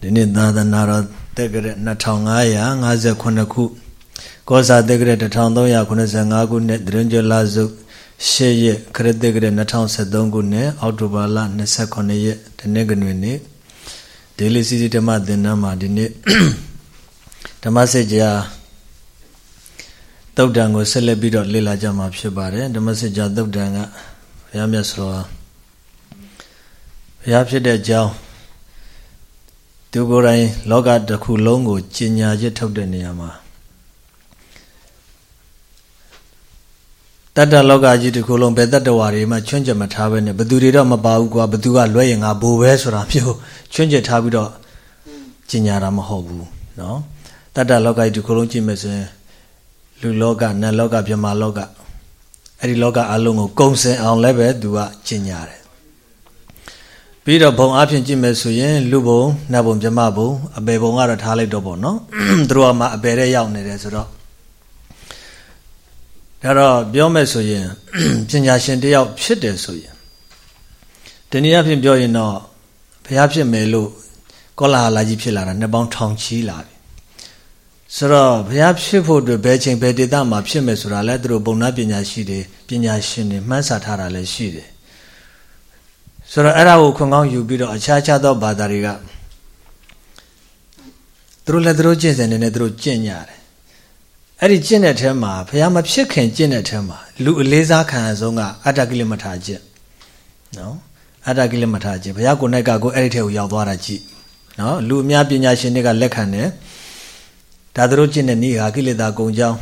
ဒီနေ့သာသနာတော်တက္ကရာ2558ခုကောဇာတက္ကရာ1385ခုနှစ်တရင်ကျော်လစု8ရက်ခရစ်တက္ကရာ2013ခုနှစ်အောက်တိုဘာလ29ရက်ဒီနေ့ကနေ့နေ့ဒေလီစီစီဓမ္မသင်္นานမှာဒီနေ့ဓမ္မစကြာတုတ်တံကိုဆက်လက်ပြီးတော့လေ့လာကြမှာဖြစ်ပါတယ်ဓမ္မစကြာတုတ်တံကဘုရားမြတ်စွာဘုရားဖြစ်တဲ့အကြောင်း သူကိုယ်တိုင်လောကတစ်ခုလုံးကိုကျင်ညာချက်ထုတ်တဲ့နေရာမှာတတ္တလောကကြီးတစ်ခုလုံးဘယ်တတ္တဝါတွေမှချွန့်ကြမထားပဲနဲ့ဘသူတွေတော့မပါဘူးကွာဘသူကလွဲရင်ငါဘိုးပဲဆိုတာမျိုးချွန့်ကြထားပြီးတော့ကျင်ညာတာမဟုတ်ဘူးเนาะတတ္တလောကကြီးတစ်ခုလုံးကြည့်မယ်ဆိုရင်လူလောကနတ်လောကမြမလောကအဲ့ဒီလောကအလုံးကိုကုံစင်အောင်လည်းပဲသူကကျင်ညာတယ် ပြီးတော့ဘုံအဖြစ်ကြည့်မယ်ဆိုရင်လူဘုံနတ်ဘုံမြမဘုံအပေဘုံကတော့ထားလိုက်တော့ပေါ့နော်သူတို့ကမှအပေတဲ့ရောက်နေတယ်ဆိုတော့ဒါတော့ပြောမယ်ဆိုရင်ပညာရှင်တယောက်ဖြစ်တယ်ဆိုရင်တနည်းအားဖြင့်ပြောရင်တော့ဘုရားဖြစ်မယ်လို့ကောလာဟလာကြီးဖြစ်လာတာနှစ်ပေါင်းထောင်ချီလာပြီဆိုတော့ဘုရားဖြစ်ဖို့အတွက်ဘယ်ချိန်ဘယ်ဒေသမှာဖြစ်မယ်ဆိုတာလဲသူတို့ဘုံနာပညာရှိတွေပညာရှင်တွေမှန်းဆထားတာလည်းရှိတယ် ဆိုတော့အဲ့ဒါကိုခွန်ကောင်းယူပြီးတော့အခြားခြားသောဘာသာတွေကသူတို့လည်းသူတို့ကျင့်စဉ်နေနဲ့သူတို့ကျင့်ကြတယ်အဲ့ဒီကျင့်တဲ့ထဲမှာဘုရားမဖြစ်ခင်ကျင့်တဲ့ထဲမှာလူအလေးစားခံအဆုံးကအတ္တကိလမထာကျင့်နော်အတ္တကိလမထာကျင့်ဘုရားကိုယ်နဲ့ကကိုအဲ့ဒီထဲကိုရောက်သွားတာကြည့်နော်လူအများပညာရှင်တွေကလက်ခံတယ်ဒါသူတို့ကျင့်တဲ့နေ့ဟာကိလေသာကုံကြောင်း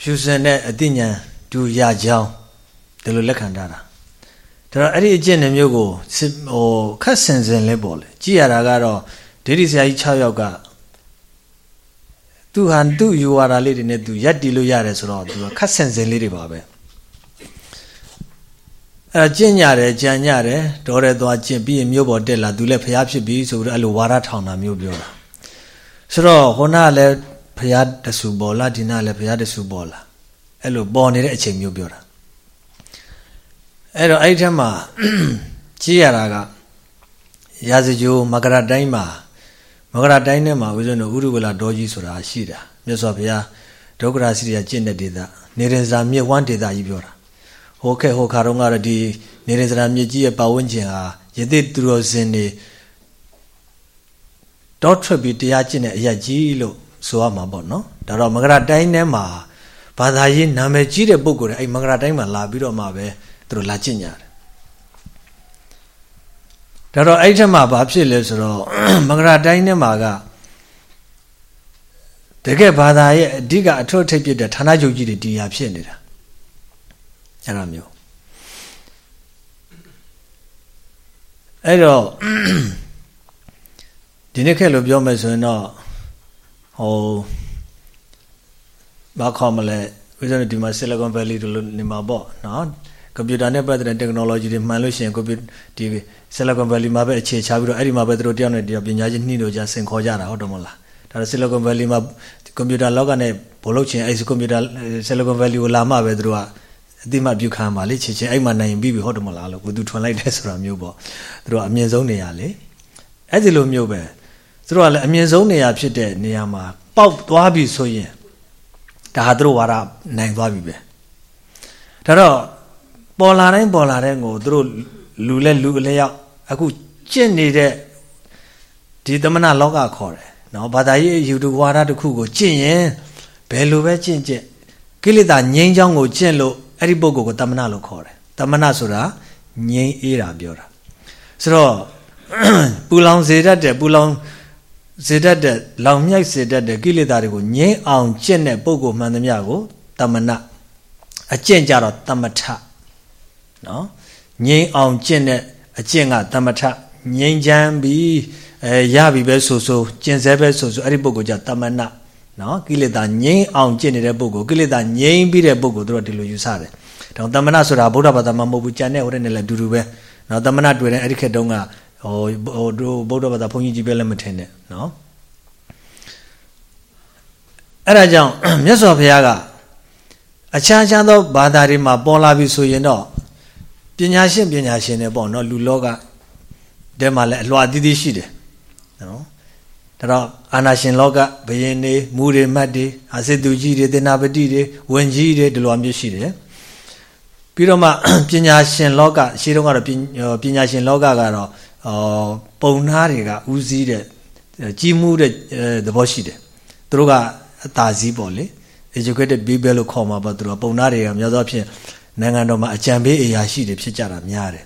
ဖြူစင်တဲ့အတိညာဒူရကြောင်းဒီလိုလက်ခံထားတာ ဒါတော့အဲ့ဒီအကျင့်တွေမျိုးကိုဟိုခက်ဆင်ဆင်လဲပေါ့လေကြည့်ရတာကတော့ဒိဋ္ဌိဆရာကြီး6ယောက်ကသူဟာသူ့ယူဝါဒလေးတွေနဲ့သူရက်တီလို့ရတယ်ဆိုတော့သူကခက်ဆင်ဆင်လေးတွေပါပဲအဲကျင့်ညတယ်ကြံညတယ်ဒေါ်ရဲသွားကျင့်ပြီးရင်မြို့ပေါ်တက်လာသူလည်းဖျားဖြစ်ပြီဆိုပြီးတော့အဲ့လိုဝါဒထောင်တာမျိုးပြောတာဆိုတော့ဟိုနာလည်းဖျားတဆူပေါ်လာဒီနာလည်းဖျားတဆူပေါ်လာအဲ့လိုပေါ်နေတဲ့အချိန်မျိုးပြောတာ အဲ့တော့အဲ့ထက်မှာကြည့်ရတာကရာဇဂျိုမကရတိုင်းမှာမကရတိုင်းထဲမှာဦးဇင်းတို့ဥရုဝလဒေါ်ကြီးဆိုတာရှိတာမြတ်စွာဘုရားဒုက္ခရာစီရိယကျင့်တဲ့ဒေသနေရင်စာမြစ်ဝမ်းဒေသကြီးပြောတာဟိုခဲဟိုခါတော့ကတော့ဒီနေရင်စာမြစ်ကြီးရဲ့ပတ်ဝန်းကျင်ဟာယသိသူတော်စင်တွေတောထွက်ပြီးတရားကျင့်တဲ့အရာကြီးလို့ဆိုရမှာပေါ့နော်ဒါတော့မကရတိုင်းထဲမှာဘာသာရေးနာမည်ကြီးတဲ့ပုဂ္ဂိုလ်တွေအဲ့မကရတိုင်းမှာလာပြီးတော့မှပဲ သူတို့လာကျင့်ကြတယ်ဒါတော့အဲ့ထက်မှာဘာဖြစ်လဲဆိုတော့မကရာတိုင်းထဲမှာကတကယ်ဘာသာရဲ့အဓိကအထွတ်ထိပ်ဖြစ်တဲ့ဌာနချုပ်ကြီးတွေဒီဟာဖြစ်နေတာအဲ့လိုမျိုးအဲ့တော့ဒီနေ့ခေတ်လို့ပြောမယ်ဆိုရင်တော့ဟိုဘာခေါ်မလဲဥစ္စာဒီမှာ Silicon Valley လို့နေမှာပေါ့နော် ကွန်ပျူတာနဲ့ပတ်သက်တဲ့ technology တွေမှန်လို့ရှိရင်ကွန်ပျူဒီ Silicon Valley မှာပဲအခြေချပြီးတော့အဲ့ဒီမှာပဲသူတို့တယောက်နဲ့တယောက်ပညာချင်းနှီးလို့ကြဆင်ခေါ်ကြတာဟုတ်တယ်မဟုတ်လားဒါတော့ Silicon Valley မှာကွန်ပျူတာလောကနဲ့ဘလို့ချင်းအဲ့ဒီကွန်ပျူတာ Silicon Valley ကိုလာမှပဲသူတို့ကအတိမပြုခံပါလေချစ်ချင်းအဲ့မှာနိုင်ပြီးပြီဟုတ်တယ်မလားလို့ကိုသူထွန်လိုက်တဲ့ဆိုတာမျိုးပေါ့သူတို့ကအမြင့်ဆုံးနေရာလေအဲ့ဒီလိုမျိုးပဲသူတို့ကလည်းအမြင့်ဆုံးနေရာဖြစ်တဲ့နေရာမှာပေါက်သွားပြီဆိုရင်ဒါဟာသူတို့ဝါဒနိုင်သွားပြီပဲဒါတော့ ပေါ်လာတိုင်းပေါ်လာတဲ့ကိုသူတို့လူလဲလူအလျောက်အခုကျင့်နေတဲ့ဒီသမဏလောကခေါ်တယ်နော်ဘာသာရေးယူတူဝါဒတစ်ခုကိုကျင့်ရင်ဘယ်လိုပဲကျင့်ကျင့်ကိလေသာငြိမ်းချောင်းကိုကျင့်လို့အဲ့ဒီပုဂ္ဂိုလ်ကိုသမဏလို့ခေါ်တယ်သမဏဆိုတာငြိမ်းအေးတာပြောတာဆိုတော့ပူလောင်စေတတ်တဲ့ပူလောင်စေတတ်တဲ့လောင်မြိုက်စေတတ်တဲ့ကိလေသာတွေကိုငြိမ်းအောင်ကျင့်တဲ့ပုဂ္ဂိုလ်မှန်သမျှကိုသမဏအကျင့်ကြတော့သမထ နော်ငြိမ်းအောင်ကျင့်တဲ့အကျင့်ကသမထငြိမ်းချမ်းပြီးအဲရပြီပဲဆိုဆိုကျင့်စေပဲဆိုဆိုအဲ့ဒီပုဂ္ဂိုလ်ကြသမဏနော်ကိလေသာငြိမ်းအောင်ကျင့်နေတဲ့ပုဂ္ဂိုလ်ကိလေသာငြိမ်းပြီးတဲ့ပုဂ္ဂိုလ်တို့ကဒီလိုယူဆတယ်။ဒါသမဏဆိုတာဗုဒ္ဓဘာသာမှာမဟုတ်ဘူးကြံတဲ့ဟိုတဲ့နဲ့လည်းအတူတူပဲ။နော်သမဏတွေ့တဲ့အဲ့ဒီခေတ်တုန်းကဟိုဟိုတို့ဗုဒ္ဓဘာသာဘုန်းကြီးကြီးပဲလည်းမထင်နဲ့နော်။အဲ့ဒါကြောင့်မြတ်စွာဘုရားကအခြားခြားသောဘာသာတွေမှာပေါ်လာပြီဆိုရင်တော့ပ ညာရှင်ပညာရှင်တွေပေါ့နော်လူလောကတဲမှာလည်းအလွှာတည်တည်ရှိတယ်နော်ဒါတော့အာနာရှင်လောကဘယင်တွေမူတွေမတ်တွေအာစေသူကြီးတွေတင်နာပတိတွေဝင်ကြီးတွေဒီလိုမျိုးရှိတယ်ပြီးတော့မှပညာရှင်လောကရှင်းတော့ကတော့ပညာရှင်လောကကတော့ပုံနာတွေကဦးစီးတဲ့ကြီးမှုတဲ့သဘောရှိတယ်သူတို့ကအသာစီးပေါ့လေ educated people လို့ခေါ်မှာပေါ့သူတို့ပုံနာတွေကများသောအားဖြင့် နိုင်ငံတော်မှာအကြံပေးအရာရှိတွေဖြစ်ကြတာများတယ်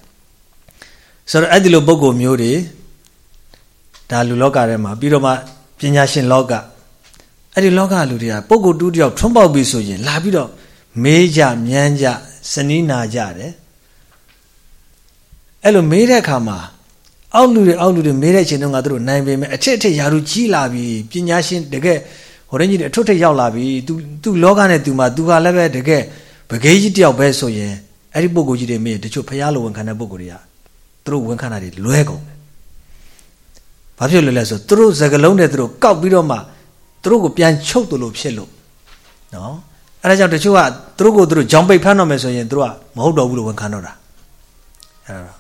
ဆိုတော့အဲ့ဒီလိုပုံကိုမျိုးတွေဒါလူလောကထဲမှာပြီးတော့မှပညာရှင်လောကအဲ့ဒီလောကလူတွေကပုံကိုတူးတယောက်ထွန်းပေါက်ပြီဆိုရင် လာပြီးတော့မေးကြမြန်းကြစနီးနာကြတယ်အဲ့လိုမေးတဲ့အခါမှာအောက်လူတွေအောက်လူတွေမေးတဲ့အချိန်တုန်းကသူတို့နိုင်ပေမဲ့အထက်အထက်ယာရုကြီးလာပြီပညာရှင်တကယ်ဟိုရင်းကြီးတွေအထွတ်ထိပ်ရောက်လာပြီသူသူလောကနဲ့သူမှာသူကလည်းပဲတကယ် ပကေးကြီးတယောက်ပဲဆိုရင်အဲ့ဒီပုဂ္ဂိုလ်ကြီးတွေမေးတချို့ဖရားလိုဝန်ခံတဲ့ပုဂ္ဂိုလ်တွေကသူတို့ဝန်ခံတာတွေလွဲကုန်တယ်ဘာဖြစ်လို့လဲဆိုသူတို့စကလုံးတွေသူတို့ကောက်ပြီးတော့မှသူတို့ကိုပြန်ချုပ်တယ်လို့ဖြစ်လို့နော်အဲဒါကြောင့်တချို့ကသူတို့ကိုသူတို့ဂျောင်းပိတ်ဖမ်းတော့မယ်ဆိုရင်သူတို့ကမဟုတ်တော့ဘူးလို့ဝန်ခံတော့တာအဲဒါ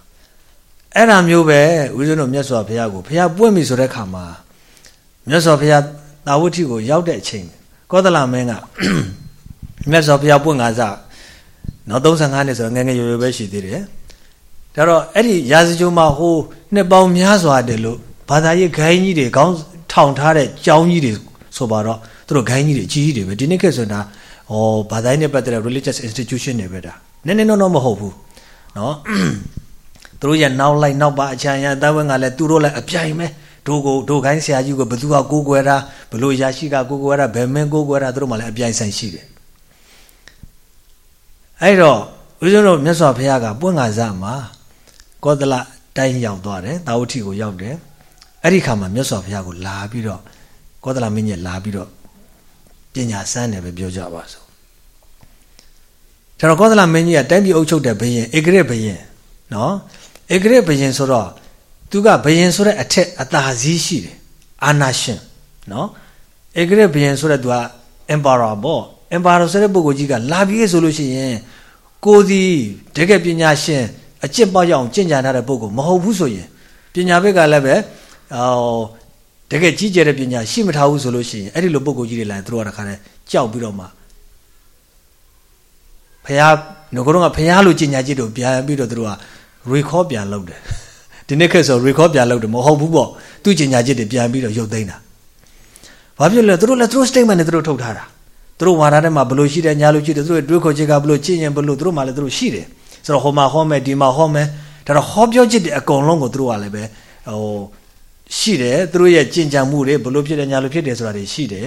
အဲ့ဒါမျိုးပဲဦးဇင်းတို့မြတ်စွာဘုရားကိုဘုရားပွင့်ပြီဆိုတဲ့ခါမှာမြတ်စွာဘုရားတာဝတိကိုရောက်တဲ့အချိန်ကောသလမင်းက မြတ်စွာဘုရားပွင့်ကားစနော်35နှစ်ဆိုတော့ငငယ်ရွယ်ရွယ်ပဲရှိသေးတယ်ဒါတော့အဲ့ဒီရာဇဂျိုမှာဟိုနှစ်ပေါင်းများစွာတယ်လို့ဘာသာရေးခိုင်းကြီးတွေခေါင်းထောင်ထားတဲ့ကျောင်းကြီးတွေဆိုပါတော့သူတို့ခိုင်းကြီးတွေအကြီးကြီးတွေပဲဒီနေ့ခေတ်ဆိုတာဟောဘာသာရေးနဲ့ပတ်သက်တဲ့ religious institution တွေပဲဒါနည်းနည်းတော့မဟုတ်ဘူးနော်သူတို့ရဲ့နောက်လိုက်နောက်ပါအချမ်းရအသားဝင်းကလည်းသူတို့လည်းအပြိုင်ပဲဒိုကိုဒိုခိုင်းဆရာကြီးကိုဘသူကကိုကိုွယ်တာဘလို့ရာရှိကကိုကိုွယ်တာဘယ်မင်းကိုကိုွယ်တာသူတို့မှလည်းအပြိုင်ဆိုင်ရှိတယ် အဲ့တော့ဦးဇင်းတို့မြတ်စွာဘုရားကပွင့်ငါစမှာကောသလတိုင်းရောက်သွားတယ်တာဝတိကိုရောက်တယ်အဲ့ဒီခါမှာမြတ်စွာဘုရားကိုလာပြီးတော့ကောသလမင်းကြီးလာပြီးတော့ပညာစမ်းတယ်ပဲပြောကြပါစို့ကျွန်တော်ကောသလမင်းကြီးကတိုင်းပြည်အုပ်ချုပ်တဲ့ဘုရင်ဧကရဘုရင်နော်ဧကရဘုရင်ဆိုတော့သူကဘုရင်ဆိုတဲ့အထက်အသာစီးရှိတယ်အာနာရှင်နော်ဧကရဘုရင်ဆိုတဲ့သူက emperor ပေါ့ emperor ဆိုတဲ့ပုဂ္ဂိုလ်ကြီးကလာပြီးဆိုလို့ရှိရင်ကိုဒီတကယ်ပညာရှင်အကျင့်ပေါက်ရအောင်ကျင့်ကြံထားတဲ့ပုဂ္ဂိုလ်မဟုတ်ဘူးဆိုရင်ပညာဘက်ကလည်းပဲဟောတကယ်ကြီးကျယ်တဲ့ပညာရှိမထားဘူးဆိုလို့ရှိရင်အဲ့ဒီလိုပုဂ္ဂိုလ်ကြီးတွေလာသူတို့ကတခါတည်းကြောက်ပြီးတော့မှဖះငကိုတော့ကဖះလိုကျင်ညာจิตတို့ပြန်ပြီးတော့သူတို့က recall ပြန်လုပ်တယ်ဒီနေ့ခေတ်ဆို recall ပြန်လုပ်တယ်မဟုတ်ဘူးပေါ့သူကျင်ညာจิตတွေပြန်ပြီးတော့ရုပ်သိမ်းတာဘာဖြစ်လဲသူတို့လည်းသူတို့ statement နဲ့သူတို့ထုတ်ထားတာ သူတို့ဝါဒထဲမှာဘလို့ရှိတယ်ညာလို့ရှိတယ်သူတို့တွေးခေါ်ချက်ကဘလို့ကျင့်ရင်ဘလို့သူတို့မှလည်းသူတို့ရှိတယ်ဆိုတော့ဟိုမှာဟောမယ်ဒီမှာဟောမယ်ဒါတော့ဟောပြောจิตတွေအကုန်လုံးကိုသူတို့ကလည်းပဲဟိုရှိတယ်သူတို့ရဲ့ကြင်ကြံမှုတွေဘလို့ဖြစ်တယ်ညာလို့ဖြစ်တယ်ဆိုတာတွေရှိတယ်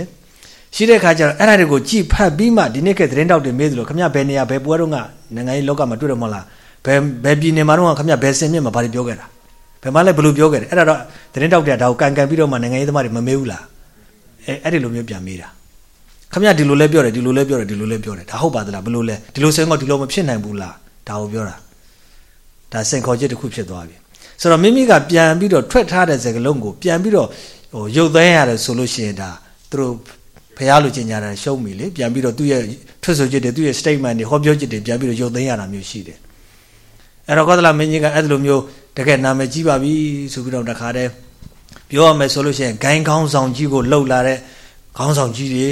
ရှိတဲ့ခါကျတော့အဲ့ဒါတွေကိုကြည်ဖတ်ပြီးမှဒီနေ့ကသတင်းတောက်တွေမေးသလိုခမရဘယ်နေရာဘယ်ပွဲတော့ကနိုင်ငံရေးလောကမှာတွေ့တယ်မဟုတ်လားဘယ်ဘယ်ပြည်နယ်မှာတော့ခမရဘယ်စင်မြင့်မှာဘာတွေပြောခဲ့တာဘယ်မှာလဲဘလို့ပြောခဲ့တယ်အဲ့ဒါတော့သတင်းတောက်တွေကဒါကိုကန်ကန်ပြီးတော့မှနိုင်ငံရေးသမားတွေမမေးဘူးလားအဲအဲ့ဒီလိုမျိုးပြန်မေးတာ ခမရဒီလိုလဲပြောတယ်ဒီလိုလဲပြောတယ်ဒီလိုလဲပြောတယ်ဒါဟုတ်ပါသလားဘလို့လဲဒီလိုစင်ကဒီလိုမဖြစ်နိုင်ဘူးလားဒါကိုပြောတာဒါစင်ခေါ်ချက်တစ်ခုဖြစ်သွားပြီဆိုတော့မိမိကပြန်ပြီးတော့ထွက်ထားတဲ့စကားလုံးကိုပြန်ပြီးတော့ဟိုရုပ်သိမ်းရတယ်ဆိုလို့ရှိရင်ဒါသူတို့ဖះလိုချင်ကြတာရှုံးပြီလေပြန်ပြီးတော့သူ့ရဲ့ထွက်ဆိုချက်တွေသူ့ရဲ့ statement တွေဟောပြောချက်တွေပြန်ပြီးတော့ရုပ်သိမ်းရတာမျိုးရှိတယ်အဲ့တော့ကောသလမင်းကြီးကအဲ့လိုမျိုးတကယ်နာမည်ကြီးပါပြီဆိုပြီးတော့တခါတည်းပြောရမယ်ဆိုလို့ရှိရင်ဂိုင်းခေါင်းဆောင်ကြီးကိုလှုပ်လာတဲ့ခေါင်းဆောင်ကြီးတွေ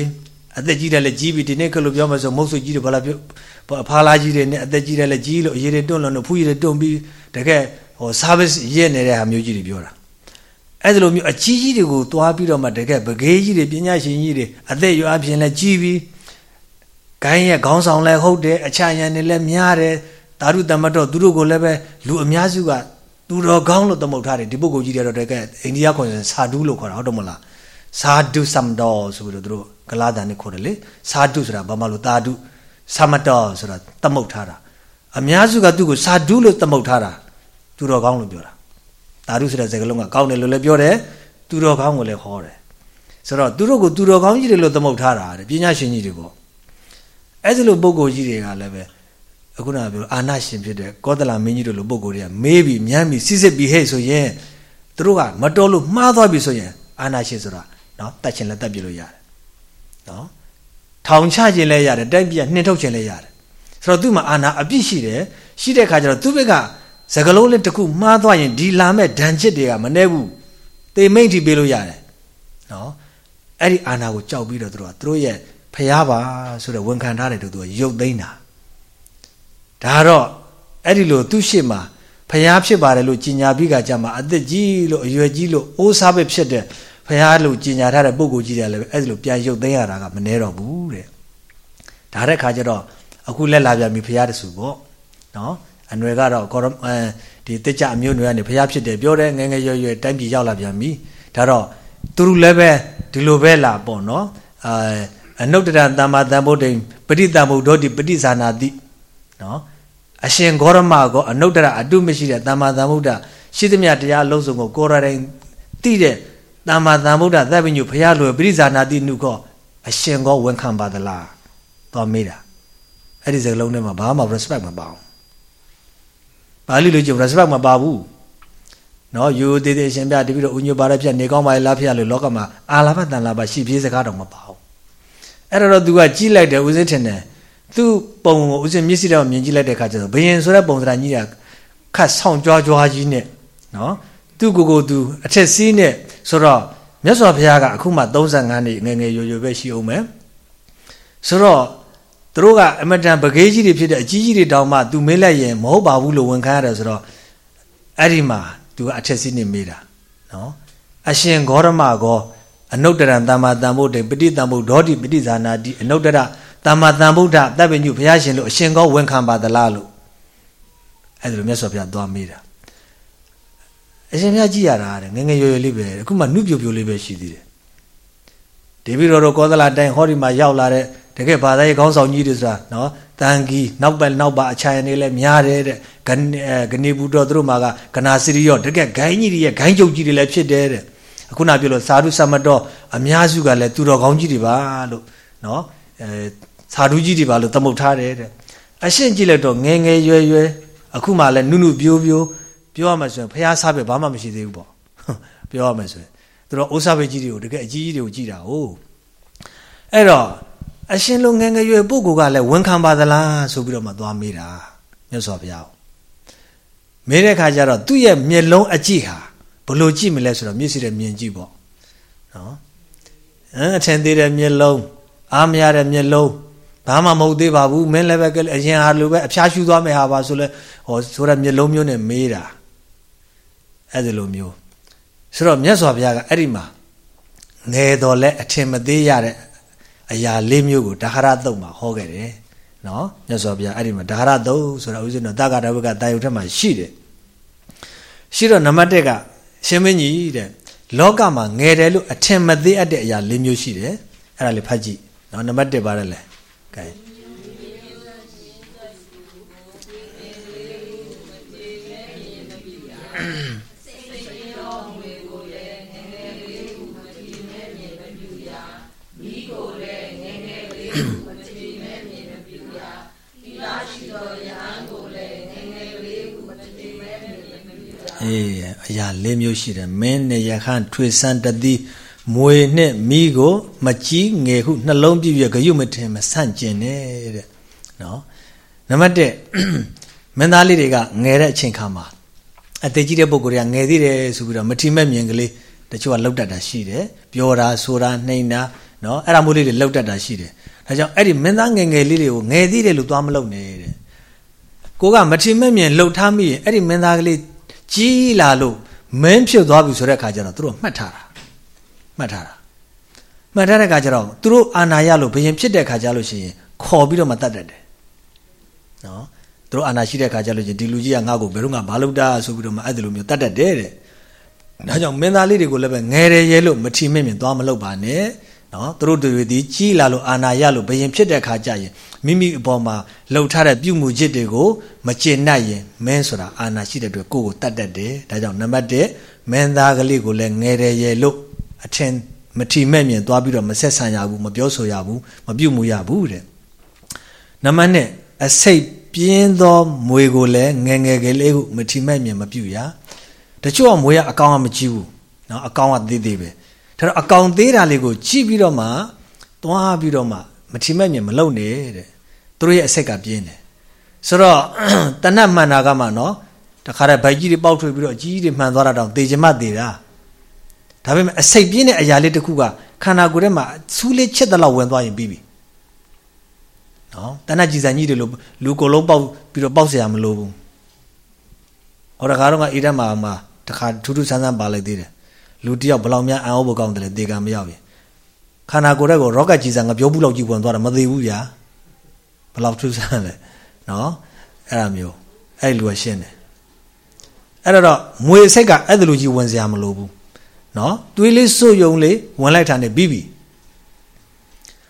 အသက်ကြီးတယ်လည်းကြီးပြီဒီနေ့ကလို့ပြောမယ်ဆိုမုတ်ဆွကြီးတွေဘာလာပြောဖားလာကြီးတွေနဲ့အသက်ကြီးတယ်လည်းကြီးလို့အရေးတွေတွန့်လို့ဖူးရည်တွေတွန့်ပြီးတကယ်ဟို service ရင့်နေတဲ့ဟာမျိုးကြီးတွေပြောတာအဲ့ဒါလိုမျိုးအကြီးကြီးတွေကိုသွားပြီးတော့မှတကယ်ပကေးကြီးတွေပညာရှင်ကြီးတွေအသက်ရွယ်ပြင်လဲကြီးပြီးဂိုင်းရဲ့ခေါင်းဆောင်လဲဟုတ်တယ်အချာရန်တွေလဲများတယ်သာရုတမတော်သူတို့ကိုလည်းပဲလူအများစုကသူတော်ကောင်းလို့သမုတ်ထားတယ်ဒီပုဂ္ဂိုလ်ကြီးတွေတော့တကယ်အိန္ဒိယခေါ်ရင်စာဒုလို့ခေါ်တာဟုတ်တယ်မလား စာဒုစမ်တော်ဆိုပြီးတော့သူတို့ကလာတန်နဲ့ခေါ်တယ်လေစာဒုဆိုတာဘာမှလို့တာဒုသမတော်ဆိုတာသမုတ်ထားတာအများစုကသူ့ကိုစာဒုလို့သမုတ်ထားတာသူတော်ကောင်းလို့ပြောတာသာဓုဆိုတဲ့စကားလုံးကကောင်းတယ်လို့လည်းပြောတယ်သူတော်ကောင်းကိုလည်းဟောတယ်ဆိုတော့သူတို့ကိုသူတော်ကောင်းကြီးတွေလို့သမုတ်ထားတာတဲ့ပညာရှင်ကြီးတွေပေါ့အဲ့ဒီလိုပုံကိုကြီးတွေကလည်းပဲအခုနကပြောအာနာရှင်ဖြစ်တဲ့ကောသလမင်းကြီးတို့လိုပုံကိုတွေကမေးပြီးမြမ်းပြီးစစ်စစ်ပြီးဟဲ့ဆိုရင်သူတို့ကမတော်လို့မှားသွားပြီဆိုရင်အာနာရှင်ဆိုတာ နော်တတ်ချင်လည်းတတ်ပြလို့ရတယ်နော်ထောင်ချခြင်းလည်းရတယ်တိုက်ပြနှင်ထုတ်ခြင်းလည်းရတယ်ဆိုတော့သူ့မှာအာနာအပြစ်ရှိတယ်ရှိတဲ့ခါကျတော့သူ့ဘက်ကစကလုံးလေးတစ်ခုမှားသွားရင်ဒီလာမဲ့ဒဏ်ချစ်တွေကမနှဲဘူးတေမိတ်ထိပေးလို့ရတယ်နော်အဲ့ဒီအာနာကိုကြောက်ပြီးတော့သူတို့ကသူတို့ရဲ့ဖျားပါဆိုတော့ဝန်ခံထားတယ်သူတို့ရုပ်သိမ်းတာဒါတော့အဲ့ဒီလိုသူ့ရှေ့မှာဖျားဖြစ်ပါတယ်လို့ကြီးညာပြီးကကြမှာအသက်ကြီးလို့အရွယ်ကြီးလို့အိုးစားပဲဖြစ်တဲ့ ဖျားလို့ကြီးညာထားတဲ့ပုံကိုကြီးတယ်လည်းအဲ့ဒီလိုပြန်ရုပ်သိမ်းရတာကမနှဲတော့ဘူးတဲ့ဒါတဲ့ခါကျတော့အခုလက်လာပြန်ပြီဖျားတဆူပေါ့နော်အနွယ်ကတော့ကောအဲဒီတက်ကြအမျိုးနွယ်ကနေဖျားဖြစ်တယ်ပြောတယ်ငငယ်ရွယ်ရွယ်တိုင်းပြည်ရောက်လာပြန်ပြီဒါတော့သူတို့လည်းပဲဒီလိုပဲလာပေါ့နော်အာအနုတ္တရတမ္မာတံဗုဒ္ဓိပဋိတံဗုဒ္ဓောတိပဋိဇာနာတိနော်အရှင်ဂေါရမကောအနုတ္တရအတုမရှိတဲ့တမ္မာတံဗုဒ္ဓရှိသမျှတရားလုံးစုံကိုကိုယ်ရတိုင်းသိတဲ့ တမ္မာတံဗုဒ္ဓသဗ္ဗညုဘုရားလိုပဋိဇာနာတိနုခောအရှင်ကောဝန်ခံပါသလားသွားမေးတာအဲ့ဒီစကားလုံးထဲမှာဘာမှ respect မပါဘူးပါဠိလိုကြည့် respect မပါဘူးနော်ယူသေးသေးရှင်ပြတပိတော့ဥညွပါရဖြတ်နေကောင်းပါလေလားဖျက်လို့လောကမှာအာလာဘတန်လာဘရှိပြေးစကားတော့မပါဘူးအဲ့တော့ तू ကကြီးလိုက်တယ်ဦးစင်းထင်တယ်သူ့ပုံကိုဦးစင်းမျက်စိတော့မြင်ကြည့်လိုက်တဲ့ခါကျတော့ဘယင်ဆိုတဲ့ပုံစံကြီးကခတ်ဆောင်ကြွားကြွားကြီးနဲ့နော်သူ့ကိုယ်ကိုသူအထက်စီးနဲ့ ဆိုတော့မြတ်စွာဘုရားကအခုမှ35နှစ်ငယ်ငယ်ရွယ်ရွယ်ပဲရှိအောင်မယ်ဆိုတော့သူတို့ကအမတန်ပကေးကြီးတွေဖြစ်တဲ့အကြီးကြီးတွေတောင်မှသူမေးလိုက်ရင်မဟုတ်ပါဘူးလို့ဝန်ခံရတယ်ဆိုတော့အဲ့ဒီမှာသူကအထက်စီးနေမေးတာနော်အရှင်ဂေါရမကောအနုတ္တရံတမ္မာတံဗုဒ္ဓေပဋိတံဗုဒ္ဓောတိပဋိဇာနာတိအနုတ္တရတမ္မာတံဗုဒ္ဓတပ်ပညုဘုရားရှင်လို့အရှင်ကောဝန်ခံပါသလားလို့အဲ့ဒါလိုမြတ်စွာဘုရားသွားမေးတာ အရှင်ဘုရားကြည့်ရတာတဲ့ငငယ်ရွယ်ရွယ်လေးပဲအခုမှနှုတ်ပြိုပြိုလေးပဲရှိသေးတယ်ဒေဗိရောတို့ကောသလတိုင်းဟောဒီမှာရောက်လာတဲ့တကယ်ဘာသာရေးခေါင်းဆောင်ကြီးတွေဆိုတာနော်တန်ကီနောက်ပဲနောက်ပါအချိုင်နေလဲများတယ်တဲ့ဂနေဘူးတော်တို့မှာကဂနာစီရီရောတကယ်ဂိုင်းကြီးတွေရဲ့ဂိုင်းကျုပ်ကြီးတွေလည်းဖြစ်တယ်တဲ့အခုနပြောလို့သာဓုသမတော်အများစုကလည်းသူတော်ကောင်းကြီးတွေပါလို့နော်အဲသာဓုကြီးတွေပါလို့သမုတ်ထားတယ်တဲ့အရှင်းကြည့်လိုက်တော့ငယ်ငယ်ရွယ်ရွယ်အခုမှလည်းနုနုပြိုးပြိုး ပြောရမှဆိုရင်ဖះစားပဲဘာမှမရှိသေးဘူးပေါ့ပြောရမှဆိုရင်သူတို့အိုးစားပဲကြီးတွေကိုတကယ်အကြီးကြီးတွေကိုကြည်တာဟုတ်အဲ့တော့အရှင်လိုငယ်ငယ်ရွယ်ပုဂ္ဂိုလ်ကလည်းဝန်ခံပါသလားဆိုပြီးတော့မှသွားမေးတာမြတ်စွာဘုရားမေးတဲ့ခါကျတော့သူ့ရဲ့မျက်လုံးအကြည့်ဟာဘလို့ကြည့်မလဲဆိုတော့မျက်စိနဲ့မြင်ကြည့်ပေါ့နော်အဲအထင်သေးတဲ့မျက်လုံးအားမရတဲ့မျက်လုံးဘာမှမဟုတ်သေးပါဘူးမင်းလည်းပဲအရင်ဟာလိုပဲအဖျားရှူသွားမယ်ဟာပါဆိုလဲဟောဆိုတဲ့မျက်လုံးမျိုးနဲ့မေးတာ အဲ့ဒီလိုမျိုးဆိုတော့မြတ်စွာဘုရားကအဲ့ဒီမှာငယ်တော်လဲအထင်မသေးရတဲ့အရာလေးမျိုးကိုဒါဟရတုတ်မှာဟောခဲ့တယ်နော်မြတ်စွာဘုရားအဲ့ဒီမှာဒါဟရတုတ်ဆိုတာဥစဉ်တော့တက္ကရာဝကတာယုထက်မှာရှိတယ်ရှိတော့နံပါတ်1ကရှင်မင်းကြီးတဲ့လောကမှာငယ်တယ်လို့အထင်မသေးအပ်တဲ့အရာလေးမျိုးရှိတယ်အဲ့ဒါလေးဖတ်ကြည့်နော်နံပါတ်1ပါတယ်လေကဲ အေးအရာ၄မျိုးရှိတယ်မင်းနဲ့ယခန့်ထွေဆန်းတသည်မွေနဲ့မိကို မကြီးငယ်ဟုနှလုံးပြည့်ပြည့်ဂယုမထင်မဆန့်ကျင်နဲ့တဲ့နော်နံပါတ်1မင်းသားလေးတွေကငယ်တဲ့အချိန်ခါမှာအသက်ကြီးတဲ့ပုဂ္ဂိုလ်တွေကငယ်သေးတယ်ဆိုပြီးတော့မထီမဲ့မြင်ကလေးတချို့ကလောက်တတ်တာရှိတယ်ပြောတာဆိုတာနှိမ်တာနော်အဲ့ဒါမျိုးလေးတွေလောက်တတ်တာရှိတယ် ဒါကြောင့်အဲ့ဒီမင်းသားငယ်ငယ်လေးတွေကိုငယ်သေးတယ်လို့သွားမလုပ်နဲ့တဲ့ကိုကမထီမဲ့မြင်လှုပ်ထားမိရင်အဲ့ဒီမင်းသားကလေးကြီးလာလို့မင်းဖြစ်သွားပြီဆိုတဲ့အခါကျတော့သူတို့မှတ်ထားတာမှတ်ထားတာမှတ်ထားတဲ့အခါကျတော့သူတို့အာနာရလို့ဘယင်ဖြစ်တဲ့အခါကျလို့ရှိရင်ခေါ်ပြီးတော့မှတတ်တတ်တယ်နော်သူတို့အာနာရှိတဲ့အခါကျလို့ချင်းဒီလူကြီးကငါ့ကိုဘယ်တော့မှမလုပ်တာဆိုပြီးတော့မှအဲ့ဒီလိုမျိုးတတ်တတ်တယ်တဲ့ဒါကြောင့်မင်းသားလေးတွေကိုလည်းပဲငယ်ရရဲလို့မထီမဲ့မြင်သွားမလုပ်ပါနဲ့ နော်သူတို့တွေဒီကြီးလာလို့အာနာရလို့ဘယင်ဖြစ်တဲ့ခါကြရင်မိမိအပေါ်မှာလှုပ်ထားတဲ့ပြုမှုจิตတွေကိုမကျေနပ်ရင်မင်းဆိုတာအာနာရှိတဲ့အတွက်ကိုယ်ကိုတတ်တတ်တယ်ဒါကြောင့်နံပါတ်1မင်းသားကလေးကိုလည်းငယ်တယ်ရယ်လို့အထင်မထီမဲ့မြင်သွားပြီးတော့မဆက်ဆံရဘူးမပြောဆိုရဘူးမပြုတ်မှုရဘူးတဲ့နံပါတ်1အစိတ်ပြင်းသောမွေကိုလည်းငယ်ငယ်ကလေးကိုမထီမဲ့မြင်မပြုတ်ရတချို့ကမွေကအကောင်ကမကြည့်ဘူးနော်အကောင်ကသေးသေးပဲ ဒါတော့အကောင်သေးတာလေးကိုကြည့်ပြီးတော့မှသွားပြီးတော့မှမထီမဲ့မြင်မလုံနေတဲ့သူတို့ရဲ့အဆက်ကပြင်းတယ်ဆိုတော့တဏှတ်မှန်တာကမှနော်တ တခါတည်းဗိုက်ကြီးတွေပေါက်ထွေပြီးတော့အကြီးကြီးတွေမှန်သွားတာတောင်သေချင်မှသေတာဒါပေမဲ့အစိတ်ပြင်းတဲ့အရာလေးတစ်ခုကခန္ဓာကိုယ်ထဲမှာဆူးလေးချက်တဲ့လောက်ဝင်သွားရင်ပြီးပြီနော်တဏှကြည်စံကြီးတွေလို့လူကိုယ်လုံးပေါက်ပြီးတော့ပေါက်เสียမလို့ဘူးဟောတခါတော့ကအိဒတ်မှာမှာတခါထူးထူးဆန်းဆန်းပါလိုက်သေးတယ် လူတယောက်ဘလောက်များအံ့ဩဖို့ကောင်းတယ်လေဒေကံမရောက်ရင်ခန္ဓာကိုယ်ရဲ့ကိုရော့ကတ်ကြည်စံငပြောဘူးလောက်ကြီးဝင်သွားတာမသေးဘူးဗျာဘလောက်ထူးဆန်းလဲနော်အဲ့ဒါမျိုးအဲ့လူကရှင်းတယ်အဲ့တော့မွေစိတ်ကအဲ့လိုကြီးဝင်စရာမလိုဘူးနော်တွေးလေးစွယုံလေးဝင်လိုက်တာနဲ့ပြီးပြီ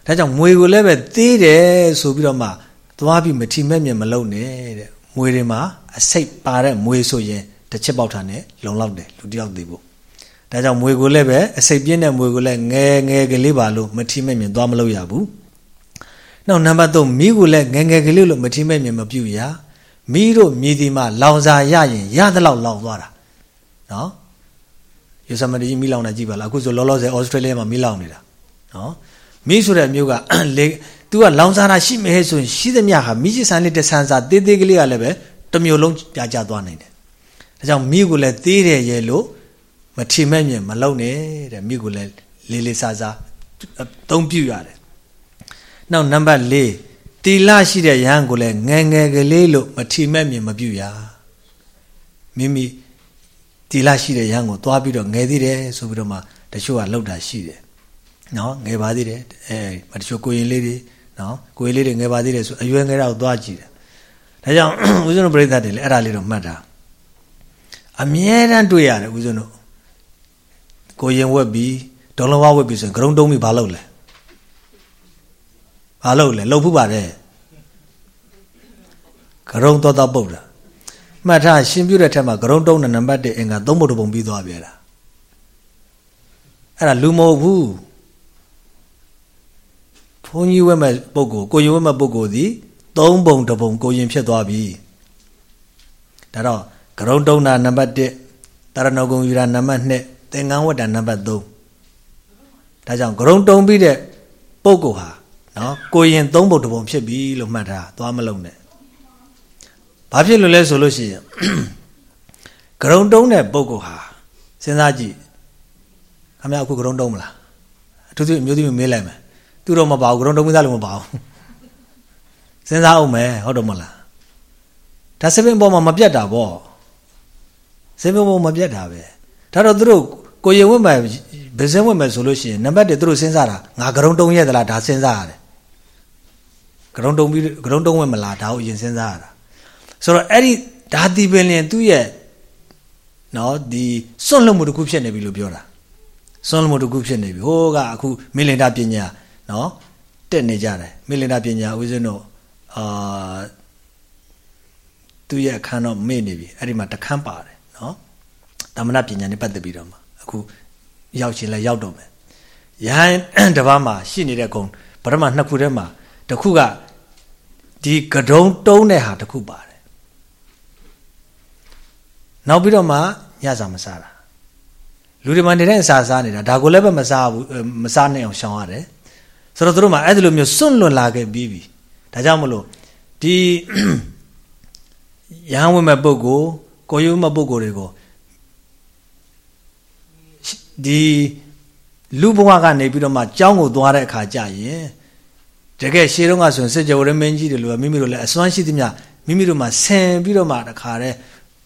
ဒါကြောင့်မွေကိုလည်းပဲသေးတယ်ဆိုပြီးတော့မှသွားပြီးမထီမဲ့မြင်မလုံနဲ့တဲ့မွေတွေမှာအစိတ်ပါတဲ့မွေဆိုရင်တစ်ချက်ပေါက်တာနဲ့လုံလောက်တယ်လူတယောက်သေးဖို့ ဒါကြောင့်မွေကိုလည်းပဲအစိတ်ပြင်းတဲ့မွေကိုလည်းငယ်ငယ်ကလေးပါလို့မထီမဲ့မြင်သွားမလို့ရဘူးနောက်နံပါတ်3မိကိုလည်းငယ်ငယ်ကလေးလို့မထီမဲ့မြင်မပြုတ်ရမိတို့မြည်ဒီမှာလောင်စာရရင်ရသလောက်လောင်သွားတာနော်ယူဆမတီမိလောင်တာကြည့်ပါလားအခုဆိုလောလောဆယ်ဩစတြေးလျမှာမိလောင်နေတာနော်မိဆိုတဲ့မျိုးကလေ तू ကလောင်စာတာရှိမဲဆိုရင်ရှိသမျှဟာမိချစ်ဆန်လေးတဆန်စာတေးသေးကလေးကလည်းပဲတစ်မျိုးလုံးပြကြသွားနိုင်တယ်ဒါကြောင့်မိကိုလည်းသေးတယ်ရဲ့လို့ မထီမဲ့မြင်မလုံနဲ့တဲ့မိကိုလည်းလေးလေးစားစားသုံးပြရတယ်နောက်နံပါတ်၄တီလာရှိတဲ့ယဟန်ကိုလည်းငယ်ငယ်ကလေးလို့မထီမဲ့မြင်မပြုရမိမိတီလာရှိတဲ့ယဟန်ကိုသွားပြီးတော့ငယ်သေးတယ်ဆိုပြီးတော့မှတချို့ကလောက်တာရှိတယ်နော်ငယ်ပါသေးတယ်အဲတချို့ကိုရင်လေးတွေနော်ကိုရင်လေးတွေငယ်ပါသေးတယ်ဆိုအရွယ်ငယ်တော့သွားကြည့်တယ်ဒါကြောင့်ဦးဇင်းတို့ပြိဿတွေလည်းအဲ့ဒါလေးတော့မှတ်တာအမြဲတမ်းတွေ့ရတယ်ဦးဇင်းတို့ ကိုရင်ဝက်ပြီးဒေါ်လဝဝက်ပြီးဆိုရင်ဂရုံတုံးပြီးဘာလုပ်လဲဘာလုပ်လဲလှုပ်ဖူးပါတယ်ဂရုံတော်တော်ပုတ်တာမှတ်ထားရှင်ပြုတဲ့ထက်မှာဂရုံတုံးတဲ့နံပါတ်1အင်္ဂါသုံးဘုတ်ပုံပြီးသွားပြန်တာအဲ့ဒါလူမဟုတ်ဘူးဘုန်းကြီးဝက်မဲ့ပုဂ္ဂိုလ်ကိုရင်ဝက်မဲ့ပုဂ္ဂိုလ်သည်သုံးပုံတစ်ပုံကိုရင်ဖြစ်သွားပြီဒါတော့ဂရုံတုံးတာနံပါတ်1တရဏဂုံယူတာနံပါတ်2 သင်္ကန်းဝတ်တာနံပါတ်3ဒါကြောင့်ဂရုံတုံးပြီးတဲ့ပုဂ္ဂိုလ်ဟာနော်ကိုရင်သုံးပုံတစ်ပုံဖြစ်ပြီလို့မှတ်ထားသွားမလုံးနဲ့ဘာဖြစ်လို့လဲဆိုလို့ရှိရင်ဂရုံတုံးတဲ့ပုဂ္ဂိုလ်ဟာစဉ်းစားကြည့်ခမရအခုဂရုံတုံးမလားအထူးသဖြင့်မျိုးသမီးမေးလိုက်မယ်သူတော့မပါဘူးဂရုံတုံးမိသားလို့မပါဘူးစဉ်းစားအောင်မယ်ဟုတ်တော့မလားဒါစပင်းပေါ်မှာမပြတ်တာပေါ့စပင်းပေါ်မပြတ်တာပဲ ဒါတော့သူတို့ကိုရင်ဝတ်မယ်ဘယ်စင်းဝတ်မယ်ဆိုလို့ရှိရင်နံပါတ်1သူတို့စဉ်းစားတာငါဂရုံတုံးရဲ့သလားဒါစဉ်းစားရတယ်ဂရုံတုံးပြီးဂရုံတုံးဝတ်မလားဒါကိုအရင်စဉ်းစားရတာဆိုတော့အဲ့ဒီဒါတီပင်လင်သူ့ရဲ့နော်ဒီစွန့်လွတ်မှုတစ်ခုဖြစ်နေပြီလို့ပြောတာစွန့်လွတ်မှုတစ်ခုဖြစ်နေပြီဟိုးကအခုမိလင်တာပညာနော်တက်နေကြတယ်မိလင်တာပညာဦးဇင်းတို့အာသူ့ရဲ့အခန်းတော့မေ့နေပြီအဲ့ဒီမှာတခန်းပါတယ်နော် တမနာပညာနဲ့ပတ်သက်ပြီးတော့မှအခုရောက်ချင်လဲရောက်တော့မယ်ယဟန်တပတ်မှာရှိနေတဲ့ကုံပထမနှစ်ခုထဲမှာတစ်ခုကဒီကဒုံတုံးတဲ့ဟာတစ်ခုပါတယ်နောက်ပြီးတော့မှညစာမစားတာလူတွေမှနေတဲ့အစာစားနေတာဒါကိုလည်းပဲမစားဘူးမစားနိုင်အောင်ရှောင်ရတယ်ဆိုတော့တို့မှအဲ့ဒီလိုမျိုးစွန့်လွတ်လာခဲ့ပြီးပြီဒါကြောင့်မလို့ဒီရဟန်းဝင်မဲ့ပုဂ္ဂိုလ်ကိုယုံမဲ့ပုဂ္ဂိုလ်တွေကို ဒီလူဘဝကနေပြီးတော့မှကြောင်းကိုသွားတဲ့အခါကြရင်တကယ်ရှေးတုန်းကဆိုရင်စစ်ကြောရမင်းကြီးတွေလိုမိမိတို့လည်းအစွမ်းရှိသမျှမိမိတို့မှဆင်ပြီးတော့မှတခါတည်း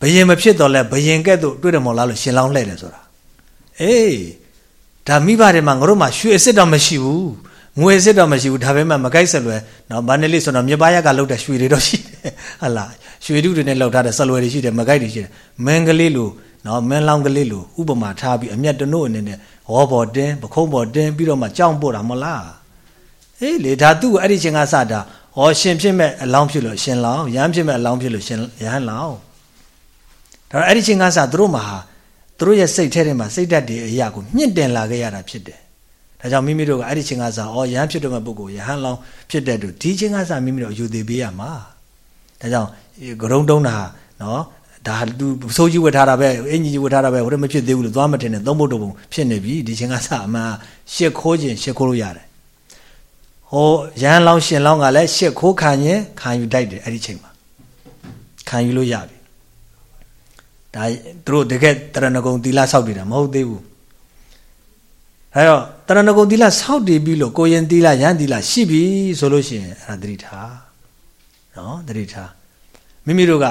ဘယင်မဖြစ်တော့လဲဘယင်ကဲ့သို့တွေ့တယ်မော်လားလို့ရှင်လောင်းလှဲ့တယ်ဆိုတာအေးဒါမိဘတွေမှာငါတို့မှရွှေအစ်စ်တော့မရှိဘူးငွေအစ်စ်တော့မရှိဘူးဒါပေမဲ့မကိုက်ဆက်လွယ်နော်ဗန်နလီဆိုတော့မြပားရက်ကလောက်တဲ့ရွှေတွေတော့ရှိတယ်ဟလာရွှေတုတွေနဲ့လောက်ထားတဲ့ဆက်လွယ်တွေရှိတယ်မကိုက်တွေရှိတယ်မင်းကလေးလို နော်မင်းလောင်းကလေးလိုဥပမာထားပြီးအမျက်တနို့အနေနဲ့ဟောပေါ်တင်းပခုံးပေါ်တင်းပြီးတော့မှကြောင်းပို့တာမလားအေးလေဒါသူ့အဲ့ဒီချင်းကစတာဟောရှင်ဖြစ်မဲ့အလောင်းဖြစ်လို့ရှင်လောင်းရဟန်းဖြစ်မဲ့အလောင်းဖြစ်လို့ရှင်ရဟန်းလောင်းဒါတော့အဲ့ဒီချင်းကစသူတို့မှာသူတို့ရဲ့စိတ်ထဲထဲမှာစိတ်ဓာတ်တွေအရာကိုမြင့်တင်လာခဲ့ရတာဖြစ်တယ်ဒါကြောင့်မိမိတို့ကအဲ့ဒီချင်းကစဩရဟန်းဖြစ်တော့မဲ့ပုဂ္ဂိုလ်ရဟန်းလောင်းဖြစ်တဲ့သူဒီချင်းကစမိမိတို့ယူသေးပေးရမှာဒါကြောင့်ဂရုံတုံးတာနော် ဒါသူစိုးကြီးဝတ်ထားတာပဲအင်ကြီးဝတ်ထားတာပဲဟိုတည်းမဖြစ်သေးဘူးလို့သွားမထင်နဲ့သုံးဖို့တော့ဖြစ်နေပြီဒီချင်းကစအမှန်ရှစ်ခိုးခြင်းရှစ်ခိုးလို့ရတယ်ဟိုရဟန်းလောင်းရှင်လောင်းကလည်းရှစ်ခိုးခံရင်ခံယူတိုက်တယ်အဲ့ဒီချိန်မှာခံယူလို့ရပြီဒါသူတို့တကယ်တရဏဂုံသီလဆောက်တည်တာမဟုတ်သေးဘူးအဲတော့တရဏဂုံသီလဆောက်တည်ပြီးလို့ကိုရင်သီလရန်သီလရှိပြီဆိုလို့ရှိရင်အဲ့ဒါသတိထားနော်သတိထား မိမိတို့က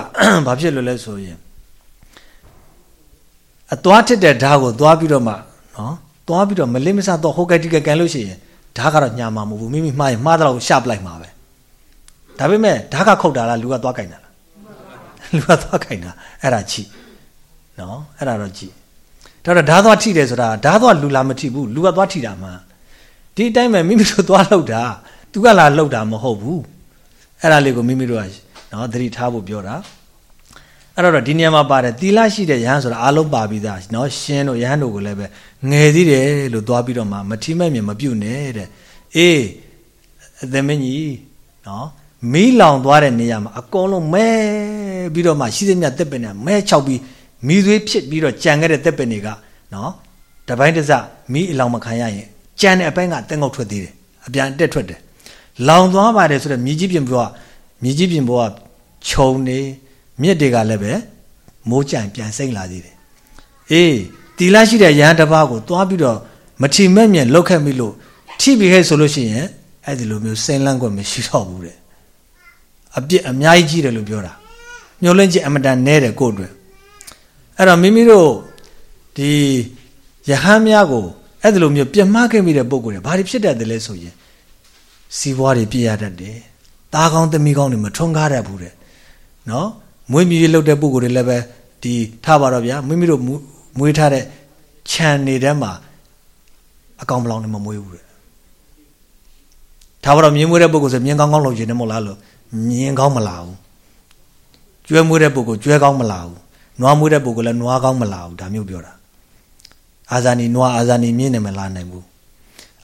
ဘာဖြစ်လို့လဲဆိုရင်အသွားထစ်တဲ့ဓာတ်ကိုသွားပြီးတော့မှနော်သွားပြီးတော့မလင်းမဆတော့ဟိုကတိကကန်လို့ရှိရင်ဓာတ်ကတော့ညာမှာမဟုတ်ဘူးမိမိမှားရင်မှားတော့ရှာပလိုက်မှာပဲဒါပေမဲ့ဓာတ်ကခုတ်တာလားလူကသွားကင်တာလားလူကသွားကင်တာအဲ့ဒါချိနော်အဲ့ဒါတော့ကြည့်ဒါတော့ဓာတ်သွားထိတယ်ဆိုတာဓာတ်သွားလူလာမထိဘူးလူကသွားထိတာမှဒီအတိုင်းပဲမိမိတို့သွားလှုပ်တာသူကလာလှုပ်တာမဟုတ်ဘူးအဲ့ဒါလေးကိုမိမိတို့က နော်သတိထားဖို့ပြောတာအဲ့တော့ဒီနေရာမှာပါတယ်တီလာရှိတဲ့ယဟန်ဆိုတာအားလုံးပါပြီးသားနော်ရှင်တို့ယဟန်တို့ကိုလည်းပဲငယ်သေးတယ်လို့သွားပြီးတော့မှမထီမဲ့မြင်မပြုတ်နဲ့တဲ့အေးအသမင်းကြီးနော်မီးလောင်သွားတဲ့နေရာမှာအကုန်လုံးမဲပြီးတော့မှရှိသမျှတက်ပင်နဲ့မဲချောက်ပြီးမီးသွေးဖြစ်ပြီးတော့ကြံခဲ့တဲ့တက်ပင်တွေကနော်တပိုင်းတစမီးအလောင်မခံရရင်ကြံတဲ့အပိုင်းကတက်ငုတ်ထွက်သေးတယ်အပြန်တက်ထွက်တယ်လောင်သွားပါတယ်ဆိုတော့မြေကြီးပြင်ဘွား မြေကြီးပြင်ဘွားခြုံနေမြစ်တွေကလည်းပဲမိုးကြံပြန်စိမ့်လာသေးတယ်အေးတီလာရှိတဲ့ရဟန်းတစ်ပါးကိုသွားပြီးတော့မထီမဲ့မြင်လောက်ခဲ့ပြီလို့ထိပြီးခဲ့ဆိုလို့ရှိရင်အဲ့ဒီလိုမျိုးစိမ့်လန့်ခွင့်မရှိတော့ဘူးတဲ့အပြစ်အများကြီးကြီးတယ်လို့ပြောတာညှို့လင့်ချက်အမတန်နဲတယ်ကို့အတွက်အဲ့တော့မိမိတို့ဒီယဟန်များကိုအဲ့ဒီလိုမျိုးပြမခဲ့မိတဲ့ပုံကိုယ်တွေဘာတွေဖြစ်တတ်တယ်လဲဆိုရင်စီးပွားတွေပြည့်ရတတ်တယ်။ သားကောင်းသမီးကောင်းတွေမထွန်းကားတတ်ဘူးတဲ့။နော်မွေးမြူရေးလုပ်တဲ့ပုံကိုယ်တွေလည်းပဲဒီထားပါတော့ဗျာမိမိတို့မွေးထားတဲ့ခြံနေထဲမှာအကောင်မလောင်နဲ့မမွေးဘူးတဲ့ထားပါတော့မြင်းမွေးတဲ့ပုံကိုယ်ဆိုမြင်းကောင်းကောင်းလုပ်ခြင်းနဲ့မဟုတ်လားလို့မြင်းကောင်းမလာဘူးကျွဲမွေးတဲ့ပုံကိုကျွဲကောင်းမလာဘူးနွားမွေးတဲ့ပုံကိုလည်းနွားကောင်းမလာဘူးဒါမျိုးပြောတာအာဇာနီနွားအာဇာနီမြင်းနဲ့မလာနိုင်ဘူး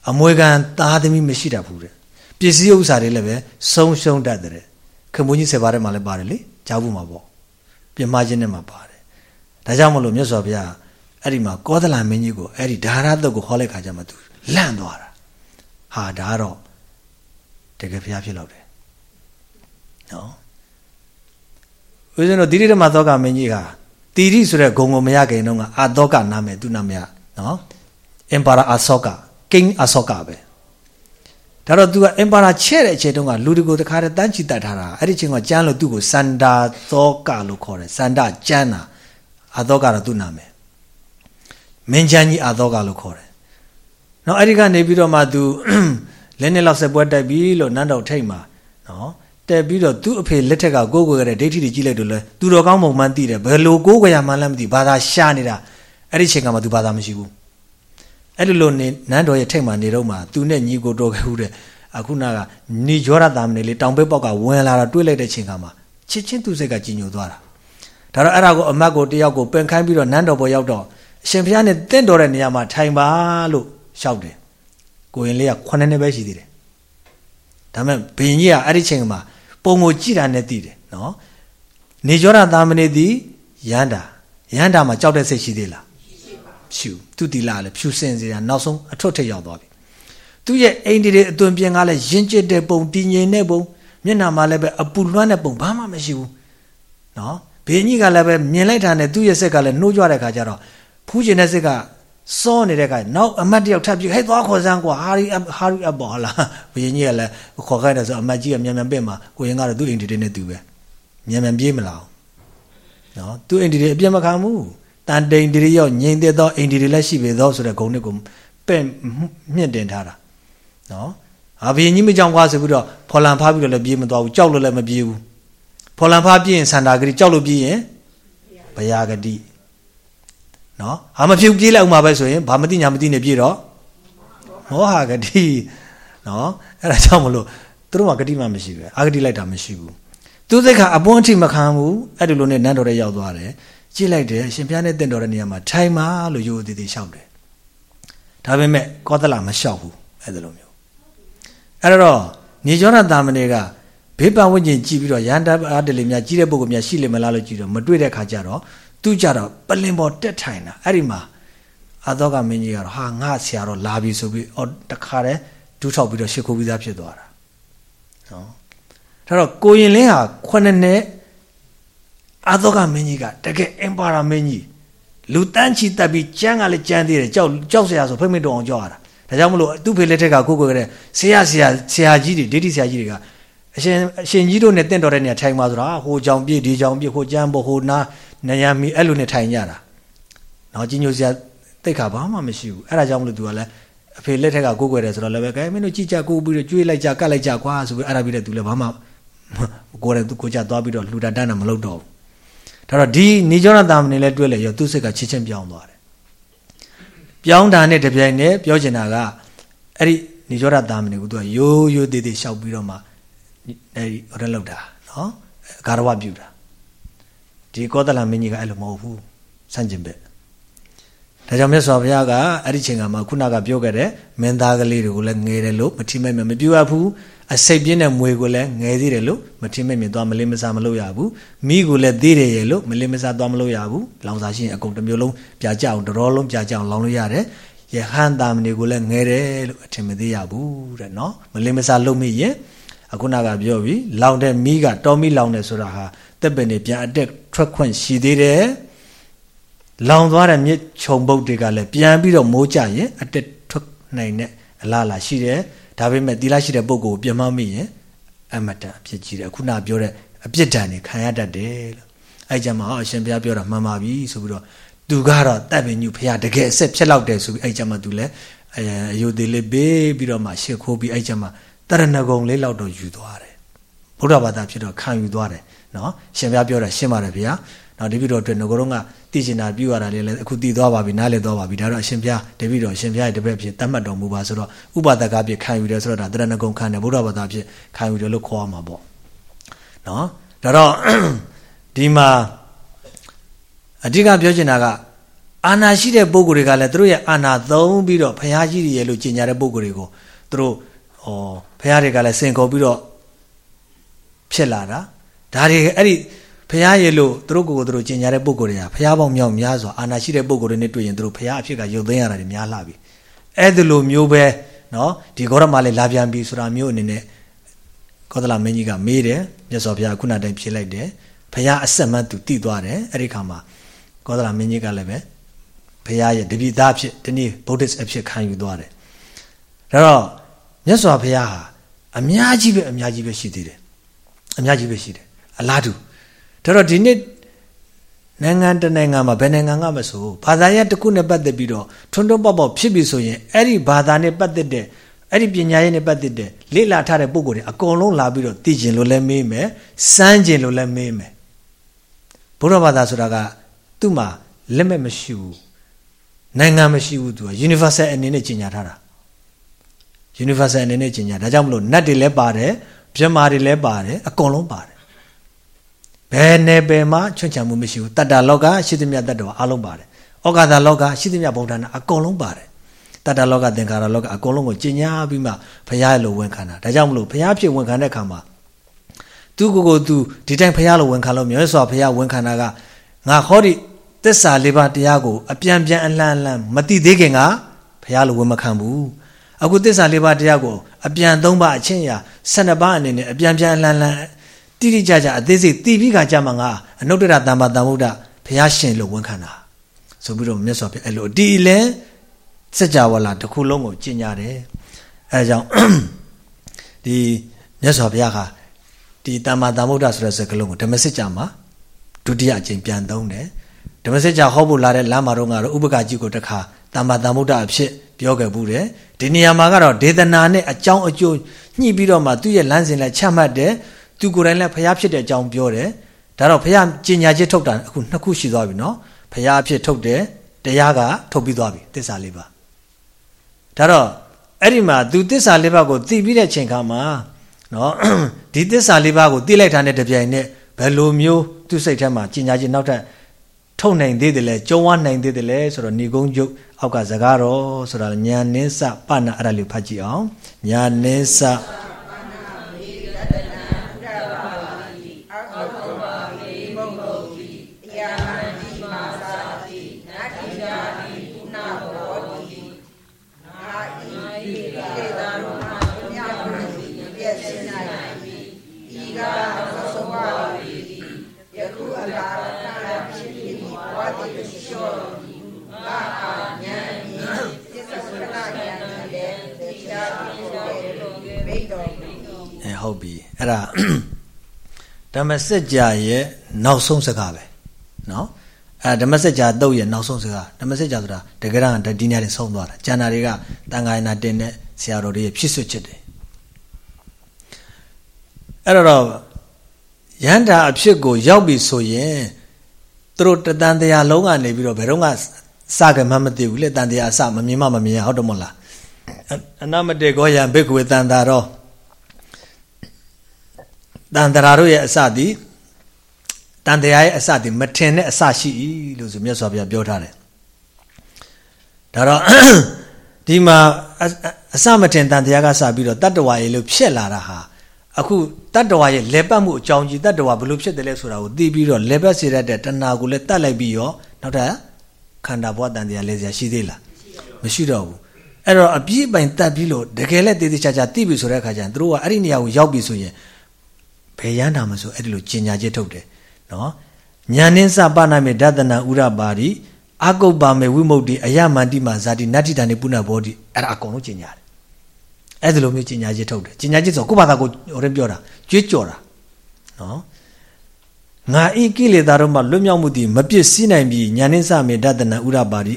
အမွေခံသားသမီးမရှိတတ်ဘူးတဲ့ ပစ္စည်းဥစ္စာတွေလည်းပဲဆုံးရှုံးတတ်တဲ့ခင်မွန်းကြီးဆယ်ပါးထဲမှာလည်းပါတယ်လေကြားဘူးမှာပေါ့ပြမချင်းနဲ့မှာပါတယ်ဒါကြောင့်မလို့မြတ်စွာဘုရားအဲ့ဒီမှာကောသလမင်းကြီးကိုအဲ့ဒီဓာရတုတ်ကိုခေါ်လိုက်ခါကျမှသူလန့်သွားတာဟာဒါတော့တကယ်ဘုရားဖြစ်တော့တယ်နော်ဦးဇင်းတို့တိရိဓမ္မသောကမင်းကြီးဟာတိရိဆိုတဲ့ဂုံကိုမရခင်တော့ကအာသောကနာမည်သူနာမည်နော်အင်ပါရာအာသောကကင်းအာသောကပဲ ဒါတော့ तू ကအင်ပါရာချဲ့တဲ့အချိန်တုန်းကလူတကူတခါတည်းတန်းချီတတ်ထားတာအဲ့ဒီချိန်ကကျမ်းလို့သူ့ကိုစန္ဒာသောကလို့ခေါ်တယ်စန္ဒကျမ်းတာအာသောကတော့သူ့နာမည်မင်းချမ်းကြီးအာသောကလို့ခေါ်တယ်နော်အဲ့ဒီကနေပြီးတော့မှ तू လက်နဲ့လောက်ဆက်ပွဲတက်ပြီးလို့နန်းတော်ထိတ်မှာနော်တက်ပြီးတော့သူ့အဖေလက်ထက်ကကိုးကွယ်ရတဲ့ဒိဋ္ဌိတွေကြီးလိုက်တော့လဲသူတော်ကောင်းပုံမှန်သိတယ်ဘယ်လိုကိုးကွယ်ရမှန်းလည်းမသိဘာသာရှာနေတာအဲ့ဒီချိန်ကမှ तू ဘာသာမရှိဘူး အဲ့လိုလိုနေနန်းတော်ရဲ့ထိတ်မှနေတော့မှသူနဲ့ညီကိုတော်ခဲ့ဦးတဲ့အခုနကနေရောရတာမနေလေတောင်ဘက်ပေါက်ကဝင်လာတော့တွေးလိုက်တဲ့ချိန်ကမှချစ်ချင်းသူစိတ်ကကြီးညိုသွားတာဒါတော့အဲ့ဒါကိုအမတ်ကိုတယောက်ကိုပင်ခိုင်းပြီးတော့နန်းတော်ပေါ်ရောက်တော့အရှင်ဘုရားနဲ့တင့်တော်တဲ့နေရာမှာထိုင်ပါလို့ရှောက်တယ်ကိုရင်လေးက9နှစ်ပဲရှိသေးတယ်ဒါမဲ့ဘရင်ကြီးကအဲ့ဒီချိန်မှာပုံကိုကြည့်တာနဲ့သိတယ်နော်နေရောရတာမနေသည်ရန်တာရန်တာမှာကြောက်တဲ့စိတ်ရှိသေးလား ဖြူသူတီလာလည်းဖြူစင်စေတာနောက်ဆုံးအထွတ်ထိပ်ရောက်သွားပြီသူရဲ့အိမ်ဒီတွေအသွင်ပြင်ကားလည်းရင်ကျစ်တဲ့ပုံတည်ငြိမ်တဲ့ပုံမျက်နှာမှာလည်းပဲအပူလွှမ်းတဲ့ပုံဘာမှမရှိဘူးနော်ဘေးကြီးကလည်းပဲမြင်လိုက်တာနဲ့သူ့ရဲ့စက်ကလည်းနှိုးကြွတဲ့ခါကျတော့ဖူးကျင်တဲ့စက်ကစောနေတဲ့ခါနောက်အမတ်တယောက်ထပ်ပြီးဟဲ့သွားခေါ်စမ်းကွာဟာရီဟာရီအပေါ်လာဘေးကြီးကလည်းခေါ်ခိုင်းတယ်ဆိုအမတ်ကြီးကမြန်မြန်ပြင့်မှာကိုရင်ကတော့သူ့အိမ်ဒီတွေနဲ့သူပဲမြန်မြန်ပြေးမလာအောင်နော်သူ့အိမ်ဒီတွေအပြစ်မခံဘူး တန်တိန်တရိယောငြိမ်သက်သောအိန္ဒိတွေလည်းရှိပေသောဆိုတဲ့ဂုဏ်တွေကိုပဲ့မြင့်တင်ထားတာနော်အဘိညာဉ်မကြောင်ကွာဆိုပြီးတော့ဖော်လန်ဖားပြီးတော့လည်းပြေးမသွားဘူးကြောက်လို့လည်းမပြေးဘူးဖော်လန်ဖားပြေးရင်စန္ဒာဂတိကြောက်လို့ပြေးရင်ဘယာဂတိနော်ဟာမဖြစ်ပြေးလိုက်အောင်ပါပဲဆိုရင်ဘာမသိညာမသိနေပြေးတော့မောဟဂတိနော်အဲ့ဒါကြောင့်မလို့သူတို့ကဂတိမှမရှိဘူးအာဂတိလိုက်တာမရှိဘူးသူစိတ်ကအပွန်းအထိမခံဘူးအဲ့ဒီလိုနဲ့နန်းတော်ထဲရောက်သွားတယ် ကြည့်လိုက်တယ်အရှင်ဘုရားနဲ့တင့်တော်တဲ့နေရာမှာထိုင်ပါလို့ရိုးသေးသေးလျှောက်တယ်ဒါပေမဲ့ကောသလမလျှောက်ဘူးအဲ့ဒါလိုမျိုးအဲ့တော့ညီကျောနာတာမဏေကဘေးပဝန်းကျင်ကြည့်ပြီးတော့ရန်တအားတလေများကြီးတဲ့ပုဂ္ဂိုလ်များရှိလိမ့်မလားလို့ကြည့်တော့မတွေ့တဲ့ခါကျတော့သူကြတော့ပလင်ပေါ်တက်ထိုင်တာအဲ့ဒီမှာအာသောကမင်းကြီးကတော့ဟာငါဆရာတော့လာပြီဆိုပြီးအော်တခါတည်းဒူးထောက်ပြီးတော့ရှ िख ိုးပြီးသားဖြစ်သွားတာနော်ဒါတော့ကိုရင်လင်းဟာခုနှစ်နှစ် အာသောကမင်းကြီးကတကယ် emperor မင်းကြီးလူတန်းချီတက်ပြီးကြမ်းကလည်းကြမ်းသေးတယ်ကြောက်ကြောက်ဆရာဆိုဖိမ့်မတော်အောင်ကြောက်ရတာဒါကြောင့်မလို့သူ့ဖေလက်ထက်ကကိုကိုကတဲ့ဆရာဆရာဆရာကြီးတွေဒိဋ္ဌိဆရာကြီးတွေကအရှင်အရှင်ကြီးတို့နဲ့တင့်တော်တဲ့နေရာထိုင်ပါဆိုတာဟိုကြောင်ပြည့်ဒီကြောင်ပြည့်ဟိုကြမ်းပေါ်ဟိုနာနေရမီအဲ့လိုနဲ့ထိုင်ကြတာနော်ကြီးညိုဆရာတိတ်ခါဘာမှမရှိဘူးအဲ့ဒါကြောင့်မလို့သူကလည်းအဖေလက်ထက်ကကိုကိုတယ်ဆိုတော့လည်းပဲကဲမင်းတို့ကြည်ကြကိုပြီးတော့ကြွေးလိုက်ကြကတ်လိုက်ကြကွာဆိုပြီးအဲ့ဒါပြီးတော့သူလည်းဘာမှကိုယ်ကသူကိုကြသွားပြီးတော့လှူဒါန်းတာမလုပ်တော့ဘူး ဒါတော့ဒီနေကြောရတာမနေလဲတွေ့လေရောသူ့စိတ်ကချစ်ချင်းပြောင်းသွားတယ်ပြောင်းတာနဲ့တပြိုင်နက်ပြောချင်တာကအဲ့ဒီနေကြောရတာမနေကိုသူကရိုးရိုးသေးသေးရှောက်ပြီးတော့မှအဲ့ဒီဟိုတက်လောက်တာနော်ဂါရဝပြုတာဒီကောသလမင်းကြီးကအဲ့လိုမဟုတ်ဘူးစန့်ကျင်ဘက် ဒါကြောင့်မြတ်စွာဘုရားကအဲ့ဒီချိန်ကမှခုနကပြောခဲ့တဲ့မင်းသားကလေးတွေကိုလည်းငယ်တယ်လို့မထိမဲ့မပြုတ်ရဘူးအစိတ်ပြင်းတဲ့မွေကိုလည်းငယ်သေးတယ်လို့မထိမဲ့မြင်သွားမလေးမစားမလုပ်ရဘူးမိကိုလည်းသေးတယ်ရဲ့လို့မလေးမစားသွားမလုပ်ရဘူးလောင်စာရှိရင်အကုန်တစ်မျိုးလုံးပြကြအောင်တတော်လုံးပြကြအောင်လောင်လို့ရတယ်ယဟန်တာမဏေကိုလည်းငယ်တယ်လို့အထင်မသေးရဘူးတဲ့နော်မလေးမစားလုပ်မိရင်အခုနကပြောပြီလောင်တဲ့မိကတော်မိလောင်တယ်ဆိုတာဟာတက်ပင်နေပြန်အတက်ထွက်ခွင့်ရှိသေးတယ် လောင်သွားတဲ့မြစ်ခြုံပုတ်တွေကလည်းပြန်ပြီးတော့မိုးကြရင်အတက်ထွက်နိုင်တဲ့အလားအလာရှိတယ်ဒါပေမဲ့သီလရှိတဲ့ပုဂ္ဂိုလ်ကိုပြန်မမိရင်အမတန်အဖြစ်ကြီးတယ်ခုနပြောတဲ့အပြစ်ဒဏ်တွေခံရတတ်တယ်လို့အဲ့ကြမှာဟောအရှင်ဘုရားပြောတာမှန်ပါပြီဆိုပြီးတော့သူကတော့တပ်ပင်ညုဘုရားတကယ်အဆက်ဖြစ်လောက်တယ်ဆိုပြီးအဲ့ကြမှာသူလည်းအယုသေးလေးပေးပြီးတော့မှရှ िख ိုးပြီးအဲ့ကြမှာတရဏဂုံလေးလောက်တော့ယူသွားတယ်ဗုဒ္ဓဘာသာဖြစ်တော့ခံယူသွားတယ်နော်ရှင်ဘုရားပြောတာရှင်းပါတယ်ဗျာ နော်ဒီပြီးတော့အတွက်ငကိုတော့ကသိချင်တာပြုရတာလေးလည်းအခုသိသွားပါပြီနားလည်သွားပါပြီဒါတော့အရှင်ဘုရားတပည့်တော်အရှင်ဘုရားရဲ့တပည့်ဖြစ်တတ်မှတ်တော်မူပါဆိုတော့ဥပဒကဖြစ်ခံယူတယ်ဆိုတော့ဒါတရဏဂုံခံတယ်ဗုဒ္ဓဘာသာဖြစ်ခံယူတယ်လို့ခေါ်ရမှာပေါ့နော်ဒါတော့ဒီမှာအဓိကပြောချင်တာကအာနာရှိတဲ့ပုံကိုယ်တွေကလည်းသူတို့ရဲ့အာနာသုံးပြီးတော့ဘုရားကြီးတွေရဲ့လို့ကျင်ညာတဲ့ပုံကိုယ်တွေကိုသူတို့ဟောဘုရားတွေကလည်းစင်ခေါ်ပြီးတော့ဖြစ်လာတာဒါတွေအဲ့ဒီ ဖះရဲ့လို့သူတို့ကိုယ်ကိုသူတို့ကျင်ညာတဲ့ပုံကိုယ်တွေကဖះပေါင်းမြောက်များစွာအာနာရှိတဲ့ပုံကိုယ်တွေနဲ့တွေ့ရင်သူတို့ဖះအဖြစ်ကရုပ်သိမ်းရတာတွေများလှပြီအဲ့ဒီလိုမျိုးပဲနော်ဒီဂေါရမလေးလာပြန်ပြီဆိုတာမျိုးအနေနဲ့ကောသလမင်းကြီးကမေးတယ်မြတ်စွာဘုရားခုနတိုင်ဖြေလိုက်တယ်ဖះအဆက်မှန်သူတိသွားတယ်အဲ့ဒီခါမှာကောသလမင်းကြီးကလည်းပဲဖះရဲ့တပိသားဖြစ်ဒီနေ့ဗုဒ္ဓအဖြစ်ခံယူသွားတယ်ဒါတော့မြတ်စွာဘုရားဟာအများကြီးပဲအများကြီးပဲရှိသေးတယ်အများကြီးပဲရှိတယ်အလားတူ ဒါတော့ဒီနေ့နိုင်ငံတနိုင်ငံမှာဘယ်နိုင်ငံကမဆိုဘာသာရပ်တစ်ခုနဲ့ပတ်သက်ပြီးတော့ထွန်းထွန်းပေါက်ပေါက်ဖြစ်ပြီဆိုရင်အဲ့ဒီဘာသာနဲ့ပတ်သက်တဲ့အဲ့ဒီပညာရေးနဲ့ပတ်သက်တဲ့လေ့လာထားတဲ့ပုံကိုယ်တွေအကုန်လုံးလာပြီးတော့သိကျင်လို့လည်းမေးမယ်စမ်းကျင်လို့လည်းမေးမယ်ဘုရားဘာသာဆိုတာကသူ့မှာလက်မဲ့မရှိဘူးနိုင်ငံမရှိဘူးသူက universal အနေနဲ့ကြီးညာထားတာ universal အနေနဲ့ကြီးညာဒါကြောင့်မလို့နတ်တွေလည်းပါတယ်မြမာတွေလည်းပါတယ်အကုန်လုံးပါတယ် ဘယ်နယ်ပယ်မှာချွန့်ချံမှုမရှိဘူးတတ္တလောကရှိသမျှတတ္တဝါအလုံးပါတယ်ဩကာသလောကရှိသမျှဗုဒ္ဓနာအကုန်လုံးပါတယ်တတ္တလောကသင်္ခါရလောကအကုန်လုံးကိုကျင်ညာပြီးမှဘုရားရဲ့လိုဝန်ခံတာဒါကြောင့်မလို့ဘုရားဖြစ်ဝန်ခံတဲ့အခါမှာသူကိုယ်ကိုသူဒီတိုင်းဘုရားလိုဝန်ခံလို့မြတ်စွာဘုရားဝန်ခံတာကငါခေါ်ဒီသစ္စာလေးပါးတရားကိုအပြန်ပြန်အလန့်အလန့်မတိသေးခင်ကဘုရားလိုဝန်မခံဘူးအခုသစ္စာလေးပါးတရားကိုအပြန်သုံးပါအချင်းရာ12ပါးအနေနဲ့အပြန်ပြန်အလန့်အလန့် တိတိကျကျအသေးစိတ်တည်ပြီးခါကြမှာငါအနုတ္တရတမ္ပါတမ္ဗုဒ္ဓဘုရားရှင်လို့ဝန်ခံတာဆိုပြီးတော့မြတ်စွာဘုရားအဲ့လိုဒီလဲစัจ java လာတစ်ခုလုံးကိုကျင့်ကြတယ်အဲဒါကြောင့်ဒီမြတ်စွာဘုရားကဒီတမ္မာတမ္ဗုဒ္ဓဆိုတဲ့စကားလုံးကိုဓမ္မစစ်ကြမှာဒုတိယအကြိမ်ပြန်သုံးတယ်ဓမ္မစစ်ကြဟောဖို့လာတဲ့လမ်းမှာတော့ကတော့ဥပကကြီးကိုတခါတမ္မာတမ္ဗုဒ္ဓအဖြစ်ပြောခဲ့ဘူးတယ်ဒီနေရာမှာကတော့ဒေသနာနဲ့အကြောင်းအကျိုးညှိပြီးတော့မှသူ့ရဲ့လမ်းစဉ်လည်းချမှတ်တယ် သူကိုယ်တိုင်လည်းဖျားဖြစ်တဲ့အကြောင်းပြောတယ်ဒါတော့ဖျားကျင်ညာချက်ထုတ်တာအခုနှစ်ခုရှိသွားပြီနော်ဖျားဖြစ်ထုတ်တယ်တရားကထုတ်ပြီးသွားပြီတစ္ဆာလေးပါဒါတော့အဲ့ဒီမှာသူတစ္ဆာလေးပါးကိုသိပြီးတဲ့ချိန်ခါမှာနော်ဒီတစ္ဆာလေးပါးကိုသိလိုက်တာနဲ့တပြိုင်နက်ဘယ်လိုမျိုးသူ့စိတ်ထဲမှာကျင်ညာချက်နောက်ထပ်ထုတ်နိုင်သေးတယ်လဲကြုံဝနိုင်သေးတယ်လဲဆိုတော့ဏီကုန်းကျုပ်အောက်ကစကားတော်ဆိုတာညာနင်းစပနာအဲ့ဒါလေးဖတ်ကြည့်အောင်ညာနင်းစဟုတ်ပြီ အဲ့ဒါဓမ္မစကြာရဲ့နောက်ဆုံးစကားပဲနော်အဲဓမ္မစကြာတုတ်ရဲ့နောက်ဆုံးစကားဓမ္မစကြာဆိုတာတကယ်တော့ဒီနေ့တွေဆုံးသွားတာကျန်တာတွေကတန်ခါရနာတင်တဲ့ဆရာတော်တွေရဲ့ဖြစ်စွချက်တွေအဲ့တော့ရန်တာအဖြစ်ကိုရောက်ပြီဆိုရင်သူတို့တတန်တရားလုံးကနေပြီးတော့ဘယ်တော့မှစကမှမသိဘူးလေတန်တရားအစမမြင်မှမမြင်ဟုတ်တယ်မဟုတ်လားအနမတေကောယံဘိက္ခွေတန်တာတော့ တန်တရာတို့ရဲ့အစသည်တန်တရားရဲ့အစသည်မထင်တဲ့အစရှိ၏လို့ဆိုမြတ်စွာဘုရားပြောထားတယ်ဒါတော့ဒီမှာအစမထင်တန်တရားကစပြီးတော့တတ္တဝါရေလို့ဖြစ်လာတာဟာအခုတတ္တဝါရဲ့လေပတ်မှုအကြောင်းကြီးတတ္တဝါဘလို့ဖြစ်တယ်လဲဆိုတာကိုသိပြီးတော့လေပတ်စေရတဲ့တဏှာကိုလည်းတတ်လိုက်ပြီးရောနောက်ထပ်ခန္ဓာဘဝတန်တရားလဲစရာရှိသေးလားမရှိတော့ဘူးအဲ့တော့အပြည့်ပိုင်တတ်ပြီးလို့တကယ်လည်းတည်တည်ချာချာသိပြီဆိုတဲ့အခါကျရင်တို့ကအဲ့ဒီနေရာကိုရောက်ပြီဆိုရင် ဘယ်ရန်တာမဆိုအဲ့ဒီလိုကျင်ညာချက်ထုတ်တယ်နော်ညာနှင်းစပနာမေဒသနာဥရပါတိအကုပ္ပါမေဝိမု ക്തി အယမန္တိမာဇာတိနတ္တိတန်နေပုဏ္ဏဘောတိအဲ့ဒါအကုန်လုံးကျင်ညာတယ်အဲ့ဒီလိုမျိုးကျင်ညာချက်ထုတ်တယ်ကျင်ညာချက်ဆိုကိုယ့်ဘာသာကိုဟိုရင်ပြောတာကြွေးကြော်တာနော်ငါဤကိလေသာတို့မှလွတ်မြောက်မှုတည်မပြစ်စည်းနိုင်ပြီညာနှင်းစမေဒသနာဥရပါတိ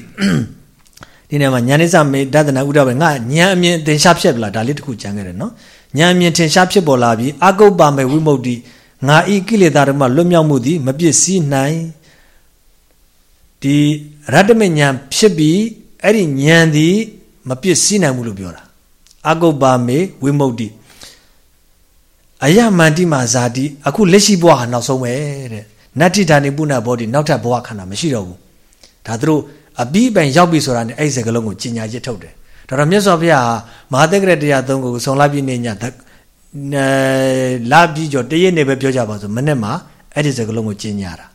ဒီနေ့မှာညာနှင်းစမေဒသနာဥရပါငါညာအမြင်သင်ရှားဖြစ်ပလားဒါလေးတခုကြံခဲ့တယ်နော် ဉာဏ်မြင်ထင်ရှားဖြစ်ပေါ်လာပြီးအကုပ္ပမေဝိမု ക്തി ငါဤကိလေသာတို့မှလွတ်မြောက်မှုသည်မပြည့်စည်နိုင်ဒီရတ္တမဉာဏ်ဖြစ်ပြီးအဲ့ဒီဉာဏ်သည်မပြည့်စည်နိုင်ဘူးလို့ပြောတာအကုပ္ပမေဝိမု ക്തി အယမန္တိမာဇာတိအခုလက်ရှိဘဝဟာနောက်ဆုံးပဲတဲ့နတ္တိဓာနိပုဏ္ဏဘောဓိနောက်ထပ်ဘဝခန္ဓာမရှိတော့ဘူးဒါသူတို့အပြီးပိုင်ရောက်ပြီဆိုတာနဲ့အဲ့ဒီစကလုံးကိုကျင်ညာရစ်ထုတ်တယ် ဒါတော့မြတ်စွာဘုရားမဟာတက္ကရတရားသုံးကိုဆုံလာပြည့်နေညလာပြီးကြောတရက်နေပဲပြောကြပါဆိုမနေ့မှာအဲ့ဒီစကလုံးကိုကျင့်ကြတာ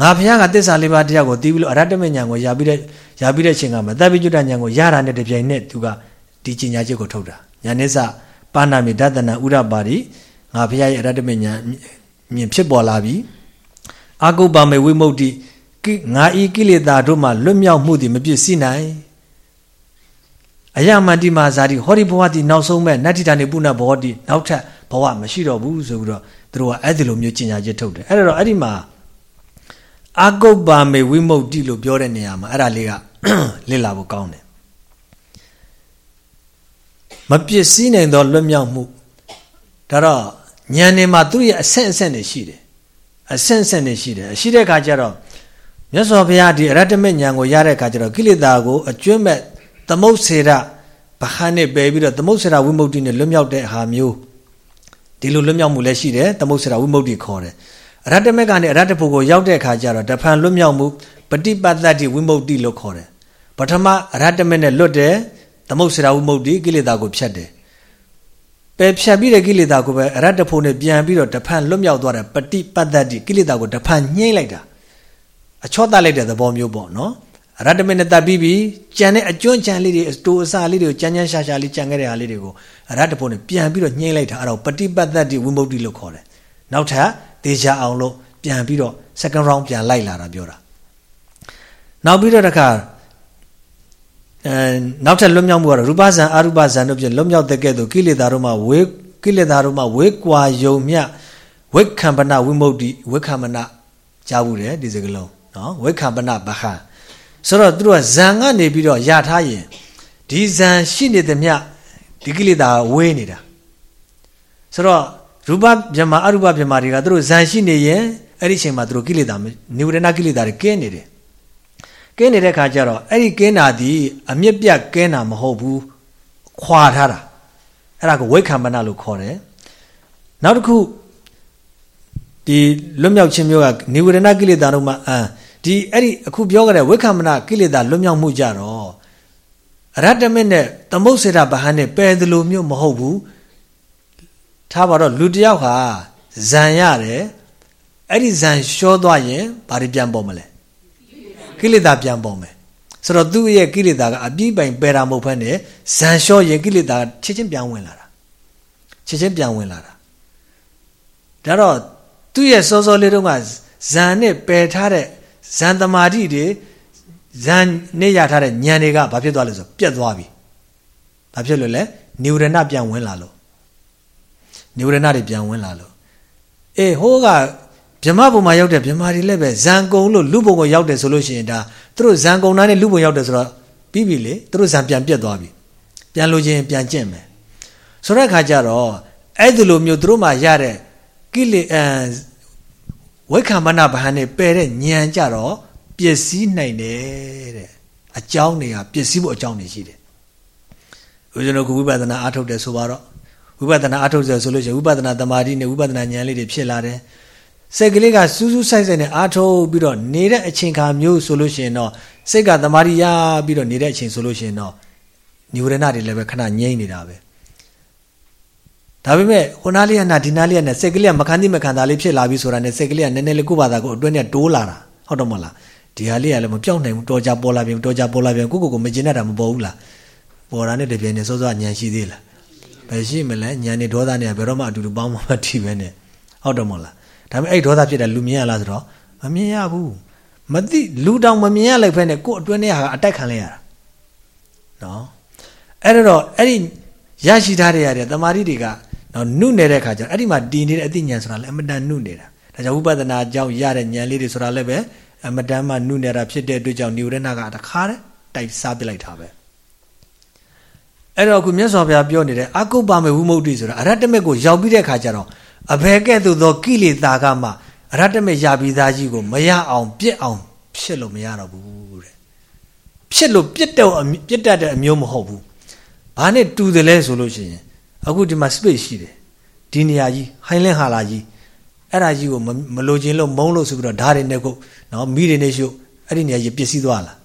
ငါဘုရားကတစ္ဆာလေးပါးတရားကိုတီးပြီးလို့အရတ္တမဉဏ်ကိုရပြီးတဲ့ရပြီးတဲ့အချိန်ကမတပိကျွတ်ဉာဏ်ကိုရတာနဲ့တပြိုင်နက်သူကဒီကျင့်ညာချက်ကိုထုတ်တာညာနိစ္စပါဏာမိဒသနာဥရပါတိငါဘုရားရဲ့အရတ္တမဉဏ်မြင်ဖြစ်ပေါ်လာပြီအာကုပ္ပမေဝိမု ക്തി ငါဤကိလေသာတို့မှလွတ်မြောက်မှုသည်မပြည့်စည်နိုင် အယမန္တိမာဇာတိဟောဒီဘဝတိနောက်ဆုံးမဲ့နတ္တိတာနေပုဏ္ဏဘောတိနောက်ထပ်ဘဝမရှိတော့ဘူးဆိုပြီးတော့သူတို့ကအဲ့ဒီလိုမျိုးကျင်ညာချက်ထုတ်တယ်အဲ့တော့အဲ့ဒီမှာအာကုပ္ပါမေဝိမု ക്തി လို့ပြောတဲ့နေရာမှာအဲ့ဒါလေးကလစ်လာဖို့ကောင်းတယ်မပစ္စည်းနိုင်သောလွတ်မြောက်မှုဒါတော့ဉာဏ်နဲ့မှာသူ့ရဲ့အဆင့်အဆင့်တွေရှိတယ်အဆင့်အဆင့်တွေရှိတယ်ရှိတဲ့အခါကျတော့မြတ်စွာဘုရားဒီအရတ္တမဉာဏ်ကိုရတဲ့အခါကျတော့ကိလေသာကိုအကျွမ်းမဲ့ သမုတ်စေရဗခန်းနဲ့ပယ်ပြီးတော့သမုတ်စေရဝိမု ക്തി နဲ့လွတ်မြောက်တဲ့ဟာမျိုးဒီလိုလွတ်မြောက်မှုလည်းရှိတယ်သမုတ်စေရဝိမု ക്തി ခေါ်တယ်အရတ္တမက်ကနေအရတ္တဖို့ကိုရောက်တဲ့အခါကျတော့တဖန်လွတ်မြောက်မှုပฏิပတ်တ္တိဝိမု ക്തി လို့ခေါ်တယ်ပထမအရတ္တမက်နဲ့လွတ်တယ်သမုတ်စေရဝိမု ക്തി ကိလေသာကိုဖြတ်တယ်ပယ်ဖြတ်ပြီးတဲ့ကိလေသာကိုပဲအရတ္တဖို့နဲ့ပြန်ပြီးတော့တဖန်လွတ်မြောက်သွားတယ်ပฏิပတ်တ္တိကိလေသာကိုတဖန်ညှိလိုက်တာအချော့တလိုက်တဲ့သဘောမျိုးပေါ့နော် ရတ္တမင်းနဲ့တတ်ပြီးပြီကြံတဲ့အကျွန်းကြံလေးတွေတိုးအစာလေးတွေကိုကြမ်းကြမ်းရှာရှာလေးကြံခဲ့တဲ့ဟာလေးတွေကိုရတ္တဖို့နဲ့ပြန်ပြီးတော့ညှိလိုက်တာအဲ့တော့ပฏิပတ်သက်တိဝိမု ക്തി လို့ခေါ်တယ်နောက်ထပ်ဒေချာအောင်လို့ပြန်ပြီးတော့ second round ပြန်လိုက်လာတာပြောတာနောက်ပြီးတော့တခါအဲနောက်ထပ်လွတ်မြောက်မှုကတော့ရူပဇံအရူပဇံတို့ဖြင့်လွတ်မြောက်တဲ့ကဲ့သို့ကိလေသာတို့မှဝေကိလေသာတို့မှဝေကွာယုံမြဝိခံပနဝိမု ക്തി ဝိခံမနကြားဘူးတယ်ဒီစကလုံးနော်ဝိခံပနဘခ ဆိုတော့သူတို့ကဇံကနေပြီးတော့ရထားရင်ဒီဇံရှိနေသမျှဒီကိလေသာဝေးနေတာဆိုတော့ရူပဗြဟ္မာအရူပဗြဟ္မာတွေကသူတို့ဇံရှိနေရင်အဲ့ဒီအချိန်မှာသူတို့ကိလေသာနိဝရဏကိလေသာတွေကင်းနေတယ်ကင်းနေတဲ့ခါကျတော့အဲ့ဒီကင်းတာဒီအမြင့်ပြတ်ကင်းတာမဟုတ်ဘူးခွာထားတာအဲ့ဒါကိုဝိခံမနာလို့ခေါ်တယ်နောက်တစ်ခုဒီလွတ်မြောက်ခြင်းမျိုးကနိဝရဏကိလေသာတို့မှာအမ် ဒီအဲ့ဒီအခုပြောကြတဲ့ဝိက္ခမနကိလေသာလွတ်မြောက်မှုကြတော့အရတ္တမစ်နဲ့သမုတ်စေတဗဟန်နဲ့ပယ်တယ်လို့မျိုးမဟုတ်ဘူးထားပါတော့လူတယောက်ဟာဇံရတယ်အဲ့ဒီဇံရှောသွားရင်ဘာတွေပြန်ပေါ်မလဲကိလေသာပြန်ပေါ်မယ်ဆိုတော့သူ့ရဲ့ကိလေသာကအပြည့်ပိုင်ပယ်တာမဟုတ်ဘဲနဲ့ဇံလျှော့ရင်ကိလေသာချက်ချင်းပြန်ဝင်လာတာချက်ချင်းပြန်ဝင်လာတာဒါတော့သူ့ရဲ့စောစောလေးတုန်းကဇံနဲ့ပယ်ထားတဲ့ ဇန်သမာဓိတွေဇန်နဲ့ရထားတဲ့ဉာဏ်တွေကဘာဖြစ်သွားလဲဆိုပြတ်သွားပြီဘာဖြစ်လို့လဲနိဝရဏပြန်ဝင်လာလို့နိဝရဏတွေပြန်ဝင်လာလို့အေးဟိုးကဗြဟ္မဘုံမှာရောက်တဲ့ဗြဟ္မာတွေလည်းပဲဇံကုံလို့လူဘုံကိုရောက်တယ်ဆိုလို့ရှိရင်ဒါသူတို့ဇံကုံသားနဲ့လူဘုံရောက်တယ်ဆိုတော့ပြီးပြီလေသူတို့ဇံပြန်ပြတ်သွားပြီပြန်လို့ချင်းပြန်ကျင့်မယ်ဆိုတဲ့အခါကျတော့အဲ့ဒီလိုမျိုးသူတို့မှရတဲ့ကိလေအ ဝိခံမနာဘာနဲ့ပယ်တဲ့ဉာဏ်ကြတော့ပျက်စီးနိုင်တယ်တဲ့အကြောင်းတွေကပျက်စီးဖို့အကြောင်းတွေရှိတယ်ဦးဇင်းတို့ကဝိပဿနာအားထုတ်တယ်ဆိုတော့ဝိပဿနာအားထုတ်တယ်ဆိုလို့ရှိရင်ဝိပဿနာတမာတိနဲ့ဝိပဿနာဉာဏ်လေးတွေဖြစ်လာတယ်စိတ်ကလေးကစူးစူးဆိုင်ဆိုင်နဲ့အားထုတ်ပြီးတော့နေတဲ့အချိန်ခါမျိုးဆိုလို့ရှိရင်တော့စိတ်ကတမာတိရပြီးတော့နေတဲ့အချိန်ဆိုလို့ရှိရင်တော့နိဝရဏတွေလည်းပဲခဏငြိမ့်နေတာပဲ ဒါပေမဲ့ခုနာလေးကနာဒီနာလေးကနာစိတ်ကလေးကမခံသိမခံတာလေးဖြစ်လာပြီဆိုတာနဲ့စိတ်ကလေးကနည်းနည်းလေးကိုယ့်ဘာသာကိုအတွင်းနဲ့တိုးလာတာဟုတ်တော့မလားဒီဟာလေးကလည်းမပြောင်းနိုင်ဘူးတော်ကြပေါ်လာပြန်တော်ကြပေါ်လာပြန်ကိုကိုကိုမကျင်တတ်တာမပေါ်ဘူးလားပေါ်တာနဲ့တပြင်းနဲ့စောစောညံရှိသေးလားဘယ်ရှိမလဲညံနေဒေါသနဲ့ဘယ်တော့မှအတူတူပေါင်းမမထီပဲနဲ့ဟုတ်တော့မလားဒါပေမဲ့အဲ့ဒေါသဖြစ်တဲ့လူမြင်ရလားဆိုတော့မမြင်ရဘူးမသိလူတောင်မမြင်ရလိုက်ဖက်နဲ့ကို့အတွင်းထဲဟာအတိုက်ခံလိုက်ရတာနော်အဲ့တော့အဲ့ဒီရရှိထားတဲ့ရတယ်တမာတိတွေက နော်နုနေတဲ့ခါကျတော့အဲ့ဒီမှာတည်နေတဲ့အသိဉာဏ်ဆိုတာလည်းအမတန်နုနေတာဒါကြောင့်ဝိပဿနာအကြောင်းရတဲ့ဉာဏ်လေးတွေဆိုတာလည်းပဲအမတန်မှနုနေတာဖြစ်တဲ့အတွက်ကြောင့်နိဝရဏကတခါတည်းတိုက်စားပစ်လိုက်တာပဲအဲ့တော့အခုမြတ်စွာဘုရားပြောနေတဲ့အကုပ္ပမေဝိမု ക്തി ဆိုတာအရတ္တမေကိုရောက်ပြီးတဲ့ခါကျတော့အဘယ်ကဲ့သို့သောကိလေသာကမှအရတ္တမေရပြီးသားကြီးကိုမရအောင်ပြစ်အောင် ဖြစ်လို့မရတော့ဘူးတဲ့ဖြစ်လို့ပြစ်တော့ပြစ်တတ်တဲ့အမျိုးမဟုတ်ဘူးဘာနဲ့တူတယ်လဲဆိုလို့ရှိရင် အခုဒီမှာ space ရှိတယ်ဒီနေရာကြီးဟိုင်းလင်းဟာလာကြီးအဲ့ဒါကြီးကိုမလိုချင်လို့မုန်းလို့ဆိုပြီးတော့ဓာတ်တွေနဲ့ခုတ်နော်မိတွေနဲ့ရှုပ်အဲ့ဒီနေရာကြီးပျက်စီးသွားလား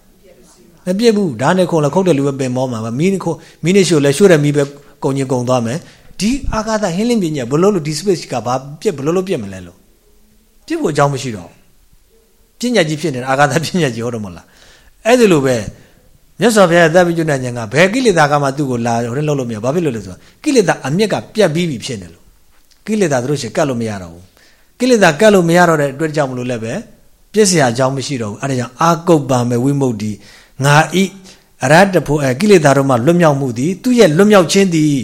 မပြစ်ဘူးဓာတ်နဲ့ခုံလည်းခုတ်တယ်လူပဲပင်မောမှာမီးနဲ့ခုမီးနဲ့ရှုပ်လည်းရှုပ်တယ်မီးပဲကုံကြီးကုံသွားမယ်ဒီအာကာသဟင်းလင်းပညာဘလို့လို့ဒီ space ကဘာပြစ်ဘလို့လို့ပြစ်မလဲလို့ပြစ်ဖို့အကြောင်းမရှိတော့ပညာကြီးဖြစ်နေတာအာကာသပညာကြီးဟုတ်တယ်မဟုတ်လားအဲ့ဒီလိုပဲ မြတ်စွာဘုရားသဗ္ဗညုဏဉာဏ်ကဘယ်ကိလေသာကမှသူ့ကိုလာဟိုလည်းလုံးလို့မရဘာဖြစ်လို့လဲဆိုတော့ကိလေသာအမြက်ကပြတ်ပြီးပြီဖြစ်နေလို့ကိလေသာတို့ရှိကတ်လို့မရတော့ဘူးကိလေသာကတ်လို့မရတော့တဲ့အတွက်ကြောင့်မလို့လည်းပဲပြည့်စရာအကြောင်းမရှိတော့ဘူးအဲဒါကြောင့်အာကုပ္ပမေဝိမု ക്തി ငါဤအရတ္တဖို့အဲကိလေသာတို့မှလွတ်မြောက်မှုသည်သူ့ရဲ့လွတ်မြောက်ခြင်းသည်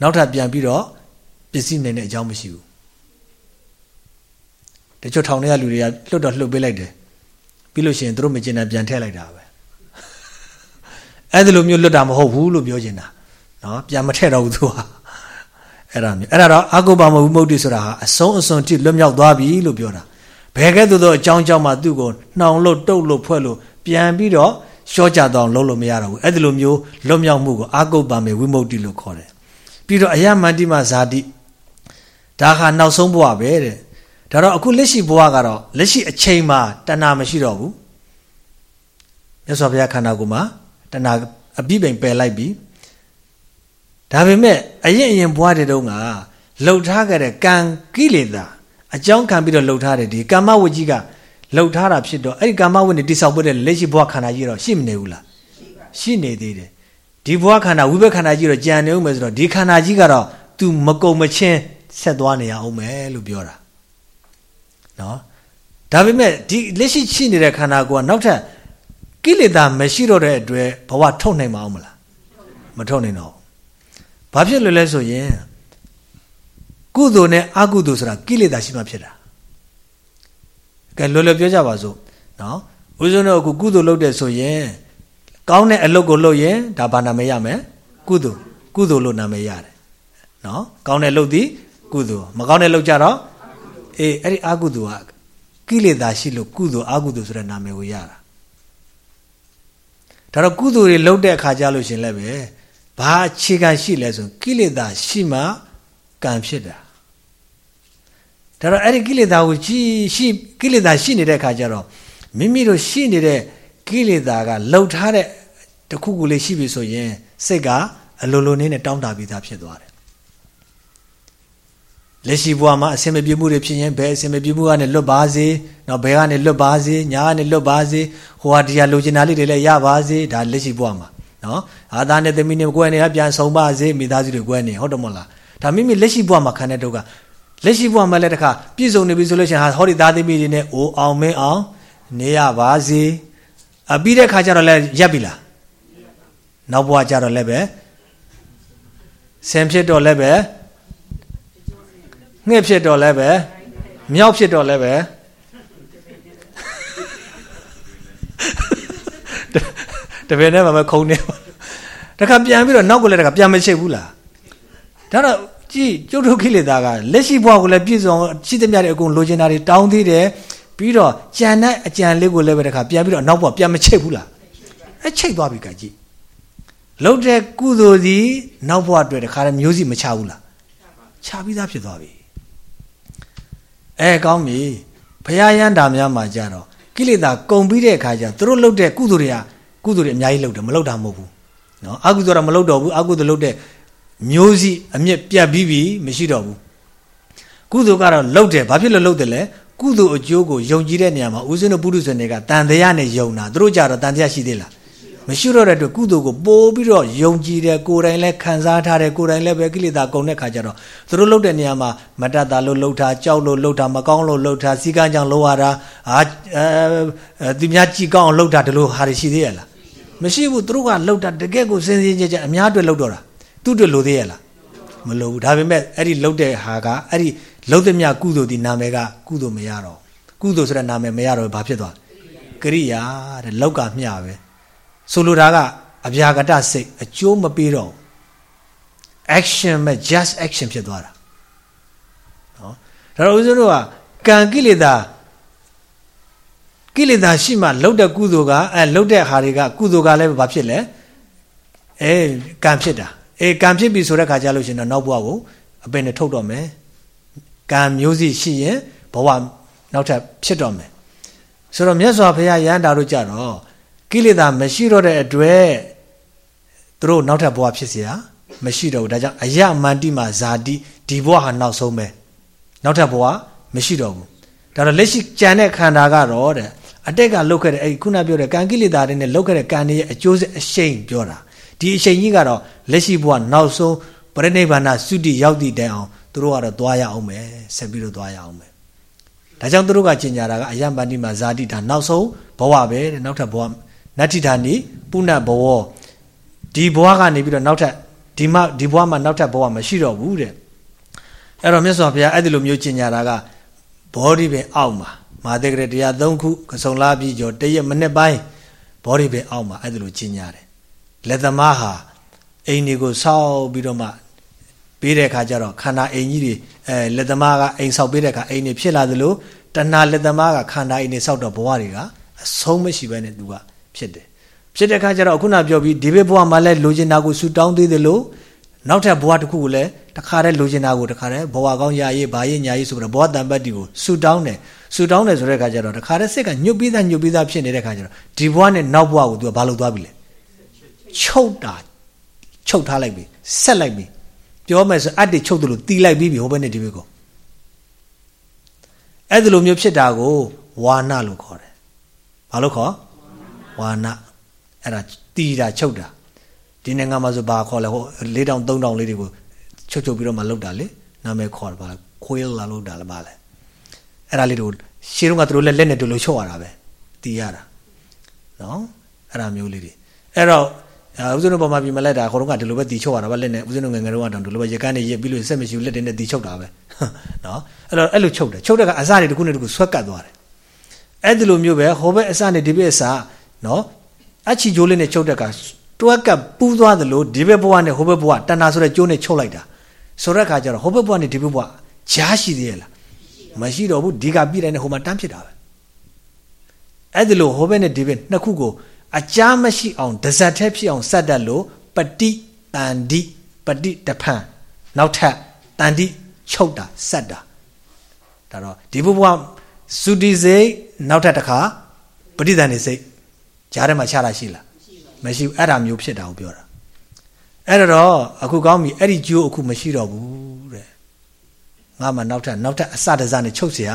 နောက်ထပ်ပြန်ပြီးတော့ပစ္စည်းနေတဲ့အကြောင်းမရှိဘူးတချို့ထောင်ထဲကလူတွေကလွတ်တော့လှုပ်ပေးလိုက်တယ်ပြီးလို့ရှိရင်တို့မကျင်တာပြန်ထည့်လိုက်တာပဲ အဲ့ဒီလိုမျိုးလွတ်တာမဟုတ်ဘူးလို့ပြောချင်တာနော်ပြန်မထည့်တော့ဘူးသူဟာအဲ့ဒါမျိုးအဲ့ဒါတော့အကုပ္ပမဟုတ်မုတ်တိဆိုတာဟာအဆုံးအစွန်တိလွတ်မြောက်သွားပြီလို့ပြောတာဘယ်ကဲ့သို့သောအကြောင်းကြောင့်မှသူ့ကိုနှောင်လို့တုတ်လို့ဖွဲ့လို့ပြန်ပြီးတော့ရှော့ကြတော့လုံးလို့မရတော့ဘူးအဲ့ဒီလိုမျိုးလွတ်မြောက်မှုကိုအကုပ္ပမေဝိမုတ်တိလို့ခေါ်တယ်ပြီးတော့အယမန္တိမဇာတိဒါဟာနောက်ဆုံးဘဝပဲတဲ့ဒါတော့အခုလက်ရှိဘဝကတော့လက်ရှိအချိန်မှာတဏှာမရှိတော့ဘူးမြတ်စွာဘုရားခန္ဓာကိုယ်မှာ တဏှာအပိပိန်ပယ်လိုက်ပြီဒါပေမဲ့အရင်အရင်ဘဝတွေတုန်းကလှုပ်ထားခဲ့တဲ့ကံကိလေသာအကြောင်းခံပြီးတော့လှုပ်ထားတဲ့ဒီကာမဝကြီးကလှုပ်ထားတာဖြစ်တော့အဲ့ဒီကာမဝနေတိဆောက်ဖို့တဲ့လက်ရှိဘဝခန္ဓာကြီးတော့ရှိမနေဘူးလားရှိနေသေးတယ်ဒီဘဝခန္ဓာဝိဘက်ခန္ဓာကြီးတော့ကြံနေဦးမယ်ဆိုတော့ဒီခန္ဓာကြီးကတော့ तू မကုံမချင်းဆက်သွားနေရအောင်မယ်လို့ပြောတာနော်ဒါပေမဲ့ဒီလက်ရှိရှိနေတဲ့ခန္ဓာကိုယ်ကနောက်ထပ် ကိလေသာမရှိတော့တဲ့အတွက်ဘဝထုတ်နိုင်မအောင်မလားမထုတ်နိုင်တော့ဘာဖြစ်လို့လဲဆိုရင်ကုသိုလ်နဲ့အကုသိုလ်ဆိုတာကိလေသာရှိမှဖြစ်တာကဲလောလောပြောကြပါစို့နော်ဦးဇုံတို့အခုကုသိုလ်လုပ်တဲ့ဆိုရင်ကောင်းတဲ့အလုပ်ကိုလုပ်ရင်ဒါဘာနာမည်ရမယ်ကုသိုလ်ကုသိုလ်လို့နာမည်ရတယ်နော်ကောင်းတဲ့လုပ်သည်ကုသိုလ်မကောင်းတဲ့လုပ်ကြတော့အေးအဲ့ဒီအကုသိုလ်ကကိလေသာရှိလို့ကုသိုလ်အကုသိုလ်ဆိုတဲ့နာမည်ကိုရတာ ဒါတော့ကုသိုလ်တွေလုပ်တဲ့အခါကြလို့ရှင်လည်းပဲဘာအခြေခံရှိလဲဆိုကိလေသာရှိမှကံဖြစ်တာဒါတော့အဲ့ဒီကိလေသာကိုရှိရှိကိလေသာရှိနေတဲ့အခါကျတော့မိမိတို့ရှိနေတဲ့ကိလေသာကလှုပ်ထားတဲ့တခုခုလေးရှိပြီဆိုရင်စိတ်ကအလိုလိုနဲ့တောင်းတပြီးသားဖြစ်သွားတယ် လက်ရှိဘဝမှာအစင်မပြေမှုတွေဖြစ်ရင်ဘယ်အစင်မပြေမှုကနေလွတ်ပါစေ။နော်ဘယ်ကနေလွတ်ပါစေ။ညာကနေလွတ်ပါစေ။ဟိုဟာဒီဟာလိုချင်တာလေးတွေလည်းရပါစေ။ဒါလက်ရှိဘဝမှာနော်။အာသာနဲ့သမီးနဲ့ကိုယ်နဲ့ပြန်ဆုံးပါစေမိသားစုတွေကိုယ်နဲ့ဟုတ်တယ်မဟုတ်လား။ဒါမိမိလက်ရှိဘဝမှာခံတဲ့ဒုက္ခလက်ရှိဘဝမှာလည်းတခါပြည့်စုံနေပြီဆိုလို့ရှိရင်ဟာဟောဒီသားသမီးတွေနဲ့အိုးအောင်မင်းအောင်နေရပါစေ။အပြီးတဲ့ခါကျတော့လည်းရက်ပြီလား။နောက်ဘဝကျတော့လည်းပဲဆင်ဖြစ်တော့လည်းပဲ ငှက်ဖြစ်တော့လည်းပဲမြောက်ဖြစ်တော့လည်းပဲတပည့်နဲ့မှမခုံနေတခါပြန်ပြီးတော့နောက်ကလည်းတခါပြန်မချိတ်ဘူးလားဒါတော့ကြည့်ကျုပ်တို့ခိလေသာကလက်ရှိဘဝကိုလည်းပြည့်စုံရှိသမျှတွေအကုန်လိုချင်တာတွေတောင်းသေးတယ်ပြီးတော့ကြံတဲ့အကြံလေးကိုလည်းပဲတခါပြန်ပြီးတော့နောက်ဘဝပြန်မချိတ်ဘူးလားအဲချိတ်သွားပြီကကြည့်လှုပ်တဲ့ကုသိုလ်စီနောက်ဘဝအတွက်တခါတည်းမျိုးစီမချဘူးလားချပြီးသားဖြစ်သွားပြီ အဲကောင်းပြီဘုရားရန်တာများမှာကြတော့ကိလေသာကုန်ပြီးတဲ့အခါကျသူတို့လှုပ်တဲ့ကုသိုလ်တွေကကုသိုလ်တွေအများကြီးလှုပ်တယ်မလှုပ်တာမဟုတ်ဘူးနော်အကုသိုလ်တော့မလှုပ်တော့ဘူးအကုသိုလ်လှုပ်တဲ့မျိုးစီအမြင့်ပြတ်ပြီးပြီမရှိတော့ဘူးကုသိုလ်ကတော့လှုပ်တယ်ဘာဖြစ်လို့လှုပ်တယ်လဲကုသိုလ်အကျိုးကိုယုံကြည်တဲ့နေရာမှာဦးဇင်းတို့ပုရုဇဉ်တွေကတန်တရားနဲ့ယုံတာသူတို့ကြတော့တန်တရားရှိသေးလား မရှိတော့တဲ့အတွက်ကုသိုလ်ကိုပိုးပြီးတော့ယုံကြည်တယ်ကိုယ်တိုင်လည်းခံစားထားတယ်ကိုယ်တိုင်လည်းပဲကိလေသာကုန်တဲ့ခါကျတော့သူတို့လှုပ်တဲ့နေရာမှာမတတ်တာလို့လှုပ်တာကြောက်လို့လှုပ်တာမကောင်းလို့လှုပ်တာစီကန်းကြောင့်လှုပ်ရတာအာအဲသူများကြည်ကောင်းအောင်လှုပ်တာဒီလိုဟာတွေရှိသေးရဲ့လားမရှိဘူးသူတို့ကလှုပ်တာတကယ်ကိုစင်စင်ကြဲကြဲအများအတွက်လှုပ်တော့တာသူတို့လိုသေးရဲ့လားမလိုဘူးဒါပေမဲ့အဲ့ဒီလှုပ်တဲ့ဟာကအဲ့ဒီလှုပ်တဲ့မြကုသိုလ်ဒီနာမည်ကကုသိုလ်မရတော့ကုသိုလ်ဆိုတဲ့နာမည်မရတော့ဘာဖြစ်သွားကရိယာတဲ့လောက်ကမျှပဲ ဆိုလိုတာကအဗျာကတစိတ်အကျိုးမပေးတော့ action မဲ့ just action ဖြစ်သွားတာနော်ဒါတော့ဦးဇင်းတို့ကကံကိလေသာကိလေသာရှိမှလှုပ်တဲ့ကုသိုလ်ကအဲလှုပ်တဲ့ဟာတွေကကုသိုလ်ကလည်းဘာဖြစ်လဲအဲကံဖြစ်တာအေးကံဖြစ်ပြီဆိုတဲ့ခါကျလို့ရှင်တော့နောက်ဘဝကိုအပင်နဲ့ထုတ်တော့မယ်ကံမျိုးစီရှိရင်ဘဝနောက်ထပ်ဖြစ်တော့မယ်ဆိုတော့မြတ်စွာဘုရားရဟန္တာတို့ကြတော့ ကိလေသာမရှိတော့တဲ့အတွက်သူတို့နောက်ထပ်ဘဝဖြစ်เสียမရှိတော့ဘူးဒါကြောင့်အယမန္တိမှာဇာတိဒီဘဝဟာနောက်ဆုံးပဲနောက်ထပ်ဘဝမရှိတော့ဘူးဒါတော့လက်ရှိကြံတဲ့ခန္ဓာကတော့တဲ့အတက်ကလုတ်ခဲ့တဲ့အဲ့ခုနပြောတဲ့ကံကိလေသာတွေနဲ့လုတ်ခဲ့တဲ့ကံတွေရဲ့အကျိုးဆက်အရှိန်ပြောတာဒီအချိန်ကြီးကတော့လက်ရှိဘဝနောက်ဆုံးပရိနိဗ္ဗာန်သုတိရောက်သည့်တိုင်အောင်သူတို့ကတော့သွားရအောင်မယ်ဆက်ပြီးတော့သွားရအောင်မယ်ဒါကြောင့်သူတို့ကကျင်ညာတာကအယံပန္တိမှာဇာတိဒါနောက်ဆုံးဘဝပဲတဲ့နောက်ထပ်ဘဝ နတ္ထိဌာနိပုဏ္ဏဘဝဒီဘဝကနေပြီးတော့နောက်ထပ်ဒီမဒီဘဝမှာနောက်ထပ်ဘဝမရှိတော့ဘူးတဲ့အဲ့တော့မြတ်စွာဘုရားအဲ့ဒီလိုမျိုးကျင်ညာတာကဘောဓိပင်အောက်မှာမာသေကရတရား၃ခုကစုံလာပြီးကျော်တရက်မနှစ်ပိုင်းဘောဓိပင်အောက်မှာအဲ့ဒီလိုကျင်ညာတယ်လက်သမားဟာအိမ်တွေကိုဆောက်ပြီးတော့မှပေးတဲ့အခါကျတော့ခန္ဓာအိမ်ကြီးတွေအဲလက်သမားကအိမ်ဆောက်ပေးတဲ့အခါအိမ်တွေဖြစ်လာသလိုတဏှာလက်သမားကခန္ဓာအိမ်တွေဆောက်တော့ဘဝတွေကအဆုံးမရှိဘဲနဲ့သူက ဖြစ်တယ်ဖြစ်တဲ့အခါကျတော့ခုနပြောပြီးဒီဘက်ဘဝမှာလည်းလိုချင်တာကိုဆူတောင်းသေးသလိုနောက်ထပ်ဘဝတစ်ခုကိုလည်းတခါတည်းလိုချင်တာကိုတခါတည်းဘဝကောင်းရရေးဘာရေးညာရေးဆိုပြီးတော့ဘဝတန်ပတ်တီကိုဆူတောင်းတယ်ဆူတောင်းတယ်ဆိုတဲ့အခါကျတော့တခါတည်းစိတ်ကညှုပ်ပြီးသားညှုပ်ပြီးသားဖြစ်နေတဲ့အခါကျတော့ဒီဘဝနဲ့နောက်ဘဝကိုသူကဘာလုပ်သွားပြီလဲချုပ်တာချုပ်ထားလိုက်ပြီဆက်လိုက်ပြီပြောမယ်ဆိုအတ္တိချုပ်တယ်လို့တီးလိုက်ပြီးပြီဟိုဘက်နဲ့ဒီဘက်ကိုအဲ့ဒီလိုမျိုးဖြစ်တာကိုဝါနလို့ခေါ်တယ်ဘာလို့ခေါ် ဝါနအဲ့ဒါတီးတာချုပ်တာဒီနိုင်ငံမှာဆိုဘာခေါ်လဲဟို၄တောင်၃တောင်လေးတွေကိုချုပ်ချုပ်ပြီးတော့မှလုတ်တာလေနာမည်ခေါ်တာပါခွေးလာလုတ်တာလည်းပါလဲအဲ့ဒါလေးတို့ရှင်းတော့ကသူတို့လက်လက်နဲ့တို့လို့ချုပ်ရတာပဲတီးရတာနော်အဲ့ဒါမျိုးလေးတွေအဲ့တော့ဦးဇင်းတို့ပေါ်မှာပြီးမလက်တာခေါတော့ကဒီလိုပဲတီချုပ်ရတာပါလက်နဲ့ဦးဇင်းတို့ငယ်ငယ်တော့တောင်ဒီလိုပဲရကန်းနေရပြီးလို့ဆက်မရှိဘူးလက်တွေနဲ့တီချုပ်တာပဲနော်အဲ့တော့အဲ့လိုချုပ်တယ်ချုပ်တဲ့ကအစတွေတခုနဲ့တခုဆွဲကတ်သွားတယ်အဲ့ဒီလိုမျိုးပဲဟိုဘက်အစနဲ့ဒီဘက်အစ နော်အချီကျိုးလေးနဲ့ချုပ်တဲ့ကတွဲကပ်ပူးသွားသလိုဒီဘက်ဘဝနဲ့ဟိုဘက်ဘဝတဏှာဆိုတဲ့ကျိုးနဲ့ချုပ်လိုက်တာဆိုတဲ့အခါကျတော့ဟိုဘက်ဘဝနဲ့ဒီဘက်ဘဝကြားရှိသေးရဲ့လားမရှိတော့ဘူးဒီကပြည့်တိုင်းနဲ့ဟိုမှာတန်းဖြစ်တာပဲအဲ့ဒီလိုဟိုဘက်နဲ့ဒီဘက်နှစ်ခုကိုအကြားမရှိအောင်ဒဇတ်ထဲဖြစ်အောင်စက်တတ်လို့ပฏิတန်တိပฏิတဖန်နောက်ထပ်တန်တိချုပ်တာစက်တာဒါတော့ဒီဘုဘသုတိစိတ်နောက်ထပ်တစ်ခါပฏิတန်နေစိတ် ကြားထဲမှာချတာရှိလားမရှိဘူးအဲ့ဒါမျိုးဖြစ်တာကိုပြောတာအဲ့တော့အခုကောင်းပြီအဲ့ဒီကျိုးအခုမရှိတော့ဘူးတဲ့ငါမှနောက်ထပ်နောက်ထပ်အစတစနဲ့ချုပ်เสีย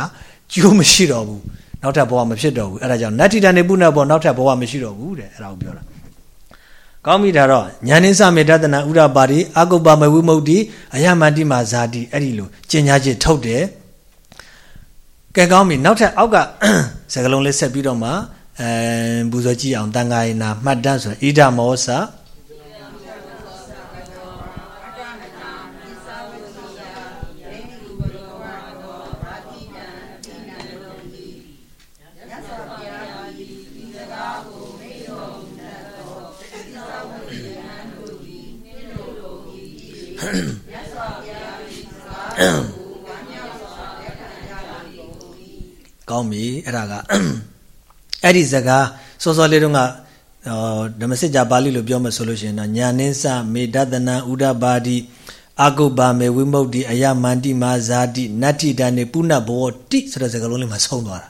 ကျိုးမရှိတော့ဘူးနောက်ထပ်ဘဝမဖြစ်တော့ဘူးအဲ့ဒါကြောင့်နတ္တိတန်နေပုဏ္ဏဘောနောက်ထပ်ဘဝမရှိတော့ဘူးတဲ့အဲ့ဒါကိုပြောတာကောင်းပြီဒါတော့ညာနိသမေတ္တနာဥရပါရိအကုပ္ပမဝိမု ക്തി အယမန္တိမာဇာတိအဲ့ဒီလိုကျင်ညာချက်ထုတ်တယ်ကဲကောင်းပြီနောက်ထပ်အောက်ကစကလုံးလေးဆက်ပြီးတော့မှ အဲပူဇော်ကြည့်အောင်တန်ခါရနာမှတ်တမ်းဆိုဣဒမောစကောင်းပြီအဲ့ဒါက အဲ့ဒီစကားစောစောလေးတုန်းကဓမ္မစစ်ကြာပါဠိလိုပြောမှဆိုလို့ရှိရင်တော့ညာနိစ္စမေတ္တနံဥဒ္ဒပါတိအကုပ္ပမေဝိမု ക്തി အယမန္တိမာဇာတိနတ္တိတနေပုဏ္ဏဘောတိဆိုတဲ့စကားလုံးလေးမှာဆုံးသွားတာ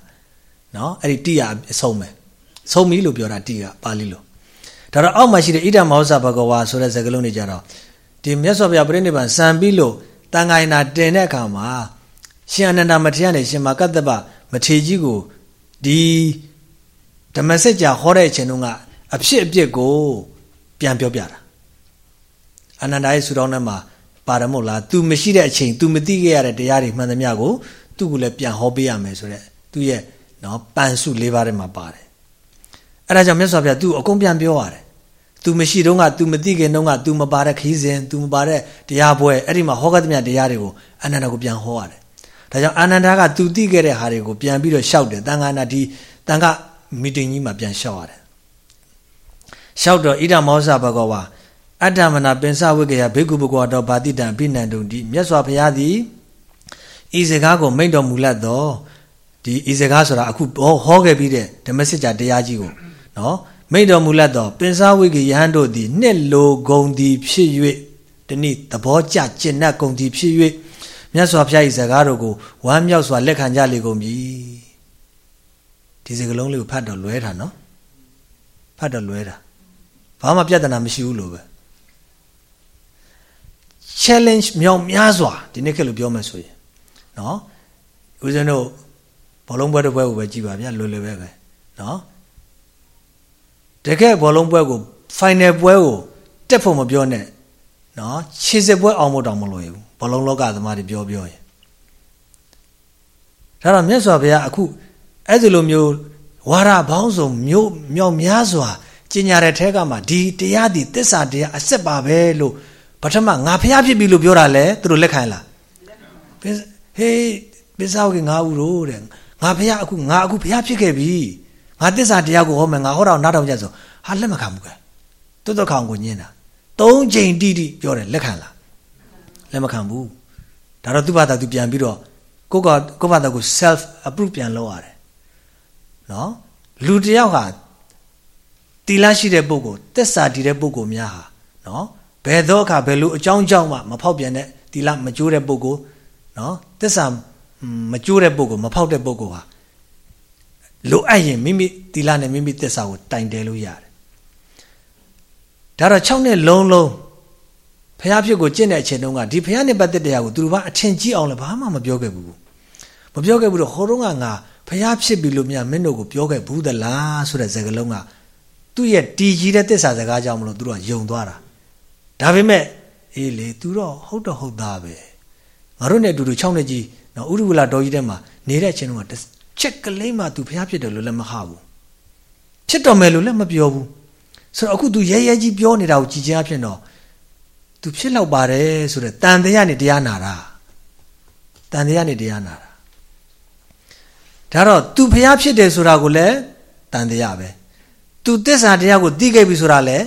နော်အဲ့ဒီတိရအဆုံးပဲဆုံးပြီလို့ပြောတာတိကပါဠိလိုဒါတော့အောက်မှာရှိတဲ့ဣဒ္ဓမောဇဘဂဝါဆိုတဲ့စကားလုံးတွေကြတော့ဒီမြတ်စွာဘုရားပြိဋိဘံစံပြီးလို့တန်ခိုင်နာတင်တဲ့အခါမှာရှင်အနန္ဒမထေရနဲ့ရှင်မကတ္တပမထေကြီးကိုဒီ ဓမ္မစကြာဟောတဲ့အချိန်တုန်းကအဖြစ်အပျက်ကိုပြန်ပြောပြတာအနန္ဒာရဲ့ဆူတောင်းထဲမှာပါတယ်မို့လား तू မရှိတဲ့အချိန် तू မသိခဲ့ရတဲ့တရားတွေမှန်သမျှကိုသူ့ကိုလည်းပြန်ဟောပေးရမယ်ဆိုတော့သူ့ရဲ့နော်ပန်စု၄ပါးထဲမှာပါတယ်အဲ့ဒါကြောင့်မြတ်စွာဘုရား तू အကုန်ပြန်ပြောရတယ် तू မရှိတော့က तू မသိခင်တုန်းက तू မပါတဲ့ခီးစဉ် तू မပါတဲ့တရားပွဲအဲ့ဒီမှာဟောကသမျှတရားတွေကိုအနန္ဒာကိုပြန်ဟောရတယ်ဒါကြောင့်အာနန္ဒာက तू သိခဲ့တဲ့ဟာတွေကိုပြန်ပြီးတော့ရှောက်တယ်တန်ခါနာဒီတန်ခါ မီတင်ကြီးမှာပြန်ရှောက်ရတယ်ရှောက်တော့ဣဒမောဇဘဂဝါအတ္တမနာပင်စဝိကယဘေကုဘဂဝါတော်ဗာတိတံအဘိနန္တုံဒီမြတ်စွာဘုရားသည်ဤစကားကိုမိန့်တော်မူလတ်တော့ဒီဤစကားဆိုတာအခုဟောခဲ့ပြီးတဲ့ဓမ္မစစ်ကြာတရားကြီးကိုနော်မိန့်တော်မူလတ်တော့ပင်စဝိကယဟန်တို့သည်နှစ်လိုဂုံသည်ဖြစ်၍တနည်းသဘောကျကျင့်납ဂုံသည်ဖြစ်၍မြတ်စွာဘုရား၏စကားတော်ကိုဝမ်းမြောက်စွာလက်ခံကြလေကုန်ပြီ ဒီစကားလုံးလေးကိုဖတ်တော့လွဲတာနော်ဖတ်တော့လွဲတာဘာမှပြဿနာမရှိဘူးလို့ပဲ challenge မြောင်များစွာဒီနေ့ခေတ်လို့ပြောမယ်ဆိုရင်နော်ဦးဇင်းတို့ဘောလုံးပွဲတစ်ပွဲကိုပဲကြည်ပါဗျာလွယ်လွယ်ပဲပဲနော်တကယ်ဘောလုံးပွဲကို final ပွဲကိုတက်ဖို့မပြောနဲ့နော်ခြေစစ်ပွဲအောင်ဖို့တောင်မလွယ်ဘူးဘောလုံးလောကသမားတွေပြောပြောရင်ဒါတော့မြတ်စွာဘုရားအခု အဲ့ဒီလိုမျိုးဝါရဘောင်းစုံမျိုးမြောက်များစွာကျင်ညာတဲ့ထဲကမှဒီတရားဒီသစ္စာတရားအစစ်ပါပဲလို့ပထမငါဖျားဖြစ်ပြီလို့ပြောတာလဲသူတို့လက်ခံလားဟေးပစ္စောကေငါဥရိုးတဲ့ငါဖျားအခုငါအခုဖျားဖြစ်ခဲ့ပြီငါသစ္စာတရားကိုဟောမယ်ငါဟောတော့နားထောင်ကြဆိုဟာလက်မခံဘူးကဲတွတ်တော့ခေါင်ကိုညင်းတာသုံးချိန်တိတိပြောတယ်လက်ခံလားလက်မခံဘူးဒါတော့သူ့ဘာသာသူပြန်ပြီးတော့ကိုကကိုဘာသာကို self approve ပြန်လုပ်ရတယ် နော်လူတယောက်ဟာတီလာရှိတဲ့ပုဂ္ဂိုလ်သက်စာတည်တဲ့ပုဂ္ဂိုလ်များဟာနော်ဘယ်တော့အခါဘယ်လိုအကြောင်းကြောင့်မှမဖောက်ပြန်တဲ့တီလာမကျိုးတဲ့ပုဂ္ဂိုလ်နော်သက်စာမကျိုးတဲ့ပုဂ္ဂိုလ်မဖောက်တဲ့ပုဂ္ဂိုလ်ဟာလိုအပ်ရင်မိမိတီလာနဲ့မိမိသက်စာကိုတိုင်တယ်လို့ရတယ်ဒါတော့6နှစ်လုံးလုံးဖះဖြစ်ကိုကျင့်တဲ့အချိန်တုန်းကဒီဖះနဲ့ပတ်သက်တရားကိုသူတို့ဘာအထင်ကြီးအောင်လည်းဘာမှမပြောခဲ့ဘူး မပြောခဲ့ဘူးတော့ဟိုတုန်းကငါဖះဖြစ်ပြီလို့များမင်းတို့ကိုပြောခဲ့ဘူးသလားဆိုတဲ့စကားလုံးကသူ့ရဲ့တီကြီးတဲ့တစ္ဆာစကားကြောင့်မလို့သူတို့ကယုံသွားတာဒါပေမဲ့အေးလေသူတော့ဟုတ်တော့ဟုတ်သားပဲငါတို့နဲ့အတူတူ6နှစ်ကြီးနော်ဥရုဝလာတော်ကြီးထဲမှာနေတဲ့အချိန်တုန်းကချက်ကလေးမှသူဖះဖြစ်တယ်လို့လည်းမဟာဘူးဖြစ်တော်မယ်လို့လည်းမပြောဘူးဆိုတော့အခု तू ရဲရဲကြီးပြောနေတာကိုကြည်ချင်းအဖြစ်တော့ तू ဖြစ်လောက်ပါတယ်ဆိုတော့တန်တရားနဲ့တရားနာတာတန်တရားနဲ့တရားနာတာ ဒါတော့သူဖျားဖြစ်တယ်ဆိုတာကိုလည်းတန်တရားပဲသူတစ္ဆာတရားကိုသိခဲ့ပြီဆိုတာလည်း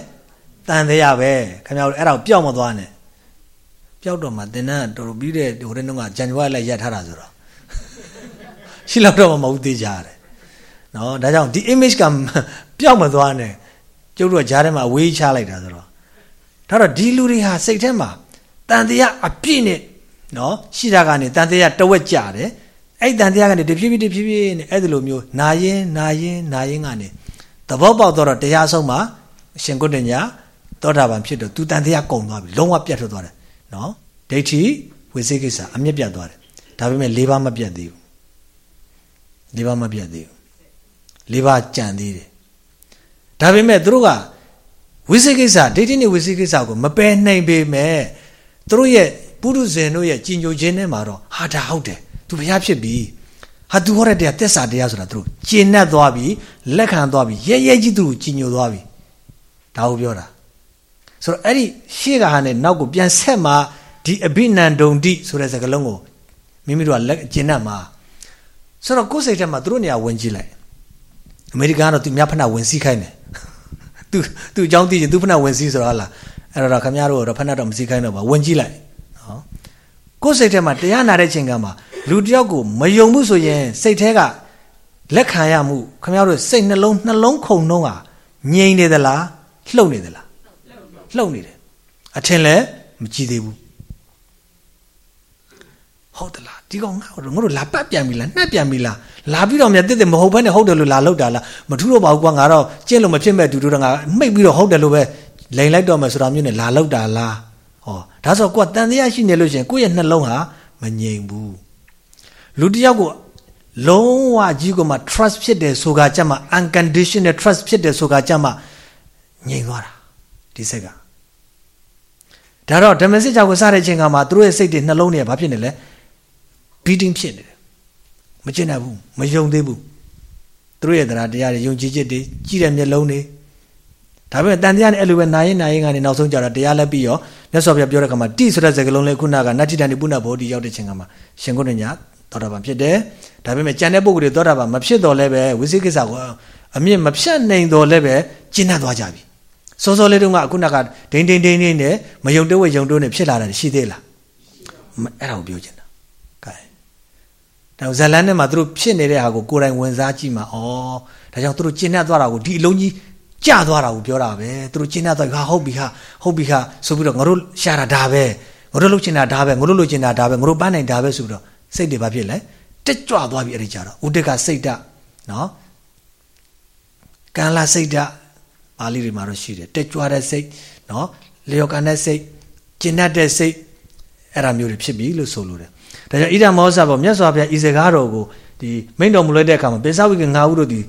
တန်တရားပဲခင်ဗျားတို့အဲ့ဒါကိုပျောက်မသွားနဲ့ပျောက်တော့မှသင်တန်းတော်တော်ပြီးတဲ့ဟိုတဲ့နှုန်းကဂျန်နဝါရီလိုက်ရထားတာဆိုတော့ရှိလောက်တော့မှမဟုတ်သေးကြရတယ်နော်ဒါကြောင့်ဒီ image ကပျောက်မသွားနဲ့ကျုပ်တို့ကကြားထဲမှာဝေးချလိုက်တာဆိုတော့ဒါတော့ဒီလူတွေဟာစိတ်ထဲမှာတန်တရားအပြည့်နဲ့နော်ရှိတာကနေတန်တရားတဝက်ကြတယ် အဲ့တန်တရားကနေတဖြည်းဖြည်းတဖြည်းဖြည်းနဲ့အဲ့ဒီလိုမျိုးနာရင်နာရင်နာရင်ကနေသဘောပေါက်တော့တရားဆုံးမှာအရှင်ကုတ္တညာသောတာပန်ဖြစ်တော့သူတန်တရားကုံသွားပြီလုံးဝပြတ်ထွက်သွားတယ်နော်ဒိဋ္ဌိဝိသေကိစ္စအမြတ်ပြတ်သွားတယ်ဒါပေမဲ့၄ပါးမပြတ်သေးဘူး၄ပါးမပြတ်သေးဘူး၄ပါးကြံသေးတယ်ဒါပေမဲ့သူတို့ကဝိသေကိစ္စဒိဋ္ဌိနဲ့ဝိသေကိစ္စကိုမပယ်နိုင်ပေမဲ့သူတို့ရဲ့ပုရုဇဉ်တို့ရဲ့ကြင်ကြိုခြင်းထဲမှာတော့ဟာဒါဟုတ်တယ် သူဘုရားဖြစ်ပြီဟာသူဟောတဲ့တရားသက်စာတရားဆိုတာသူတို့ကျင့်납သွားပြီလက်ခံသွားပြီရဲရဲကြီးသူတို့ကြည်ညိုသွားပြီဒါကိုပြောတာဆိုတော့အဲ့ဒီရှေ့ကဟာနဲ့နောက်ကိုပြန်ဆက်มาဒီအဘိနန္ဒုံတိဆိုတဲ့စကားလုံးကိုမိမိတို့ကလက်ကျင့်납မှာဆိုတော့ကိုယ်စိတ်ထဲမှာသူတို့နေရာဝင်ကြည့်လိုက်အမေရိကန်ကတော့သူများဖနာဝင်စည်းခိုင်းတယ်သူသူအကြောင်းသိရင်သူဖနာဝင်စည်းဆိုတော့ဟာလား အဲ့တော့ခင်ဗျားတို့တော့ဖက်နှက်တော့မစည်းခိုင်းတော့ပါဝင်ကြည့်လိုက်နော် ကိုယ်စိတ်ထဲမှာတရားနာတဲ့ချိန်ကမှာလူတယောက်ကိုမယုံမှုဆိုရင်စိတ်ထဲကလက်ခံရမှုခင်ဗျားတို့စိတ်နှလုံးနှလုံးခုန်နှုံးဟာငြိမ်နေသလားလှုပ်နေသလားလှုပ်နေတယ်အထင်လည်းမကြည့်သေးဘူးဟုတ်တယ်လားဒီကောင်ငါတို့ငါတို့လာပတ်ပြန်ပြီလားနှက်ပြန်ပြီလားလာပြီးတော့မြတ်တစ်တစ်မဟုတ်ဘဲနဲ့ဟုတ်တယ်လို့လာလောက်တာလားမထူးတော့ပါဘူးကွာငါတော့ကျင့်လို့မဖြစ်မဲ့တူတူတော့ငါမှိတ်ပြီးတော့ဟုတ်တယ်လို့ပဲလိန်လိုက်တော့မယ်ဆိုတာမျိုးနဲ့လာလောက်တာလား ဟောဒါဆိုကိုကတန်တရားရှိနေလို့ရှင်ကိုယ့်ရဲ့နှလုံးဟာမငြိမ်ဘူးလူတယောက်ကိုလုံးဝကြီးကမှ trust ဖြစ်တယ်ဆိုတာကြမှာ unconditional trust ဖြစ်တယ်ဆိုတာကြမှာငြိမ်သွားတာဒီစိတ်ကဒါတော့ဓမ္မစစ်ကြောက်ကိုစတဲ့ချိန်ကမှသူတို့ရဲ့စိတ်တွေနှလုံးတွေကဘာဖြစ်နေလဲ beating ဖြစ်နေတယ်မကျင်နိုင်ဘူးမယုံသေးဘူးသူတို့ရဲ့တရားတရားတွေယုံကြည်ချက်တွေကြီးတဲ့မျက်လုံးတွေ ဒါပေမဲ့တန်တရားနဲ့အဲ့လိုပဲနာရင်နာရင်ကနေနောက်ဆုံးကြတော့တရားလက်ပြီးရောမြတ်စွာဘုရားပြောတဲ့ခါမှာတိဆိုတဲ့စကားလုံးလေးခုနကနတ္တိတန်ဒီပုဏ္ဏဘောဓိရောက်တဲ့ချိန်ကမှာရှင်ကုဏ္ဏညာသောတာပန်ဖြစ်တယ်ဒါပေမဲ့ကြံတဲ့ပုဂ္ဂိုလ်တွေသောတာပန်မဖြစ်တော့လည်းပဲဝိသိကိစ္စကိုအမြင့်မဖြတ်နိုင်တော့လည်းပဲကျင့်တတ်သွားကြပြီစောစောလေးတုန်းကခုနကဒိန်ဒိန်ဒိန်ဒိန်နဲ့မယုံတဝဲယုံတိုးနဲ့ဖြစ်လာတာရှိသေးလားအဲ့ဒါကိုပြောချင်တာကဲဒါဇလန်နဲ့မှာသူတို့ဖြစ်နေတဲ့ဟာကိုကိုယ်တိုင်ဝင်စားကြည့်မှာဩဒါကြောင့်သူတို့ကျင့်တတ်သွားတာကိုဒီအလုံးကြီး ကြသွားတာကိုပြောတာပဲသူတို့ကျင့်တတ်သွားဟာဟုတ်ပြီဟာဟုတ်ပြီဟာဆိုပြီးတော့ငါတို့ရှာတာဒါပဲငါတို့လုပ်ချင်တာဒါပဲငါတို့လုပ်ချင်တာဒါပဲငါတို့ပန်းနိုင်ဒါပဲဆိုပြီးတော့စိတ်တွေဘာဖြစ်လဲတက်ကြွသွားပြီအဲ့ဒီကြတော့ဥဒကစိတ်ဓာတ်နော်ကံလာစိတ်ဓာတ်ပါဠိတွေမှာတော့ရှိတယ်တက်ကြွတဲ့စိတ်နော်လျော်ကန်တဲ့စိတ်ကျင့်တတ်တဲ့စိတ်အဲ့ဒါမျိုးတွေဖြစ်ပြီလို့ဆိုလိုတယ်ဒါကြောင့်ဣဒမောဇဘောမြတ်စွာဘုရားဤစကားတော်ကိုဒီမိန့်တော်မူလိုက်တဲ့အခါမှာပိဿဝိကငါးဦးတို့ဒီ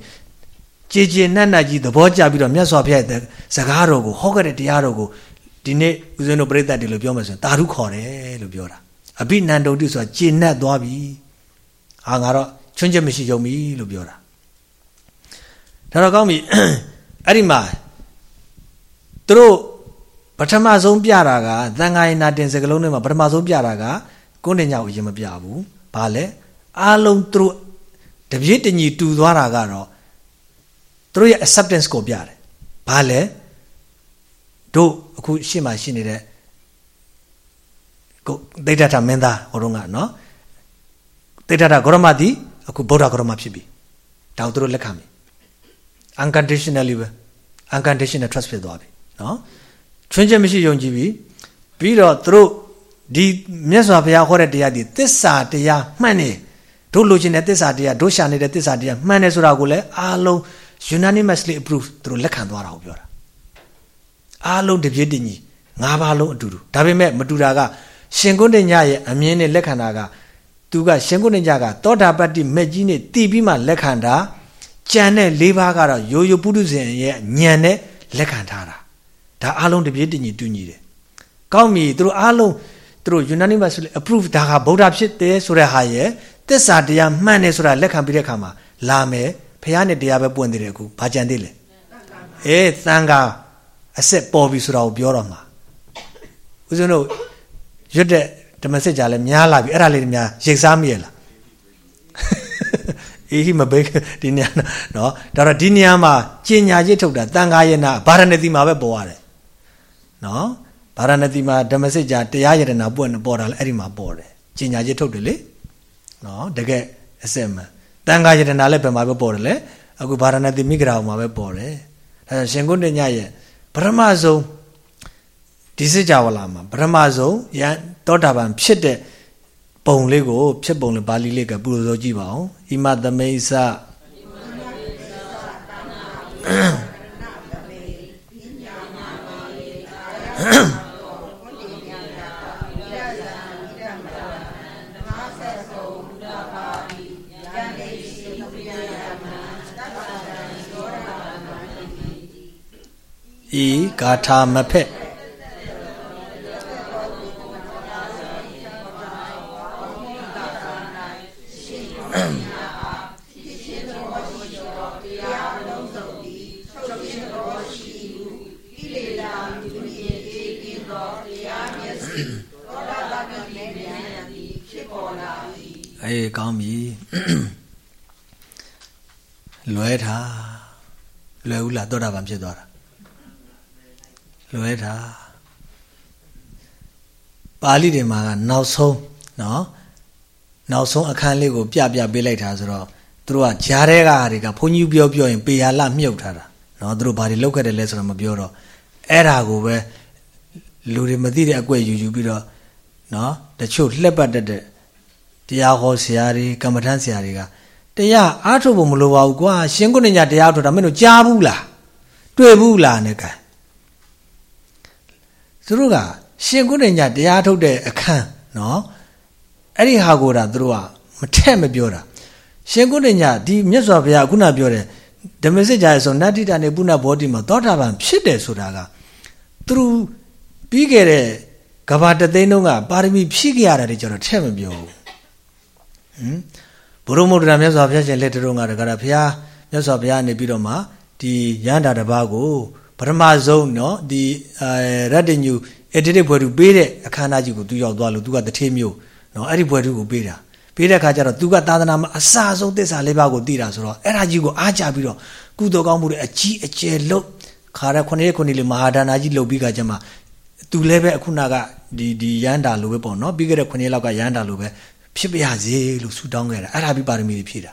ကြည်ကြည်နတ်နတ်ကြီးသဘောကျပြီးတော့မြတ်စွာဘုရားရဲ့စကားတော်ကိုဟောခဲ့တဲ့တရားတော်ကိုဒီနေ့ဦးဇင်းတို့ပြိဿတ်တွေလို့ပြောမှဆိုရင်တာရုခေါ်တယ်လို့ပြောတာအဘိနန္တုတိဆိုတာကျင့်납သွားပြီအာငါတော့ချွန်းချက်မရှိကြုံပြီလို့ပြောတာဒါတော့ကောင်းပြီအဲ့ဒီမှာသူတို့ပထမဆုံးပြတာကသံဃာယနာတင်စကလုံးထဲမှာပထမဆုံးပြတာကကိုယ်တင်ညောက်ရင်မပြဘူးဘာလဲအားလုံးသူတို့တပြည့်တညီတူသွားတာကတော့ သူတို့ရဲ့ acceptance ကိုပြတယ်ဘာလဲတို့အခုရှေ့မှာရှိနေတဲ့ကိုဒိဋ္ဌထမင်းသားဟိုတော့ကနော်ဒိဋ္ဌထဂရမတိအခုဗုဒ္ဓဂရမဖြစ်ပြီဒါကိုသူတို့လက်ခံပြီ unconditionally ပဲ unconditional trust ဖြစ်သွားပြီနော်ချွင်းချက်မရှိယုံကြည်ပြီပြီးတော့သူတို့ဒီမြတ်စွာဘုရားဟောတဲ့တရားဒီသစ္စာတရားမှန်နေတို့လိုချင်တဲ့သစ္စာတရားတို့ရှာနေတဲ့သစ္စာတရားမှန်တယ်ဆိုတာကိုလည်းအားလုံး unanimously approve သူတို့လက်ခံသွားတာကိုပြောတာအားလုံးတပြည့်တညီငါးပါးလုံးအတူတူဒါပေမဲ့မတူတာကရှင်ကုဏ္ဏညရဲ့အမြင်နဲ့လက်ခံတာကသူကရှင်ကုဏ္ဏညကသောတာပတ္တိမက်ကြီးနဲ့တည်ပြီးမှလက်ခံတာကြံတဲ့၄ပါးကတော့ရိုးရိုးပုထုဇဉ်ရဲ့ညံနဲ့လက်ခံထားတာဒါအားလုံးတပြည့်တညီတူညီတယ်ကောင်းပြီသူတို့အားလုံးသူတို့ unanimously approve ဒါကဗုဒ္ဓဖြစ်တယ်ဆိုတဲ့ဟာရဲ့သစ္စာတရားမှန်တယ်ဆိုတာလက်ခံပြီးတဲ့အခါမှာလာမယ် ဖះနဲ့တရားပဲပွင့်သေးတယ်အခုဘာကြံသေးလဲအေးသံဃာအဆက်ပေါ်ပြီဆိုတာကိုပြောတော့မှာဦးဇင်းတို့ရွတ်တဲ့ဓမ္မစစ်ကြလည်းများလာပြီအဲ့ဒါလေးတွေများရိတ်စားမိရလားအေးမဘေးဒီနေရာနော်ဒါတော့ဒီနေရာမှာကျင်ညာရစ်ထုတ်တာတန်ခါယနာဗာရဏသီမှာပဲပေါ်ရတယ်နော်ဗာရဏသီမှာဓမ္မစစ်ကြတရားယတနာပွင့်ပေါ်တာလည်းအဲ့ဒီမှာပေါ်တယ်ကျင်ညာရစ်ထုတ်တယ်လေနော်တကယ်အစစ်မှန် တန်ခါယတနာလည်းဘယ်မှာပဲပေါ်တယ်လဲအခုဗာရဏသီမိဂရာမှာပဲပေါ်တယ်ဒါဆိုရှင်ကုဏ္ဏညရဲ့ပရမဆုံးဒီစစ်ကြဝဠာမှာပရမဆုံးယံတောတာပန်ဖြစ်တဲ့ပုံလေးကိုဖြစ်ပုံလေးပါဠိလေးကပူဇော်ကြည့်ပါအောင်ဣမသမိစ္ဆ ဤဂါထာမဖက်အေးကောင်းပြီလွဲထားလွယ်ဦးလားသောတာပန်ဖြစ်သွားတာ လွဲထားပါဠိတွေမှာကနောက်ဆုံးနော်နောက်ဆုံးအခန်းလေးကိုပြပြပေးလိုက်တာဆိုတော့သူတို့ကဂျားတဲ့ကဟာတွေကဘုန်းကြီးပြောပြောရင်ပေရလမြုပ်ထားတာနော်သူတို့ဘာတွေလောက်ခဲ့တယ်လဲဆိုတော့မပြောတော့အဲ့ဒါကိုပဲလူတွေမသိတဲ့အကွက်ယူယူပြီးတော့နော်တချို့လှက်ပတ်တတ်တဲ့တရားဟောဆရာတွေကမ္မထမ်းဆရာတွေကတရားအားထုတ်ဖို့မလိုပါဘူးကွာရှင်ကုဏ္ဏညာတရားထုတ်တာမင်းတို့ကြားဘူးလားတွေ့ဘူးလားနဲ့ကဲ သူတို့ကရှင်ကုဏ္ဏညာတရားထုတ်တဲ့အခန်းနော်အဲ့ဒီဟာကိုဒါသူတို့ကမထက်မပြောတာရှင်ကုဏ္ဏညာဒီမြတ်စွာဘုရားခုနပြောတယ်ဓမ္မစစ်ကြာဆိုနတ္တိတာနေပုဏ္ဏဘောဓိမှာသောတာပန်ဖြစ်တယ်ဆိုတာကသူတို့ပြီးခဲ့တဲ့ကဘာတသိန်းလုံးကပါရမီဖြည့်ကြရတာတွေကျတော့ထက်မပြောဘူးဟမ်ဘုရုံမုဒ္ဒရာမြတ်စွာဘုရားရှင်လက်တုံးကတကရာဘုရားမြတ်စွာဘုရားနေပြီးတော့မှဒီရဟန္တာတစ်ပါးကို ပထမဆုံးเนาะဒီအဲရတ္တညူအတိတိဘွယ်သူပေးတဲ့အခမ်းအနားကြီးကိုသူရောက်သွားလို့သူကတထေးမျိုးเนาะအဲ့ဒီဘွယ်သူကိုပေးတာပေးတဲ့အခါကျတော့သူကသာသနာမှာအစအဆုံးသစ္စာလေးပါးကိုသိတာဆိုတော့အဲ့ဒါကြီးကိုအားကြပြီးတော့ကုသိုလ်ကောင်းမှုတွေအကြီးအကျယ်လုပ်ခါရခုနှစ်ရက်ခုနှစ်လေးမဟာဒါနာကြီးလုပ်ပြီးကကြမှာသူလည်းပဲအခုနကဒီဒီရန်တာလိုပဲပေါ့နော်ပြီးခဲ့တဲ့ခုနှစ်လောက်ကရန်တာလိုပဲဖြစ်ပါရစေလို့ဆုတောင်းခဲ့တာအဲ့ဒါပြီးပါရမီတွေဖြည့်တာ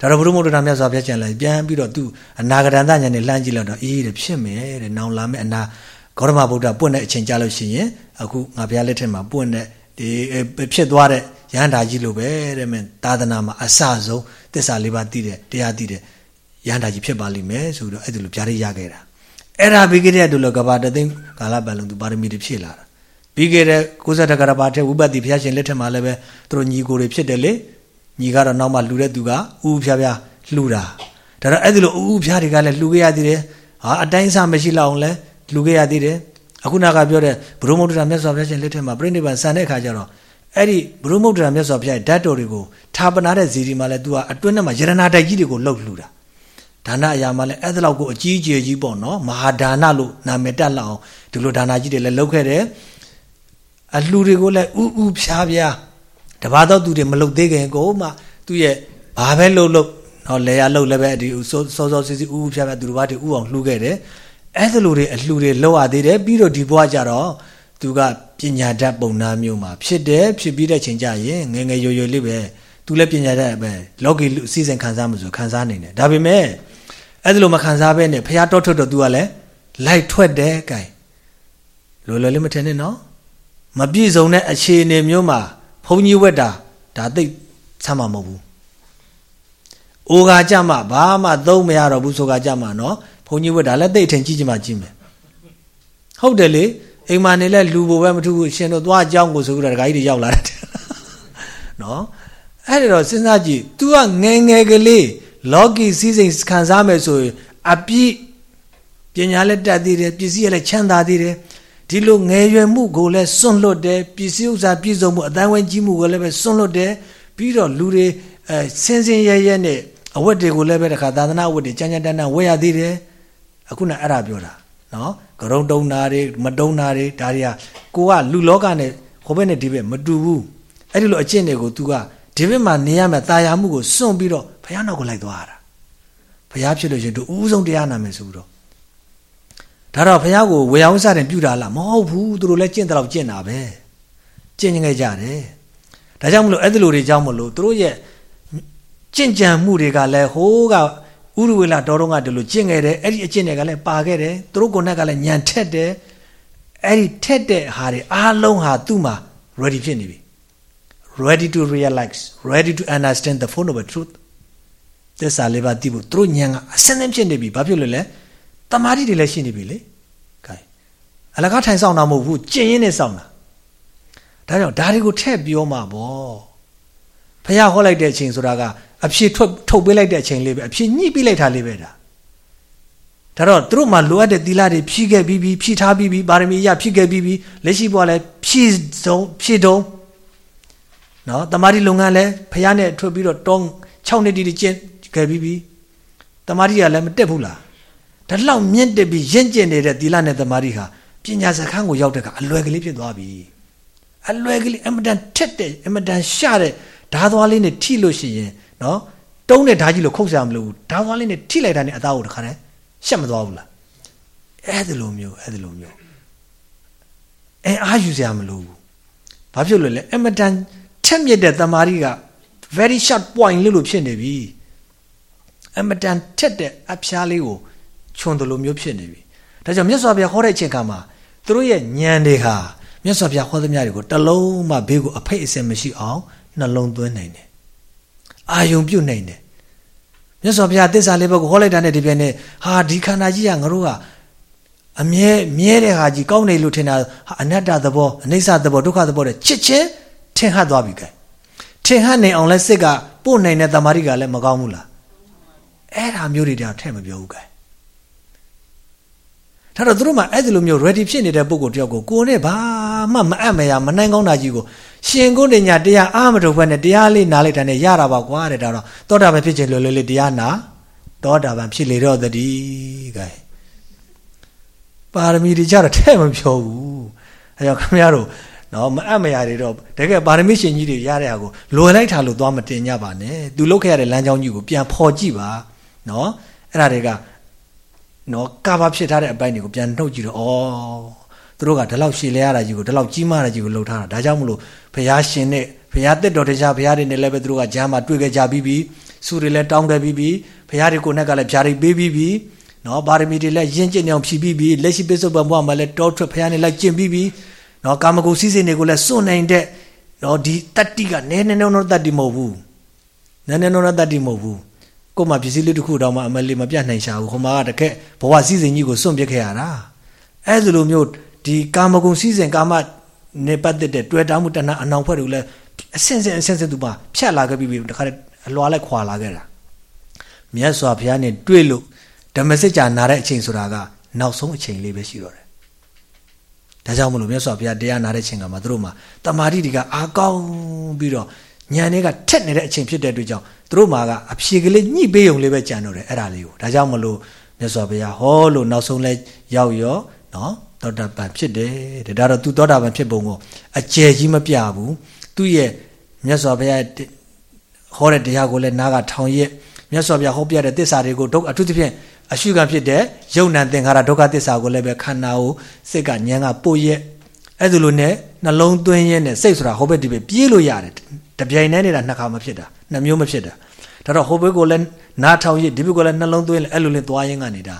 ဒါတော့ဘုရုမုဒ္ဒရာမြတ်စွာဘုရားကျန်လဲပြန်ပြီးတော့သူအနာဂတန်တညာနဲ့လှမ်းကြည့်လိုက်တော့အေးတဲ့ဖြစ်မယ်တဲ့နောင်လာမယ်အနာဂေါရမဗုဒ္ဓပွင့်တဲ့အချိန်ကြာလို့ရှိရင်အခုငါဘုရားလက်ထက်မှာပွင့်တဲ့ဒီဖြစ်သွားတဲ့ရဟန္တာကြီးလိုပဲတဲ့မင်းသာသနာမှာအစဆုံးသစ္စာလေးပါးသိတဲ့တရားသိတဲ့ရဟန္တာကြီးဖြစ်ပါလိမ့်မယ်ဆိုတော့အဲ့ဒီလိုပြားရရခဲ့တာအဲ့ဒါပြီးခဲ့တဲ့တူလောကဘာတသိန်းကာလပတ်လုံးသူပါရမီတွေဖြည့်လာတာပြီးခဲ့တဲ့60တက္ကရာပါတဲ့ဝိပဿနာဘုရားရှင်လက်ထက်မှာလည်းပဲသူတို့ညီကိုတွေဖြစ်တယ်လေ ညီကတော့နောက်မှလှူတဲ့သူကဥဥဖျားဖျားလှူတာဒါတော့အဲ့ဒီလိုဥဥဖျားတွေကလည်းလှူခဲ့ရသေးတယ်ဟာအတိုင်းအဆမရှိလောက်အောင်လဲလှူခဲ့ရသေးတယ်အခုနကပြောတဲ့ဘုရုံမုဒ္ဒရာမြတ်စွာဘုရားရှင်လက်ထက်မှာပြိဋိဘံဆန်တဲ့အခါကျတော့အဲ့ဒီဘုရုံမုဒ္ဒရာမြတ်စွာဘုရားရဲ့ဓာတ်တော်တွေကိုထာပနာတဲ့ဇီဒီမှာလဲသူကအတွင်းထဲမှာယရနာတိုက်ကြီးတွေကိုလှုပ်လှူတာဒါနအရာမှလည်းအဲ့ဒါလောက်ကိုအကြီးအကျယ်ကြီးပေါ့နော်မဟာဒါနလို့နာမည်တက်လောက်အောင်ဒီလိုဒါနကြီးတွေလည်းလုပ်ခဲ့တယ်အလှူတွေကိုလည်းဥဥဖြားဖြား တပါတော့သူတွေမလုပ်သေးခင်ကိုမှသူ့ရဲ့ဘာပဲလှုပ်လှုပ်နော်လေရလှုပ်လည်းပဲဒီစောစောစီစီဥဥဖြားဖြားသူတို့ဘာတွေဥအောင်လှူခဲ့တယ်အဲ့ဒါလိုတွေအလှူတွေလောက်ရသေးတယ်ပြီးတော့ဒီဘွားကြတော့သူကပညာတတ်ပုံနာမျိုးမှာဖြစ်တယ်ဖြစ်ပြီးတဲ့ချိန်ကျရင်ငငယ်ရွယ်ရွယ်လေးပဲသူလည်းပညာတတ်ပဲလောကီအစည်းအစဉ်ခံစားမှုဆိုခံစားနေတယ်ဒါပေမဲ့အဲ့ဒါလိုမခံစားဘဲနဲ့ဖះတောထွက်တော့ तू ကလည်းလိုက်ထွက်တယ်ကဲလောလောလေးမထင်နဲ့နော်မပြည့်စုံတဲ့အခြေအနေမျိုးမှာ ဘုံကြီးဝက်တာဒါသိဆမ်းမှာမဟုတ်ဘူး။အိုကကြမှာဘာမှသုံးမရတော့ဘူးဆိုကကြမှာနော်ဘုံကြီးဝက်တာလည်းသိထင်ကြည့်ကြမှာကြည့်မယ်။ဟုတ်တယ်လေအိမ်မှာနေလဲလူဘိုပဲမထူးဘူးရှင်တို့သွားအကြောင်းကိုဆိုပြီးတော့ဒကာကြီးတွေရောက်လာတယ်။နော်အဲ့ဒါတော့စဉ်းစားကြည့် तू ကငယ်ငယ်ကလေးလောကီစည်းစိမ်ခံစားမယ်ဆိုရင်အပြည့်ပညာလည်းတတ်သေးတယ်ပစ္စည်းလည်းချမ်းသာသေးတယ် ဒီလိုငယ်ရွယ်မှုကိုလည်းစွန့်လွတ်တယ်ပစ္စည်းဥစ္စာပြည့်စုံမှုအတိုင်းဝိုင်းကြီးမှုကိုလည်းပဲစွန့်လွတ်တယ်ပြီးတော့လူတွေအဲစင်စင်ရဲရဲနဲ့အဝတ်တွေကိုလည်းပဲတခါသာသနာအဝတ်တွေကြမ်းကြမ်းတမ်းတမ်းဝတ်ရသေးတယ်အခုနအဲ့ဒါပြောတာနော်ကရုံတုံနာတွေမတုံနာတွေဒါတွေကကိုကလူလောကနဲ့ဟိုဘက်နဲ့ဒီဘက်မတူဘူးအဲ့ဒီလိုအကျင့်တွေကို तू ကဒီဘက်မှာနေရမယ်တာယာမှုကိုစွန့်ပြီးတော့ဘုရားနောက်ကိုလိုက်သွားတာဘုရားဖြစ်လို့ရှင်တို့ဥဆုံးတရားနာမယ်ဆိုပြီးတော့ ဒါတော့ဘုရားကိုဝေယဝစတဲ့ပြုတာလားမဟုတ်ဘူးသူတို့လည်းကျင့်တယ်လို့ကျင့်တာပဲကျင့်ငယ်ကြတယ်ဒါကြောင့်မလို့အဲ့ဒီလိုတွေကြောင့်မလို့သူတို့ရဲ့ကျင့်ကြံမှုတွေကလည်းဟိုးကဥရဝေလာတော်တော်ကဒီလိုကျင့်ခဲ့တယ်အဲ့ဒီအကျင့်တွေကလည်းပါခဲ့တယ်သူတို့ကိုယ်နဲ့ကလည်းညံထက်တယ်အဲ့ဒီထက်တဲ့ဟာတွေအားလုံးဟာသူ့မှာ ready ဖြစ်နေပြီ ready to realize ready to understand the full of the truth သစ္စာလေးပါးသိဖို့သူတို့ဉာဏ်ကအစင်းစင်းဖြစ်နေပြီဘာဖြစ်လို့လဲ တမာတိတွေလည်းရှိနေပြီလေကဲအလကားထိုင်ဆောင်တာမဟုတ်ဘူးကျင့်ရင်းနဲ့ဆောင်တာဒါကြောင့်ဒါတွေကိုထည့်ပြောမှာပေါ့ဖះဟောလိုက်တဲ့အချိန်ဆိုတာကအဖြေထွက်ထုတ်ပေးလိုက်တဲ့အချိန်လေးပဲအဖြေညှိပေးလိုက်တာလေးပဲဒါဒါတော့သူတို့မှလိုအပ်တဲ့သီလတွေဖြည့်ခဲ့ပြီးပြီးဖြည့်ထားပြီးပြီးပါရမီရဖြည့်ခဲ့ပြီးပြီးလက်ရှိဘဝလည်းဖြည့်ဆုံးဖြည့်တုံးနော်တမာတိလုပ်ငန်းလည်းဖះနဲ့ထွက်ပြီးတော့တောင်း6နှစ်တိတိကျင့်ခဲ့ပြီးပြီးတမာတိကလည်းမတက်ဘူးလား ဒါလောက်မြင့်တက်ပြီးရင့်ကျင့်နေတဲ့သီလနဲ့တမာတိဟာပညာစခန်းကိုရောက်တဲ့ကအလွယ်ကလေးဖြစ်သွားပြီအလွယ်ကလေးအမတန်ထက်တဲ့အမတန်ရှတဲ့ဓာသွားလေးနဲ့ထိလို့ရှိရင်နော်တုံးတဲ့ဓာကြီးလို့ခုတ်ဆရာမလို့ဓာသွားလေးနဲ့ထိလိုက်တာနဲ့အသားကိုတခါတည်းရှက်မသွားဘူးလားအဲ့ဒီလိုမျိုးအဲ့ဒီလိုမျိုးအဲအားယူစရာမလိုဘူးဘာဖြစ်လို့လဲအမတန်ထက်မြက်တဲ့တမာရီက very short point လို့လို့ဖြစ်နေပြီအမတန်ထက်တဲ့အဖျားလေးကို ခြုံတယ်လို့မျိုးဖြစ်နေပြီဒါကြောင့်မြတ်စွာဘုရားဟောတဲ့အချိန်ကမှာသူတို့ရဲ့ဉာဏ်တွေဟာမြတ်စွာဘုရားဟောသမျှတွေကိုတစ်လုံးမှဘေးကိုအဖိတ်အစင်မရှိအောင်နှလုံးသွင်းနိုင်တယ်အာယုံပြုတ်နိုင်တယ်မြတ်စွာဘုရားသစ္စာလေးဘက်ကိုဟောလိုက်တာနဲ့ဒီပြည့်နဲ့ဟာဒီခန္ဓာကြီးကငါတို့ကအမြဲမြဲတဲ့ဟာကြီးကောင်းနေလို့ထင်တာအနတ္တသဘောအနိစ္စသဘောဒုက္ခသဘောတဲ့ချစ်ချင်းထင်ဟပ်သွားပြီကဲထင်ဟပ်နေအောင်လဲစိတ်ကပို့နိုင်တဲ့တမာရီကလည်းမကောင်းဘူးလားအဲ့ဒါမျိုးတွေတောင်ထဲ့မပြောဘူးကဲ ဒါတော့သူတို့မှအဲ့ဒီလိုမျိုး ready ဖြစ်နေတဲ့ပုံကိုတယောက်ကိုကိုနဲ့ဘာမှမအပ်မရမနိုင်ကောင်းတာကြီးကိုရှင်ကုန်းတင်ညာတရားအားမထုတ်ဘဲနဲ့တရားလေးနားလိုက်တာနဲ့ရတာပါကွာတဲ့ဒါတော့သောတာပန်ဖြစ်ခြင်းလွယ်လွယ်လေးတရားနာသောတာပန်ဖြစ်လေတော့တည်းကဲပါရမီတွေကြတော့ထဲ့မပြောဘူးအဲကြောင့်ခင်ဗျားတို့နော်မအပ်မရတွေတော့တကယ်ပါရမီရှင်ကြီးတွေရတဲ့ဟာကိုလွယ်လိုက်တာလို့သွားမတင်ကြပါနဲ့သူလုတ်ခဲ့ရတဲ့လမ်းကြောင်းကြီးကိုပြန်ဖော်ကြည့်ပါနော်အဲ့ဒါတွေက နော်ကာဘာဖြစ်ထားတဲ့အပိုင်းတွေကိုပြန်နှုတ်ကြည့်တော့ဩသူတို့ကဒီလောက်ရှည်လဲရတာကြီးကိုဒီလောက်ကြီးမားတာကြီးကိုလှုပ်ထားတာဒါကြောင့်မလို့ဘုရားရှင်နဲ့ဘုရားတက်တော်တရားဘုရားတွေနဲ့လည်းပဲသူတို့ကဂျမ်းမှာတွေ့ခဲ့ကြပြီးပြီစုတွေလည်းတောင်းခဲ့ပြီးပြီဘုရားတွေကိုနဲ့ကလည်းဖြားတွေပေးပြီးပြီနော်ပါရမီတွေလည်းရင့်ကျင့်နေအောင်ဖြည့်ပြီးပြီလက်ရှိပိစုံဘဘွားမှာလည်းတောထွက်ဘုရားနဲ့လည်းကျင့်ပြီးပြီနော်ကာမဂုဏ်စည်းစိမ်တွေကိုလည်းစွန့်နိုင်တဲ့နော်ဒီတတ္တိကနည်းနည်းနောတတ္တိမဟုတ်ဘူးနည်းနည်းနောတတ္တိမဟုတ်ဘူး ကို့မှာပစ္စည်းလေးတစ်ခုတောင်မှအမလေးမပြတ်နိုင်ရှာဘူးဟိုမှာကတကက်ဘဝစည်းစိမ်ကြီးကိုစွန့်ပစ်ခဲ့ရတာအဲ့ဒီလိုမျိုးဒီကာမဂုဏ်စည်းစိမ်ကာမနေပတ်သက်တဲ့တွေ့တာမှုတဏှာအနောင်ဖွဲ့တွေလည်းအစင်စင်အစင်စင်သူပါဖြတ်လာခဲ့ပြီးတခါတည်းအလွာလိုက်ခွာလာခဲ့တာမြတ်စွာဘုရားနဲ့တွေ့လို့ဓမ္မစစ်ကြာနာတဲ့အချိန်ဆိုတာကနောက်ဆုံးအချိန်လေးပဲရှိတော့တယ်ဒါကြောင့်မလို့မြတ်စွာဘုရားတရားနာတဲ့အချိန်ကမှသူတို့မှာတမာတိတွေကအာကောင်းပြီးတော့ ဉာဏ်တွေကထက်နေတဲ့အချိန်ဖြစ်တဲ့အတွက်ကြောင့်သူတို့မှာကအဖြေကလေးညှိပေးုံလေးပဲကြံတော့တယ်အဲ့ဒါလေးကိုဒါကြောင့်မလို့မြတ်စွာဘုရားဟောလို့နောက်ဆုံးလဲရောက်ရောနော်သောတာပန်ဖြစ်တယ်တဲ့ဒါတော့သူသောတာပန်ဖြစ်ပုံကိုအကျယ်ကြီးမပြဘူးသူ့ရဲ့မြတ်စွာဘုရားဟောတဲ့တရားကိုလည်းနားကထောင်ရက်မြတ်စွာဘုရားဟောပြတဲ့သစ္စာတွေကိုဒုက္ခအထူးသဖြင့်အရှုခံဖြစ်တဲ့ယုံ nant သင်္ခါရဒုက္ခသစ္စာကိုလည်းပဲခန္ဓာကိုစိတ်ကဉာဏ်ကပို့ရက်အဲ့ဒါလိုနဲ့နှလုံးသွင်းရဲနဲ့စိတ်ဆိုတာဟောဘက်ဒီပဲပြေးလို့ရတယ် တပြိုင်တည်းနေတာနှစ်ခါမဖြစ်တာနှစ်မျိုးမဖြစ်တာဒါတော့ဟိုဘက်ကိုလည်းနားထောင်ရဒီဘက်ကိုလည်းနှလုံးသွင်းအဲ့လိုလေးသွားရင်းကနေတာ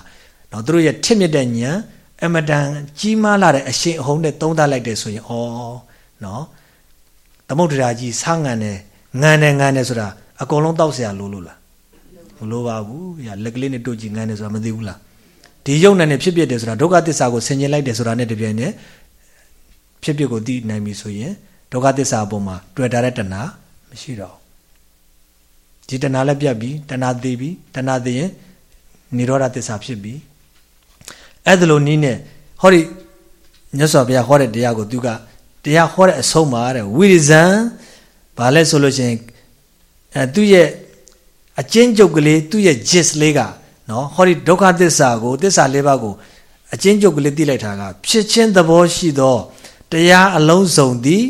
တော့သူတို့ရဲ့ထစ်မြက်တဲ့ဉာဏ်အမတန်ကြီးမားလာတဲ့အရှင်အဟုန်နဲ့သုံးသပ်လိုက်တယ်ဆိုရင်ဩနော်သမုဒ္ဒရာကြီးဆားငံတယ်ငံတယ်ငံတယ်ဆိုတာအကုန်လုံးတောက်เสียလို့လို့လားမလို့ပါဘူး။ညာလက်ကလေးနဲ့တို့ကြည့်ငံတယ်ဆိုတာမသိဘူးလား။ဒီယုံနဲ့ဖြစ်ဖြစ်တယ်ဆိုတာဒုက္ခသစ္စာကိုဆင်ခြင်လိုက်တယ်ဆိုတာနဲ့တပြိုင်နက်ဖြစ်ဖြစ်ကိုသိနိုင်ပြီဆိုရင် ဒုက္ခသစ္စာအပေါ်မှာတွေ့တာတဲ့တဏှာမရှိတော့ဒီတဏှာလည်းပြတ်ပြီတဏှာသိပြီတဏှာသိရင်និရောဓသစ္စာဖြစ်ပြီအဲ့ဒါလိုနည်းနဲ့ဟောဒီမြတ်စွာဘုရားဟောတဲ့တရားကိုသူကတရားဟောတဲ့အဆုံးမှာတဲ့ဝိရိဇံဘာလဲဆိုလို့ရှိရင်အဲသူ့ရဲ့အကျဉ်းချုပ်ကလေးသူ့ရဲ့ gist လေးကနော်ဟောဒီဒုက္ခသစ္စာကိုသစ္စာလေးပါးကိုအကျဉ်းချုပ်ကလေးသိလိုက်တာကဖြစ်ချင်းသဘောရှိသောတရားအလုံးစုံသည်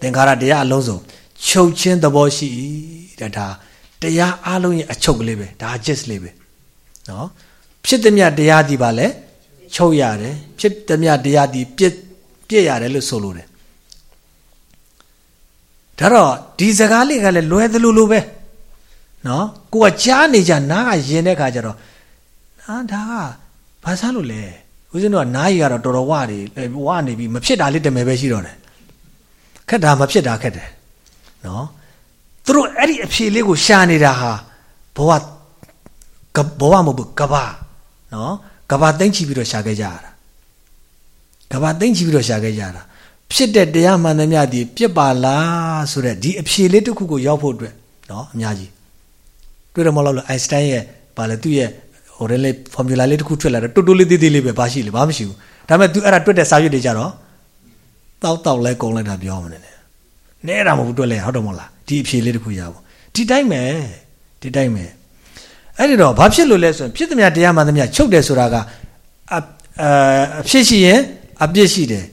သင်္ခါရတရားအလုံးစုံချုပ်ချင်းသဘောရှိတဲ့ဒါတရားအလုံးရဲ့အချုပ်ကလေးပဲဒါ gist လေးပဲနော်ဖြစ်သည်မြတရားဒီပါလဲချုပ်ရတယ်ဖြစ်သည်မြတရားဒီပြည့်ပြည့်ရတယ်လို့ဆိုလိုတယ်ဒါတော့ဒီစကားလေးကလည်းလွယ်သလိုလိုပဲနော်ကိုကကြားနေကြနားကယင်တဲ့ခါကျတော့ဟာဒါကဘာစားလို့လဲဦးဇင်းတို့ကနားကြီးကတော့တော်တော်ဝနေဝနေပြီမဖြစ်တာလေးတမယ်ပဲရှိတော့တယ် ခက်တာမဖြစ်တာခက်တယ်နော်သူတို့အဲ့ဒီအဖြေလေးကိုရှာနေတာဟာဘဝဘဝမဟုတ်ဘူးကဘာနော်ကဘာသိမ့်ချပြီးတော့ရှာခဲ့ကြရတာကဘာသိမ့်ချပြီးတော့ရှာခဲ့ကြတာဖြစ်တဲ့တရားမှန်သမျှဒီပြစ်ပါလားဆိုတဲ့ဒီအဖြေလေးတစ်ခုကိုရောက်ဖို့အတွက်နော်အများကြီးတွေ့တယ်မဟုတ်လားအိုင်စတိုင်းရဲ့ဗာလေသူ့ရဲ့ဟိုတဲ့လေ formula လေးတစ်ခုထွက်လာတော့တူတူလေးသေးသေးလေးပဲဘာရှိလဲဘာမရှိဘူးဒါပေမဲ့ तू အဲ့ဒါတွက်တဲ့စာရွက်တွေကြတော့ တောက်တောက်လဲကုန်လိုက်တာပြောမနေနဲ့နဲတာမဟုတ်ဘူးတွက်လဲဟုတ်တယ်မဟုတ်လားဒီအဖြေလေးတစ်ခုရပါဒီတိုင်းပဲဒီတိုင်းပဲအဲ့ဒီတော့ဘာဖြစ်လို့လဲဆိုရင်ဖြစ်သမျှတရားမှန်သမျှချုပ်တယ်ဆိုတာကအအဖြစ်ရှိရင်အပြစ်ရှိတယ်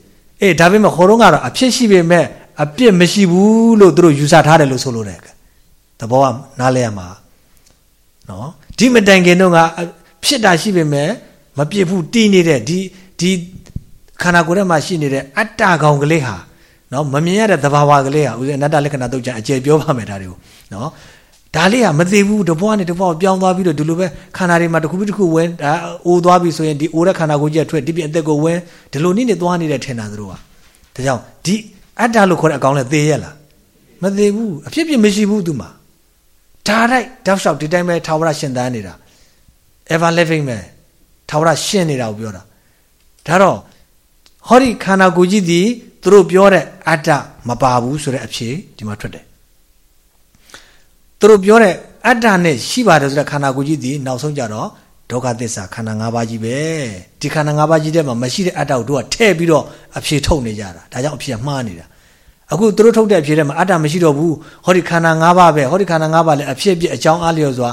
အေးဒါပေမဲ့ခေါ်တော့ကတော့အဖြစ်ရှိပေမဲ့အပြစ်မရှိဘူးလို့သူတို့ယူဆထားတယ်လို့ဆိုလို့တယ်သဘောကနားလဲရမှာနော်ဒီမတိုင်ခင်တော့ကဖြစ်တာရှိပေမဲ့မပြစ်ဘူးတီးနေတဲ့ဒီဒီ ခန္ဓာကိုယ်ထဲမှာရှိနေတဲ့အတ္တကောင်ကလေးဟာနော်မမြင်ရတဲ့သဘာဝကလေးဟာဦးဇင်းအနတ္တလက္ခဏာတုတ်ချံအကျယ်ပြောပါမယ်ဒါတွေကိုနော်ဒါလေးကမသေးဘူးတဘွားနဲ့တဘွားကိုပြောင်းသွားပြီးတော့ဒီလိုပဲခန္ဓာတွေမှာတစ်ခုပြီးတစ်ခုဝင်ဒါအိုးသွားပြီဆိုရင်ဒီအိုးတဲ့ခန္ဓာကိုကြီးကထွက်ဒီပြအသက်ကိုဝင်ဒီလိုနည်းနဲ့သွားနေတဲ့ထင်တာသူတို့ကဒါကြောင့်ဒီအတ္တလို့ခေါ်တဲ့အကောင်လဲသေရလားမသေးဘူးအဖြစ်ဖြစ်မရှိဘူးသူမှာဒါလိုက်တောက်လျှောက်ဒီတိုင်းပဲထာဝရရှင်သန်နေတာ ever living ပဲထာဝရရှင်နေတာကိုပြောတာဒါတော့ ဟောဒီခန္ဓာကိုယ်ကြီးဒီသူတို့ပြောတဲ့အတ္တမပါဘူးဆိုတဲ့အဖြေဒီမှာထွက်တယ်သူတို့ပြောတဲ့အတ္တနဲ့ရှိပါတယ်ဆိုတဲ့ခန္ဓာကိုယ်ကြီးဒီနောက်ဆုံးကြတော့ဒုက္ခသစ္စာခန္ဓာ၅ပါးကြီးပဲဒီခန္ဓာ၅ပါးကြီးထဲမှာမရှိတဲ့အတ္တကိုတို့ကထည့်ပြီးတော့အဖြေထုတ်နေကြတာဒါကြောင့်အဖြေမှားနေတာအခုသူတို့ထုတ်တဲ့အဖြေထဲမှာအတ္တမရှိတော့ဘူးဟောဒီခန္ဓာ၅ပါးပဲဟောဒီခန္ဓာ၅ပါးလည်းအဖြစ်အပျက်အကြောင်းအားလျော်စွာ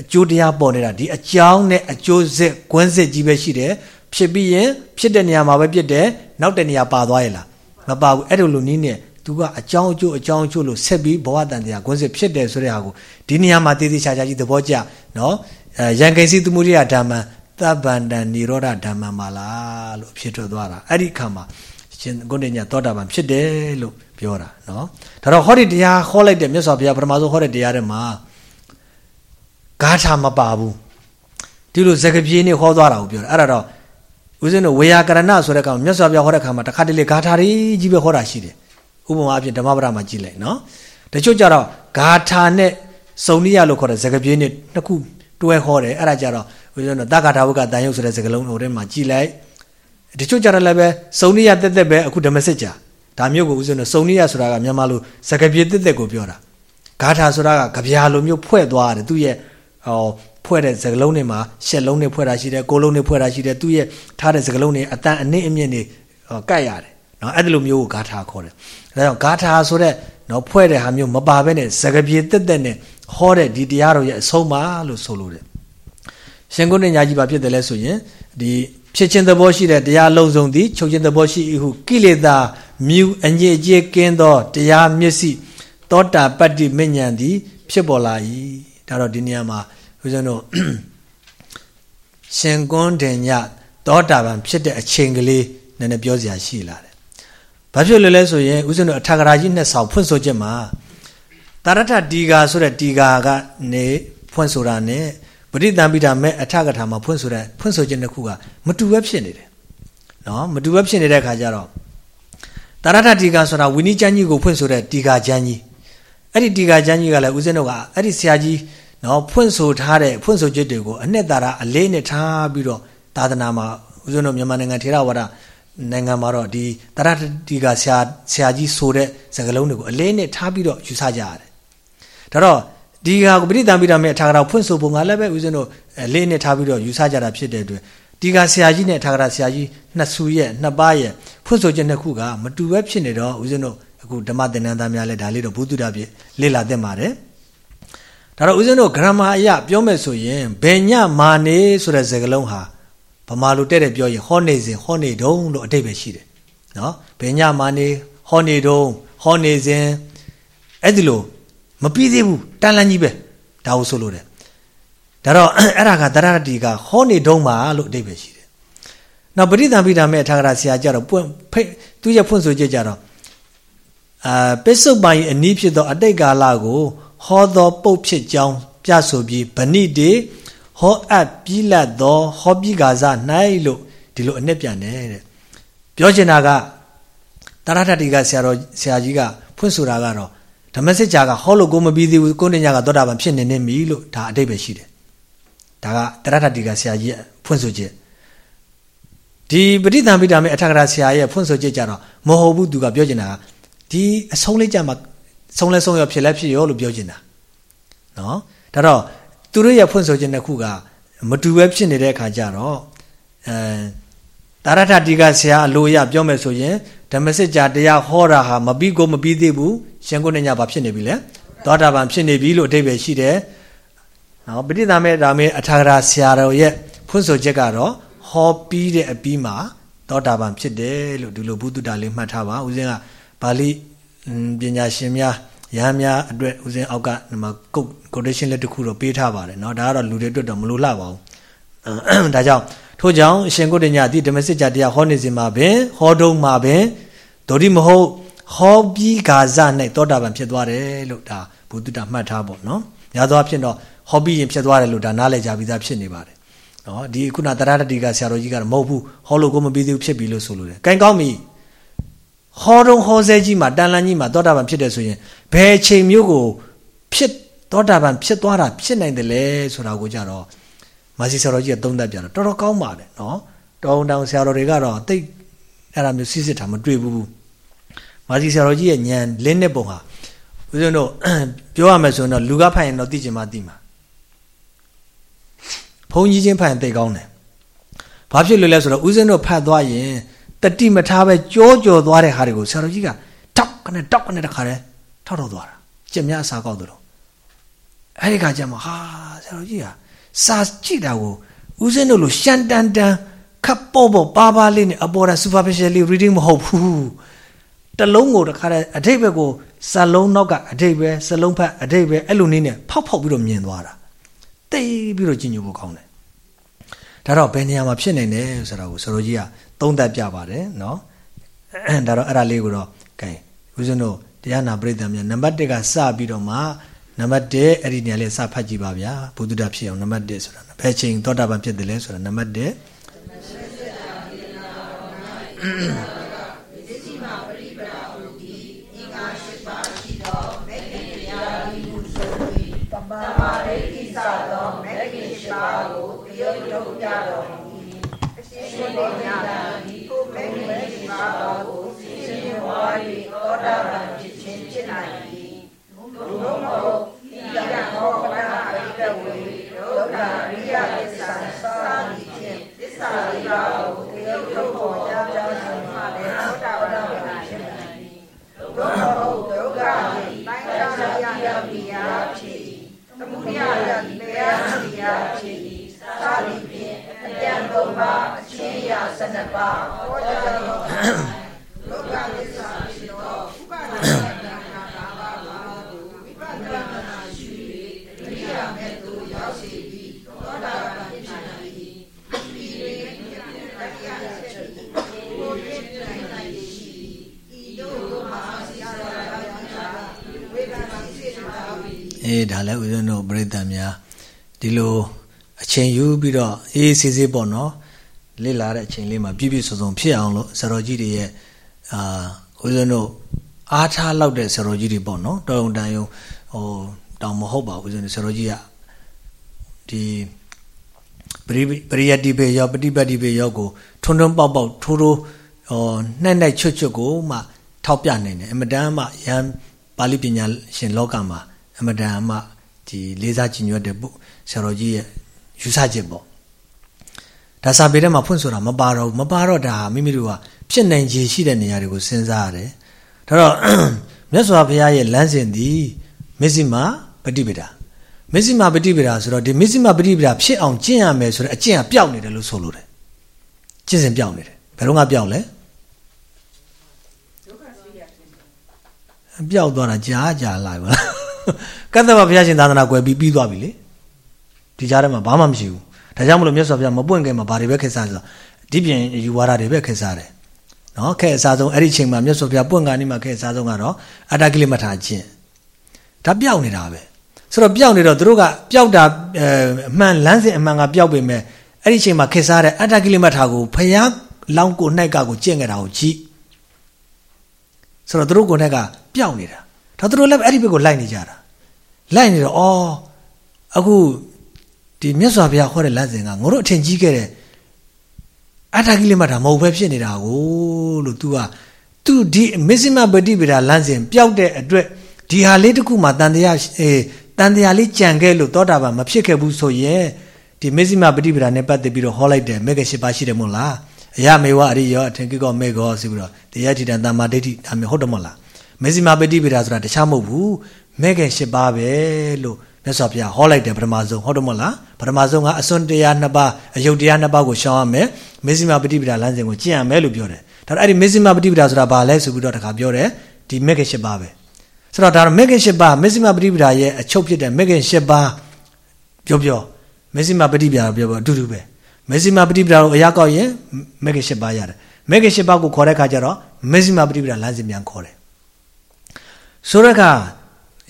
အကျိုးတရားပေါ်နေတာဒီအကြောင်းနဲ့အကျိုးစစ်ကွင်းစစ်ကြီးပဲရှိတယ် ဖြစ်ပြီးရင်ဖြစ်တဲ့နေရာမှာပဲပြစ်တယ်နောက်တဲ့နေရာပါသွားရဲ့လားမပါဘူးအဲ့လိုလိုနည်းနဲ့သူကအကြောင်းအကျိုးအကြောင်းအကျိုးလို့ဆက်ပြီးဘဝတန်တရားကွင်းစစ်ဖြစ်တယ်ဆိုတဲ့ဟာကိုဒီနေရာမှာတည်တည်ချာချာကြီးသဘောကျနော်အဲယံကိစီသမုဒိယဓမ္မသဗ္ဗန္တနိရောဓဓမ္မမှာလားလို့ဖြစ်ထွက်သွားတာအဲ့ဒီခါမှာရှင်ကိုနေညာသောတာပန်ဖြစ်တယ်လို့ပြောတာနော်ဒါတော့ဟောဒီတရားဟောလိုက်တဲ့မြတ်စွာဘုရားပထမဆုံးဟောတဲ့တရားတွေမှာဂါထာမပါဘူးဒီလိုဇဂပြေးနေဟောသွားတာကိုပြောတာအဲ့ဒါတော့ ဦးဇင်းတို့ဝေယကရဏဆိုတဲ့ကောင်မြတ်စွာဘုရားဟောတဲ့ခါမှာတခါတလေဂါထာတွေကြီးပဲဟောတာရှိတယ်ဥပမာအဖြစ်ဓမ္မပဒမှာကြည့်လိုက်နော်တချို့ကြတော့ဂါထာနဲ့စုံနိယလို့ခေါ်တဲ့ဇဂပြေးနေနှစ်ခုတွဲဟောတယ်အဲ့ဒါကြတော့ဦးဇင်းတို့တက္ကထာဝကတန်ယုတ်ဆိုတဲ့စကားလုံးဟိုထဲမှာကြည်လိုက်တချို့ကြတော့လည်းပဲစုံနိယတက်တက်ပဲအခုဓမ္မစစ်ကြာဒါမျိုးကိုဦးဇင်းတို့စုံနိယဆိုတာကမြန်မာလိုစကားပြေတက်တက်ကိုပြောတာဂါထာဆိုတာကကြပြာလိုမျိုးဖွဲ့သွားတယ်သူ့ရဲ့ဟော ဖွဲ့တဲ့စကလုံးတွေမှာရှက်လုံးတွေဖွဲ့တာရှိတယ်ကိုလုံးတွေဖွဲ့တာရှိတယ်သူ့ရဲ့ထားတဲ့စကလုံးတွေအတန်အနည်းအမြင့်တွေကတ်ရတယ်နော်အဲ့ဒီလိုမျိုးကိုဂါထာခေါ်တယ်ဒါကြောင့်ဂါထာဆိုတဲ့နော်ဖွဲ့တဲ့ဟာမျိုးမပါဘဲနဲ့စကပြေတက်တက်နဲ့ဟောတဲ့ဒီတရားတော်ရဲ့အဆုံးပါလို့ဆိုလိုတယ်ရှင်ကုဏ္ဏညာကြီးပါဖြစ်တယ်လဲဆိုရင်ဒီဖြစ်ခြင်းသဘောရှိတဲ့တရားလုံးစုံသည်ချုပ်ခြင်းသဘောရှိဟုကိလေသာမြူအညစ်အကြေးကင်းသောတရားမျက်စိသောတာပတ္တိမဉ္ဇဉ်သည် ဖြစ်ပေါ်လာ၏ဒါတော့ဒီနေရာမှာ ဦးဇင်းတို့ရှင်ကွန်းတင်ညသောတာပန်ဖြစ်တဲ့အချိန်ကလေးနည်းနည်းပြောစရာရှိလာတယ်။ဘာဖြစ်လို့လဲဆိုရင်ဦးဇင်းတို့အထာဂရာကြီးနှစ်ဆောင်ဖွင့်ဆိုချက်မှာတာရထတီဃာဆိုတဲ့တီဃာကနေဖွင့်ဆိုတာနဲ့ပရိသံပိတာမဲ့အထကထာမှာဖွင့်ဆိုတဲ့ဖွင့်ဆိုချက်နှစ်ခုကမတူပဲဖြစ်နေတယ်။နော်မတူပဲဖြစ်နေတဲ့အခါကျတော့တာရထတီဃာဆိုတာဝိနည်းကျမ်းကြီးကိုဖွင့်ဆိုတဲ့တီဃာကျမ်းကြီးအဲ့ဒီတီဃာကျမ်းကြီးကလည်းဦးဇင်းတို့ကအဲ့ဒီဆရာကြီး နော်ဖွင့်ဆိုထားတဲ့ဖွင့်ဆိုချက်တွေကိုအနှစ်သာရအလေးနဲ့ထားပြီးတော့သာသနာမှာဦးဇင်းတို့မြန်မာနိုင်ငံထေရဝါဒနိုင်ငံမှာတော့ဒီတရတိကဆရာဆရာကြီးဆိုတဲ့စကားလုံးတွေကိုအလေးနဲ့ထားပြီးတော့ယူဆကြရတယ်။ဒါတော့ဒီဟာကိုပရိသံပိတာမဲ့အထာဂရဖွင့်ဆိုပုံကလည်းပဲဦးဇင်းတို့အလေးနဲ့ထားပြီးတော့ယူဆကြတာဖြစ်တဲ့အတွက်ဒီကဆရာကြီးနဲ့အထာဂရဆရာကြီးနှစ်ဆူရဲ့နှစ်ပါးရဲ့ဖွင့်ဆိုချက်နှစ်ခုကမတူပဲဖြစ်နေတော့ဦးဇင်းတို့အခုဓမ္မသင်္นานသားများလည်းဒါလေးတော့ဘုသူဒ္ဓပြလေ့လာသင့်ပါတယ်။ ဒါတော့ဦးဇင်းတို့ဂရမအရပြောမယ်ဆိုရင်ဘယ်ညမာနေဆိုတဲ့စကားလုံးဟာဗမာလိုတဲ့တဲ့ပြောရင်ဟောနေစဉ်ဟောနေတုံးလို့အတိတ်ပဲရှိတယ်နော်ဘယ်ညမာနေဟောနေတုံးဟောနေစဉ်အဲ့ဒီလိုမပြီးသေးဘူးတန်လန်းကြီးပဲဒါကိုဆိုလို့တယ်ဒါတော့အဲ့ဒါကတရတိကဟောနေတုံးပါလို့အတိတ်ပဲရှိတယ်နောက်ပရိသံပိဋကမဲ့ထာဂရဆရာကြတော့ပွင့်ဖိတ်သူရဲ့ဖွင့်ဆိုချက်ကြတော့အာပစ္စုပန်၏အနည်းဖြစ်သောအတိတ်ကာလကို ဟောသောပုတ်ဖြစ်ကြောင်းပြဆိုပြီးဗဏိတေဟောအပ်ပြီးလတ်သောဟောပြီးကာဇ၌လို့ဒီလိုအနှစ်ပြန်တယ်တဲ့ပြောချင်တာကတရထတိကဆရာတော်ဆရာကြီးကဖွင့်ဆိုတာကတော့ဓမ္မစစ်ကြာကဟောလို့ကိုမပြီးသေးဘူးကိုနေညာကသောတာပန်ဖြစ်နေနေပြီလို့ဒါအတိတ်ပဲရှိတယ်ဒါကတရထတိကဆရာကြီးဖွင့်ဆိုချက်ဒီပဋိသင်္ပိတာမေအထကရာဆရာရဲ့ဖွင့်ဆိုချက်ကြတော့မဟုတ်ဘူးသူကပြောချင်တာကဒီအဆုံးလေးကြမှာ ဆုံးလဲဆုံးရောဖြစ်လဲဖြစ်ရောလို့ပြောချင်တာနော်ဒါတော့သူတို့ရဲ့ဖွင့်ဆိုခြင်းတစ်ခုကမတူပဲဖြစ်နေတဲ့အခါကျတော့အဲတာရထတိကဆရာအလိုရပြောမယ်ဆိုရင်ဓမ္မစစ်ကြာတရားဟောတာဟာမပြီးကိုမပြီးသေးဘူးရှင်ကိုနေညဘာဖြစ်နေပြီလဲသောတာပန်ဖြစ်နေပြီလို့အဓိပ္ပာယ်ရှိတယ်နော်ပဋိသမေဒါမေအထာဂရာဆရာတော်ရဲ့ဖွင့်ဆိုချက်ကတော့ဟောပြီးတဲ့အပြီးမှာသောတာပန်ဖြစ်တယ်လို့ဒီလိုဘုဒ္ဓတာလေးမှတ်ထားပါဦးဇင်းကပါဠိ ပညာရှင်များရဟန်းများအတွက်ဦးဇင်းအောက်ကဒီမှာကုတ် quotation လက်တစ်ခုတော့ပေးထားပါတယ်เนาะဒါကတော့လူတွေအတွက်တော့မလိုလှပါဘူးဒါကြောင့်ထို့ကြောင့်အရှင်ကိုတညအတိဓမ္မစစ်ကြတရားဟောနေစဉ်မှာပင်ဟောတုံးမှာပင်ဒိဋ္ဌိမဟုတ် ဟောပြီးဂါဇ၌သောတာပန်ဖြစ်သွားတယ်လို့ဒါဘုဒ္ဓတာမှတ်ထားပေါ့နော်ညာသောအဖြစ်တော့ဟောပြီးရင်ဖြစ်သွားတယ်လို့ဒါနားလည်ကြပြီးသားဖြစ်နေပါတယ်နော်ဒီခုနတရတတိကဆရာတော်ကြီးကတော့မဟုတ်ဘူးဟောလို့ကိုမပြီးသေးဘူးဖြစ်ပြီလို့ဆိုလို့တယ်ကံကောင်းပြီ ဟောတော့ဟောဆဲကြီးမှာတန်လန်းကြီးမှာသောတာပန်ဖြစ်တယ်ဆိုရင်ဘယ်ချိန်မျိုးကိုဖြစ်သောတာပန်ဖြစ်သွားတာဖြစ်နိုင်တယ်လဲဆိုတာကိုကြတော့မာစီဆရာတော်ကြီးကသုံးသပ်ပြတော့တော်တော်ကောင်းပါတယ်နော်တောင်းတောင်ဆရာတော်တွေကတော့တိတ်အဲ့ဒါမျိုးစစ်စစ်တာမတွေ့ဘူးမာစီဆရာတော်ကြီးရဲ့ဉာဏ်လင်းတဲ့ပုံဟာဦးဇင်းတို့ပြောရမယ်ဆိုရင်တော့လူကဖိုင်ရင်တော့သိချင်မှသိမှာဘုန်းကြီးချင်းဖိုင်သိကောင်းတယ်ဘာဖြစ်လို့လဲဆိုတော့ဦးဇင်းတို့ဖတ်သွားရင် တတိမထားပဲကြောကြောသွားတဲ့ဟာတွေကိုဆရာတော်ကြီးကတောက်ကနေတောက်ကနေတခါတည်းထောက်ထောက်သွားတာကြက်များအစာကောက်သလိုအဲ့ဒီခါကျမှဟာဆရာတော်ကြီးကစာကြည့်တာကိုဦးဇင်းတို့လိုရှန်တန်တန်ခပ်ပေါ်ပေါ်ပါပါလေးနဲ့အပေါ်တာ superficially reading မဟုတ်ဘူးတလုံးကိုတခါတည်းအထိပ်ဘက်ကိုစလုံးနောက်ကအထိပ်ပဲစလုံးဖက်အထိပ်ပဲအဲ့လိုနည်းနဲ့ဖောက်ဖောက်ပြီးတော့မြင်သွားတာတိတ်ပြီးတော့ကြည်ညိုဖို့ကောင်းတယ်ဒါတော့ဘယ်နေရာမှာဖြစ်နိုင်တယ်ဆိုတာကိုဆရာကြီးက သုံးသပ်ပြပါတယ်နော်ဒါတော့အဲ့ဒါလေးကိုတော့ကဲဦးဇင်းတို့တရားနာပရိသတ်များနံပါတ်1ကစပြီးတော့မှနံပါတ်1အဲ့ဒီနေရာလေးစဖတ်ကြည့်ပါဗျာဘုဒ္ဓတာဖြစ်အောင်နံပါတ်1ဆိုတာဘယ်ချိန်သောတာပန်ဖြစ်တယ်လဲဆိုတာနံပါတ်1သမာဓိကိစ္စသောမဂ္ဂင်ရှိပါကိုပြုထုတ်ကြတော်မူ၏အရှင်ဘုရားသည်ကိုမဂ္ဂ င်ရှိပါကိုသိခြင်းဝါ၍သောတာပန်ဖြစ်ခြင်းဖြစ်နိုင်၏ဘုရားမောဤရမောပနာပိတဝေဒုက္ခရိယသစ္စာသာတိဖြင့်သစ္စာရိယကိုပြုထုတ်ပေါ်ကြကြောင်းဆိုမှလည်းသောတာပန်ဖြစ်နိုင်၏ဒုက္ခဒုက္ခသည်ပိုင်းခြားရရမိယာဖြစ်သမုဒယယတိတရားစီယာဖြစ်၏သာလိဖြင့် အတန်သုံးပါအချင်းရာ၁၂ပါးဟောကြားတော်လောကသစ္စာဖြစ်သောဥပါဒနာနာကာပါပါတုဝိပဿနာရှိ၍ဒိယမဲ့သို့ရောက်စေပြီးသောတာပန်ဖြစ်နိုင်၏ဒီရင်းမြတ်တရားချက်သည်ကိုယ်ရင်းနိုင်နိုင်ရှိဤတို့မှာဆရာတော်ဘုရားဝေဒနာစိတ်တာဝိအေးဒါလည်းဦးဇင်းတို့ပြိတ္တများဒီလို အချိန်ယူပြီးတော့အေးဆေးဆေးပေါ့နော်လေ့လာတဲ့အချိန်လေးမှာပြည့်ပြည့်စုံစုံဖြစ်အောင်လို့ဆရာတော်ကြီးတွေရဲ့အာဦးဇင်းတို့အားထားလောက်တဲ့ဆရာတော်ကြီးတွေပေါ့နော်တော်ုံတန်ယုံဟိုတောင်မဟုတ်ပါဘူးဦးဇင်းတို့ဆရာတော်ကြီးကဒီပရိပရိယတိဘေရောပฏิပတ်တိဘေရောကိုထွန်းထွန်းပေါက်ပေါက်ထိုးထိုးဟောနှက်နှက်ချွတ်ချွတ်ကိုမှထောက်ပြနိုင်တယ်အမတန်မှယံပါဠိပညာရှင်လောကမှာအမတန်မှဒီလေးစားကြည်ညိုတဲ့ပုဆရာတော်ကြီးရဲ့ ယူဆချက်ပေါ့ဒါစာပေထဲမှာဖွင့်ဆိုတာမပါတော့ဘူးမပါတော့ဒါမိမိတို့ကဖြစ်နိုင်ခြေရှိတဲ့နေရာတွေကိုစဉ်းစားရတယ်ဒါတော့မြတ်စွာဘုရားရဲ့လမ်းစဉ်သည်မစ္စည်းမပฏิပဒါမစ္စည်းမပฏิပဒါဆိုတော့ဒီမစ္စည်းမပฏิပဒါဖြစ်အောင်ကျင့်ရမယ်ဆိုတော့အကျင့်ကပျောက်နေတယ်လို့ဆိုလို့တယ်ကျင့်စဉ်ပျောက်နေတယ်ဘယ်တော့မှပျောက်လဲပျောက်သွားတာကြာကြာလာပါလားကတ္တဗဘုရားရှင်သာသနာကွယ်ပြီးပြီးသွားပြီလေ ဒီကြားထဲမှာဘာမှမရှိဘူးဒါကြောင့်မလို့မြတ်စွာဘုရားမပွင့်ခင်မှာဘာတွေပဲခက်စားဆိုဒီပြင်ယူဝါဒတွေပဲခက်စားတယ်နော်ခက်အစားဆုံးအဲ့ဒီချိန်မှာမြတ်စွာဘုရားပွင့်ကနေမှခက်အစားဆုံးကတော့အတ္တကိလေမထာခြင်းဒါပျောက်နေတာပဲဆိုတော့ပျောက်နေတော့သူတို့ကပျောက်တာအမှန်လမ်းစဉ်အမှန်ကပျောက်ပေမဲ့အဲ့ဒီချိန်မှာခက်စားတဲ့အတ္တကိလေမထာကိုဘုရားလောင်းကိုနှိုက်ကကိုကျင့်ကြတာကိုကြည့်ဆိုတော့သူတို့ကိုယ်နဲ့ကပျောက်နေတာဒါသူတို့လည်းအဲ့ဒီဘက်ကိုလိုက်နေကြတာလိုက်နေတော့အော်အခု ဒီမြတ်စွာဘုရားဟောတဲ့လမ်းစဉ်ကငါတို့အထင်ကြီးခဲ့တဲ့အတ္တကိလေမထာမဟုတ်ပဲဖြစ်နေတာကိုလို့ तू က तू ဒီမစ္စည်းမပฏิပဒါလမ်းစဉ်ပျောက်တဲ့အတွက်ဒီဟာလေးတစ်ခုမှတန်တရားအေးတန်တရားလေးကြံခဲ့လို့သောတာပန်မဖြစ်ခဲ့ဘူးဆိုရင်ဒီမစ္စည်းမပฏิပဒါနဲ့ပတ်သက်ပြီးတော့ဟောလိုက်တယ်မေဃရှိပါရှိတယ်မို့လားအယမေဝအရိယောအထင်ကိကောမေဃောဆိုပြီးတော့တရားထိတန်တမ္မာဒိဋ္ဌိဒါမျိုးဟုတ်တယ်မို့လားမစ္စည်းမပฏิပဒါဆိုတာတခြားမဟုတ်ဘူးမဲခင်၈ပါးပဲလို့ မြတ်စွာဘုရားဟောလိုက်တယ်ပထမဆုံးဟုတ်တယ်မဟုတ်လားပထမဆုံးကအစွန်းတရားနှစ်ပါးအယုတ်တရားနှစ်ပါးကိုရှောင်ရမယ်မေဇိမာပฏิပဒါလမ်းစဉ်ကိုကျင့်ရမယ်လို့ပြောတယ်ဒါတော့အဲ့ဒီမေဇိမာပฏิပဒါဆိုတာဘာလဲဆိုပြီးတော့တခါပြောတယ်ဒီမဲခင်၈ပါးပဲဆိုတော့ဒါတော့မဲခင်၈ပါးမေဇိမာပฏิပဒါရဲ့အချုပ်ဖြစ်တဲ့မဲခင်၈ပါးပြောပြောမေဇိမာပฏิပဒါပြောပြောအတူတူပဲမေဇိမာပฏิပဒါကိုအရာကောက်ရင်မဲခင်၈ပါးရတယ်မဲခင်၈ပါးကိုခေါ်တဲ့ခါကျတော့မေဇိမာပฏิပဒါလမ်းစဉ်ပြန်ခေါ်တယ် ဆိုရက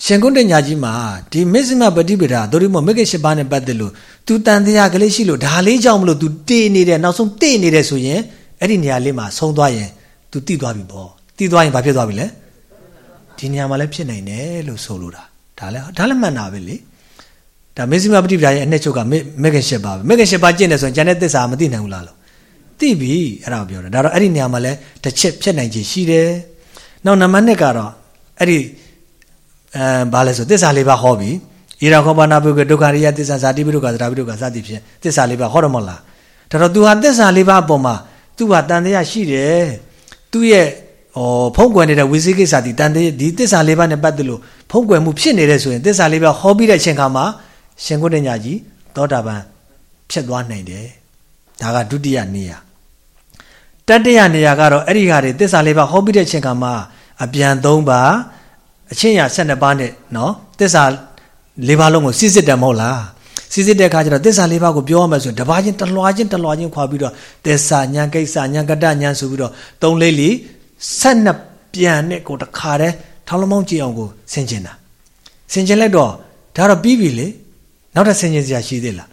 ရှင်ကုန်းတညာကြီးမှာဒီမစ္စမပฏิပဒါဒိုရိမောမဂ္ဂရှိပါနဲ့ပတ်သက်လို့ तू တန်တရားကလေးရှိလို့ဒါလေးကြောင့်မလို့ तू တေးနေတယ်နောက်ဆုံးတေးနေတယ်ဆိုရင်အဲ့ဒီနေရာလေးမှာဆုံးသွားရင် तू တိသွားပြီပေါ့တိသွားရင်ဘာဖြစ်သွားပြီလဲဒီနေရာမှာလည်းဖြစ်နိုင်တယ်လို့ဆိုလိုတာဒါလည်းဒါလည်းမှန်တာပဲလေဒါမစ္စမပฏิပဒါရဲ့အနှစ်ချုပ်ကမဂ္ဂရှိပါပဲမဂ္ဂရှိပါကျင့်တယ်ဆိုရင်ကျန်တဲ့သစ္စာမသိနိုင်ဘူးလားလို့သိပြီအဲ့ဒါကိုပြောတာဒါတော့အဲ့ဒီနေရာမှာလည်းတစ်ချက်ဖြစ်နိုင်ခြင်းရှိတယ်နောက်နံပါတ်1ကတော့အဲ့ဒီ အဲဘာလဲဆိုသစ္စာလေးပါးဟောပြီဣရာခောပါနာပုကဒုက္ခရိယသစ္စာဇာတိပိဒုက္ခသရာပိဒုက္ခစသည်ဖြင့်သစ္စာလေးပါးဟောတော့မလားဒါတော့ तू ဟာသစ္စာလေးပါးအပေါ်မှာ तू ဟာတန်တရားရှိတယ်သူ့ရဲ့ဟောဖုံးကွယ်နေတဲ့ဝိသိကိစ္စဒီတန်တရားဒီသစ္စာလေးပါးနဲ့ပတ်သက်လို့ဖုံးကွယ်မှုဖြစ်နေတယ်ဆိုရင်သစ္စာလေးပါးဟောပြီးတဲ့အချိန်ခါမှာရှင်ကုတ္တညာကြီးသောတာပန်ဖြစ်သွားနိုင်တယ်ဒါကဒုတိယနေရာတတိယနေရာကတော့အဲ့ဒီဟာတွေသစ္စာလေးပါးဟောပြီးတဲ့အချိန်ခါမှာအပြန်၃ပါး အချင်းရ12ပါးနဲ့နော်သစ္စာ၄ပါးလုံးကိုစစ်စစ်တယ်မဟုတ်လားစစ်စစ်တဲ့အခါကျတော့သစ္စာ၄ပါးကိုပြောရမယ်ဆိုရင်တပါးချင်းတလွားချင်းတလွားချင်းခွာပြီးတော့သစ္စာညာကိစ္စညာကတညာဆိုပြီးတော့သုံးလေးလီ12ပြန်နဲ့ကိုတခါတည်းထောင်းလမောင်းကြည့်အောင်ကိုဆင်ကျင်တာဆင်ကျင်လိုက်တော့ဒါတော့ပြီးပြီလေနောက်ထပ်ဆင်ကျင်စရာရှိသေးလား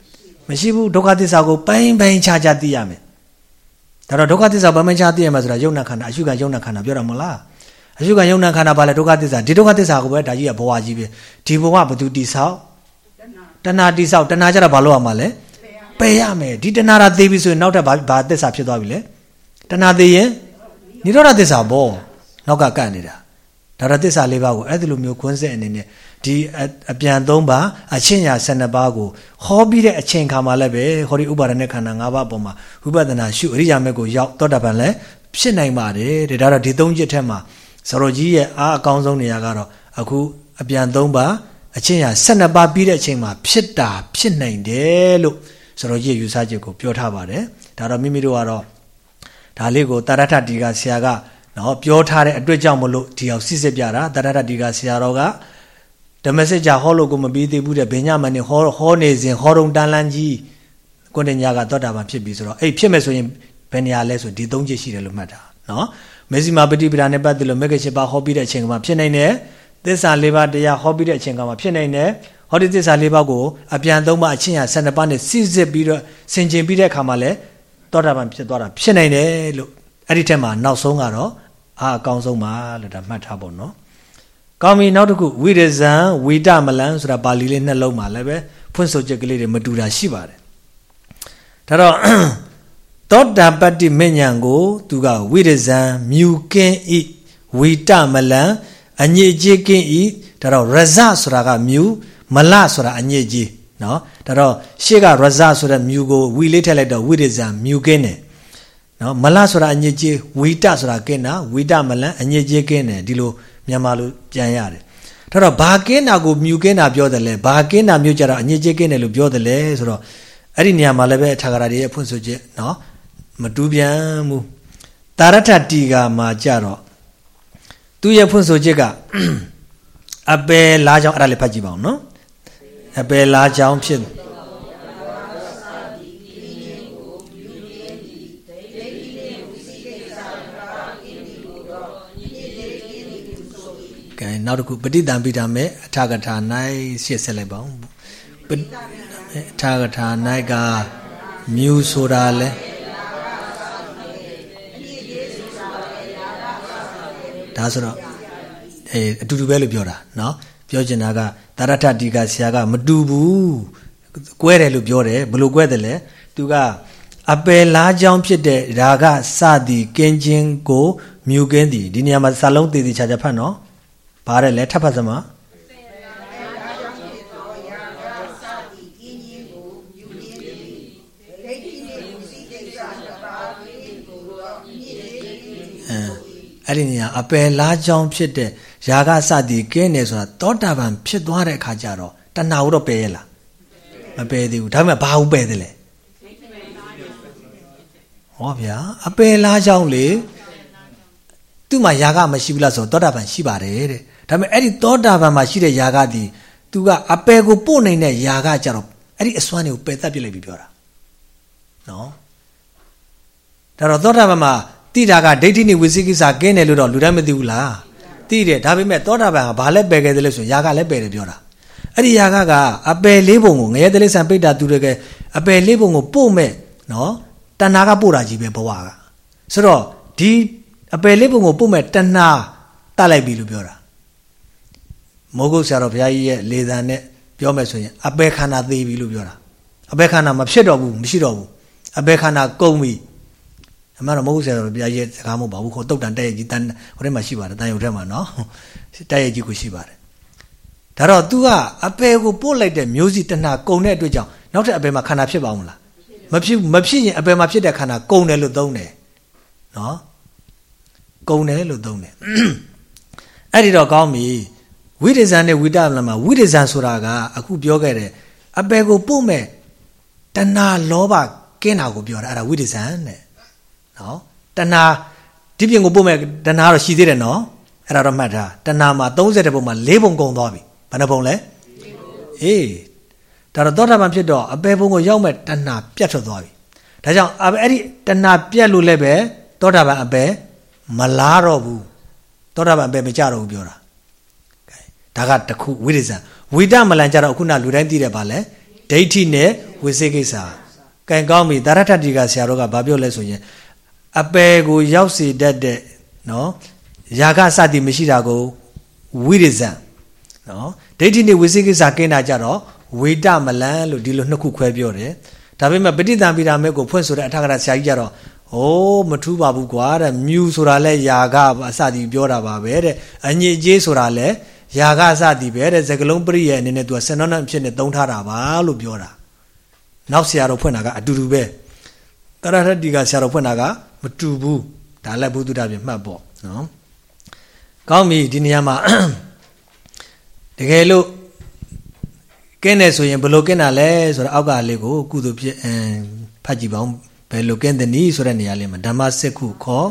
မရှိဘူးဒုက္ခသစ္စာကိုပိုင်းပိုင်းခြားခြားသိရမယ်ဒါတော့ဒုက္ခသစ္စာပိုင်းပိုင်းခြားသိရမယ်ဆိုတာယုံနာခန္ဓာအရှုခံယုံနာခန္ဓာပြောတာမဟုတ်လား အရှုခံယုံနာခန္ဓာဘာလဲဒုက္ခသစ္စာဒီဒုက္ခသစ္စာကိုပဲဒါကြီးကဘဝကြီးပဲဒီဘဝဘသူတိဆောက်တဏှာတိဆောက်တဏှာကြတော့ဘာလို့ရမှာလဲပယ်ရမယ်ဒီတဏှာရာသေးပြီဆိုရင်နောက်ထပ်ဘာဘာသစ္စာဖြစ်သွားပြီလဲတဏှာသေးရင်និရောဓသစ္စာပေါ့နောက်ကကန့်နေတာဒါရသစ္စာလေးပါးကိုအဲ့ဒီလိုမျိုးခွန်းဆက်အနေနဲ့ဒီအပြန်၃ပါးအချင်းညာ၁၂ပါးကိုဟောပြီးတဲ့အချိန်ခါမှာလည်းပဲဟောဒီဥပါဒณะခန္ဓာ၅ပါးပေါ်မှာဝိပဿနာရှုအရိယာမေကိုရောက်သောတာပန်လည်းဖြစ်နိုင်ပါတယ်တဲ့ဒါတော့ဒီ၃ချက်ထ က်မှာဇော်ကြီးရဲ့အားအကောင်းဆုံးနေရာကတော့အခုအပြန်၃ပါးအချင်းရာ12ပါးပြီးတဲ့အချိန်မှာဖြစ်တာဖြစ်နိုင်တယ်လို့ဇော်ကြီးရဲ့ယူဆချက်ကိုပြောထားပါတယ်ဒါတော့မိမိတို့ကတော့ဒါလေးကိုတာရထတီကဆရာကနော်ပြောထားတဲ့အတွက်ကြောင့်မလို့ဒီအောင်စစ်စစ်ပြတာတာရထတီကဆရာတော်ကဓမ္မစစ်ကြာဟောလို့ကိုမပြီးသေးဘူးတဲ့ဘင်ညမနေဟောဟောနေစဉ်ဟောတုံတန်းလန်းကြီးကိုတညာကသောတာပန်ဖြစ်ပြီဆိုတော့အဲ့ဖြစ်မယ်ဆိုရင်ဘယ်နေရာလဲဆိုဒီ၃ချက်ရှိတယ်လို့မှတ်တာနော် မေဇိမာပฏิပဒါနဲ့ပတ်သက်လို့မဂ္ဂရှိပါဟောပြီးတဲ့အချိန်ကမှဖြစ်နိုင်တယ်သစ္စာ၄ပါးတရားဟောပြီးတဲ့အချိန်ကမှဖြစ်နိုင်တယ်ဟောဒီသစ္စာ၄ပါးကိုအပြန်သုံးပါအချင်းရ12ပါးနဲ့စစ်စစ်ပြီးတော့ဆင်ခြင်ပြီးတဲ့အခါမှာလဲသောတာပန်ဖြစ်သွားတာဖြစ်နိုင်တယ်လို့အဲ့ဒီထက်မှာနောက်ဆုံးကတော့အာအကောင်းဆုံးပါလို့ဒါမှတ်ထားဖို့နော်ကောင်းပြီနောက်တစ်ခုဝိရဇံဝိတမလံဆိုတာပါဠိလေးနှလုံးမှာလည်းပဲဖွင့်ဆိုချက်ကလေးတွေမတူတာရှိပါတယ်ဒါတော့ သောတာပတ္တိမညံကို သူကဝိရဇံမြူကင်းဤဝိတမလံအညစ်အကြေးကင်းဤဒါတော့ရဇဆိုတာကမြူမလဆိုတာအညစ်အကြေးနော်ဒါတော့ရှေ့ကရဇဆိုတဲ့မြူကိုဝီလေးထည့်လိုက်တော့ဝိရဇံမြူကင်းတယ်နော်မလဆိုတာအညစ်အကြေးဝိတဆိုတာကင်းတာဝိတမလံအညစ်အကြေးကင်းတယ်ဒီလိုမြန်မာလိုပြန်ရတယ်ဒါတော့ဘာကင်းတာကိုမြူကင်းတာပြောတယ်လဲဘာကင်းတာမျိုးကြတော့အညစ်အကြေးကင်းတယ်လို့ပြောတယ်လဲဆိုတော့အဲ့ဒီနေရာမှာလည်းပဲထာဂရာတွေရဲ့ဖွင့်ဆိုချက်နော် မတူးပြန်ဘူးတာရထတီကာမှာကြတော့သူရဲ့ဖွင့်ဆိုချက်ကအပယ်လားကြောင်းအဲ့ဒါလေးဖတ်ကြည့်ပါဦးနော်အပယ်လားကြောင်းဖြစ်ကဲနောက်တစ်ခုပဋိသင်္ပိတာမဲ့အထာကထာ၌ရှင်းဆက်လိုက်ပါဦးအထာကထာ၌ကမြူဆိုတာလဲ ဒါဆိုတော့အဲအတူတူပဲလို့ပြောတာเนาะပြောချင်တာကတာရထတိကဆရာကမတူဘူးကွဲတယ်လို့ပြောတယ်ဘယ်လိုကွဲတယ်လဲသူကအပယ်လားကြောင်းဖြစ်တဲ့ရာဂစသည်ကင်းခြင်းကိုမြူကင်းသည်ဒီနေရာမှာစာလုံးတည်တည်ချာချာဖတ်နော်ဘာတဲ့လဲထပ်ဖတ်စမ်း အဲ့ဒီနေရာအပယ်လားကြောင်းဖြစ်တဲ့ယာကစသည်ကင်းနေဆိုတာသောတာပန်ဖြစ်သွားတဲ့အခါကျတော့တဏှာကိုတော့ပယ်ရလားမပယ်သေးဘူးဒါပေမဲ့ဘာဟုတ်ပယ်သေးလဲဟောဗျာအပယ်လားကြောင်းလေသူ့မှာယာကမရှိဘူးလားဆိုတော့သောတာပန်ရှိပါတယ်တဲ့ဒါပေမဲ့အဲ့ဒီသောတာပန်မှာရှိတဲ့ယာကဒီသူကအပယ်ကိုပို့နိုင်တဲ့ယာကကြတော့အဲ့ဒီအစွမ်းတွေကိုပယ်တတ်ပြစ်လိုက်ပြီးပြောတာနော်ဒါတော့သောတာပန်မှာ တိတာကဒိဋ္ဌိနဲ့ဝိသိကိစ္စကင်းတယ်လို့တော့လူတိုင်းမသိဘူးလားသိတယ်ဒါပေမဲ့သောတာပန်ကဘာလဲပယ်ခဲ့တယ်လဲဆိုရင်ຢာကလည်းပယ်တယ်ပြောတာအဲ့ဒီຢာကကအပယ်လေးပုံကိုငရဲတလိဆန်ပိတ္တာသူတွေကအပယ်လေးပုံကိုပို့မဲ့နော်တဏှာကပို့တာကြီးပဲဘဝကဆိုတော့ဒီအပယ်လေးပုံကိုပို့မဲ့တဏှာတတ်လိုက်ပြီလို့ပြောတာမိုးကုတ်ဆရာတော်ဘုရားကြီးရဲ့လေသံနဲ့ပြောမယ်ဆိုရင်အပယ်ခန္ဓာသေးပြီလို့ပြောတာအပယ်ခန္ဓာမဖြစ်တော့ဘူးမရှိတော့ဘူးအပယ်ခန္ဓာကုန်ပြီ အမှန်တော့မဟုတ်ဆရာတော်ဘုရားကြီးစကားမဟုတ်ပါဘူးခေါ်တုတ်တန်တက်ရကြီးတန်ဟိုထဲမှာရှိပါတယ်တန်ရုံထဲမှာနော်တက်ရကြီးကိုရှိပါတယ်ဒါတော့ तू ကအပယ်ကိုပို့လိုက်တဲ့မျိုးစီတဏှာကုန်တဲ့အတွက်ကြောင့်နောက်ထပ်အပယ်မှာခန္ဓာဖြစ်ပါအောင်လားမဖြစ်မဖြစ်ရင်အပယ်မှာဖြစ်တဲ့ခန္ဓာကုန်တယ်လို့သုံးတယ်နော်ကုန်တယ်လို့သုံးတယ်အဲ့ဒီတော့ကောင်းပြီဝိရိဇန်နဲ့ဝိတမလမှာဝိရိဇန်ဆိုတာကအခုပြောခဲ့တဲ့အပယ်ကိုပို့မဲ့တဏှာလောဘကင်းတာကိုပြောတာအဲ့ဒါဝိရိဇန်တဲ့ နော်တဏှာဒီပြင်ကိုပို့မဲ့တဏှာတော့ရှိသေးတယ်နော်အဲ့ဒါတော့မှတ်ထားတဏှာမှာ30ပုံမှာ4ပုံကုန်သွားပြီဘယ်နှပုံလဲအေးဒါတော့သောတာပန်ဖြစ်တော့အပေပုံကိုရောက်မဲ့တဏှာပြတ်ထွက်သွားပြီဒါကြောင့်အဲ့ဒီတဏှာပြတ်လို့လည်းပဲသောတာပန်အပေမလားတော့ဘူးသောတာပန်အပေမကြတော့ဘူးပြောတာဒါကတခုဝိရိဇံဝိတမလန်ကြတော့ခုနလူတိုင်းသိတယ်ပါလဲဒိဋ္ဌိနဲ့ဝိသေကိစ္စကံကောင်းပြီတာရထတိကဆရာတော်ကဘာပြောလဲဆိုရင် အပယ်ကိုရောက်စေတတ်တဲ့နော်ယာကစသည်မရှိတာကိုဝိရိဇံနော်ဒိဋ္ဌိနဲ့ဝိသေကိစ္စကင်းတာကြတော့ဝိတမလန်လို့ဒီလိုနှစ်ခုခွဲပြောတယ်ဒါပေမဲ့ပဋိသင်္ပိရာမဲကိုဖွင့်ဆိုတဲ့အထက်ကရာဆရာကြီးကြတော့ဟိုးမထူးပါဘူးကွာတဲ့မြူဆိုတာလဲယာကအစသည်ပြောတာပါပဲတဲ့အညစ်အကြေးဆိုတာလဲယာကစသည်ပဲတဲ့စကလုံးပရိရဲ့အနေနဲ့သူကဆန္ဒနဖြစ်နေသုံးထားတာပါလို့ပြောတာနောက်ဆရာတော်ဖွင့်တာကအတူတူပဲတရထတိကဆရာတော်ဖွင့်တာက မတူဘူးဒါလည်းဘုဒ္ဓတာပြင်မှတ်ပေါ့နော်ကောင်းပြီဒီနေရာမှာတကယ်လို့ကင်းတယ်ဆိုရင်ဘယ်လိုကင်းတာလဲဆိုတော့အောက်ကလေးကိုကုသိုလ်ဖြစ်အင်းဖတ်ကြည့်ပါဦးဘယ်လိုကင်းတယ်နည်းဆိုတဲ့နေရာလေးမှာဓမ္မစက္ခုခေါ်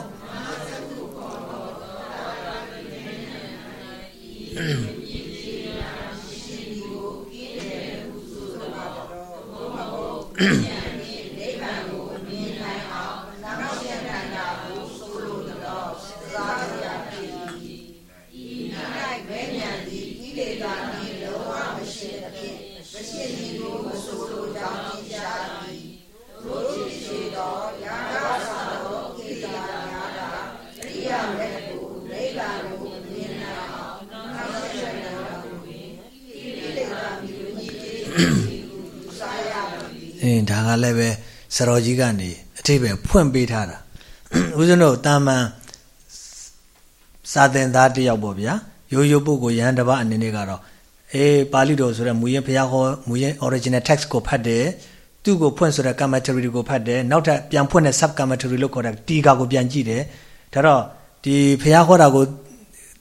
အင်းဒါကလည်းပဲစရောကြီးကနေအထိပ္ပယ်ဖွင့်ပေးထားတာဦးဇင်းတို့တာမန်စာသင်သားတယောက်ပေါ့ဗျာရိုးရိုးပုဂ္ဂိုလ်ယဟန်တပတ်အနေနဲ့ကတော့အေးပါဠိတော်ဆိုတဲ့မူရင်ဘုရားဟောမူရင် original text ကိုဖတ်တယ်သူ့ကိုဖွင့်ဆိုတဲ့ commentary ကိုဖတ်တယ်နောက်ထပ်ပြန်ဖွင့်တဲ့ sub commentary လို့ခေါ်တဲ့တီကာကိုပြန်ကြည့်တယ်ဒါတော့ဒီဘုရားဟောတာကို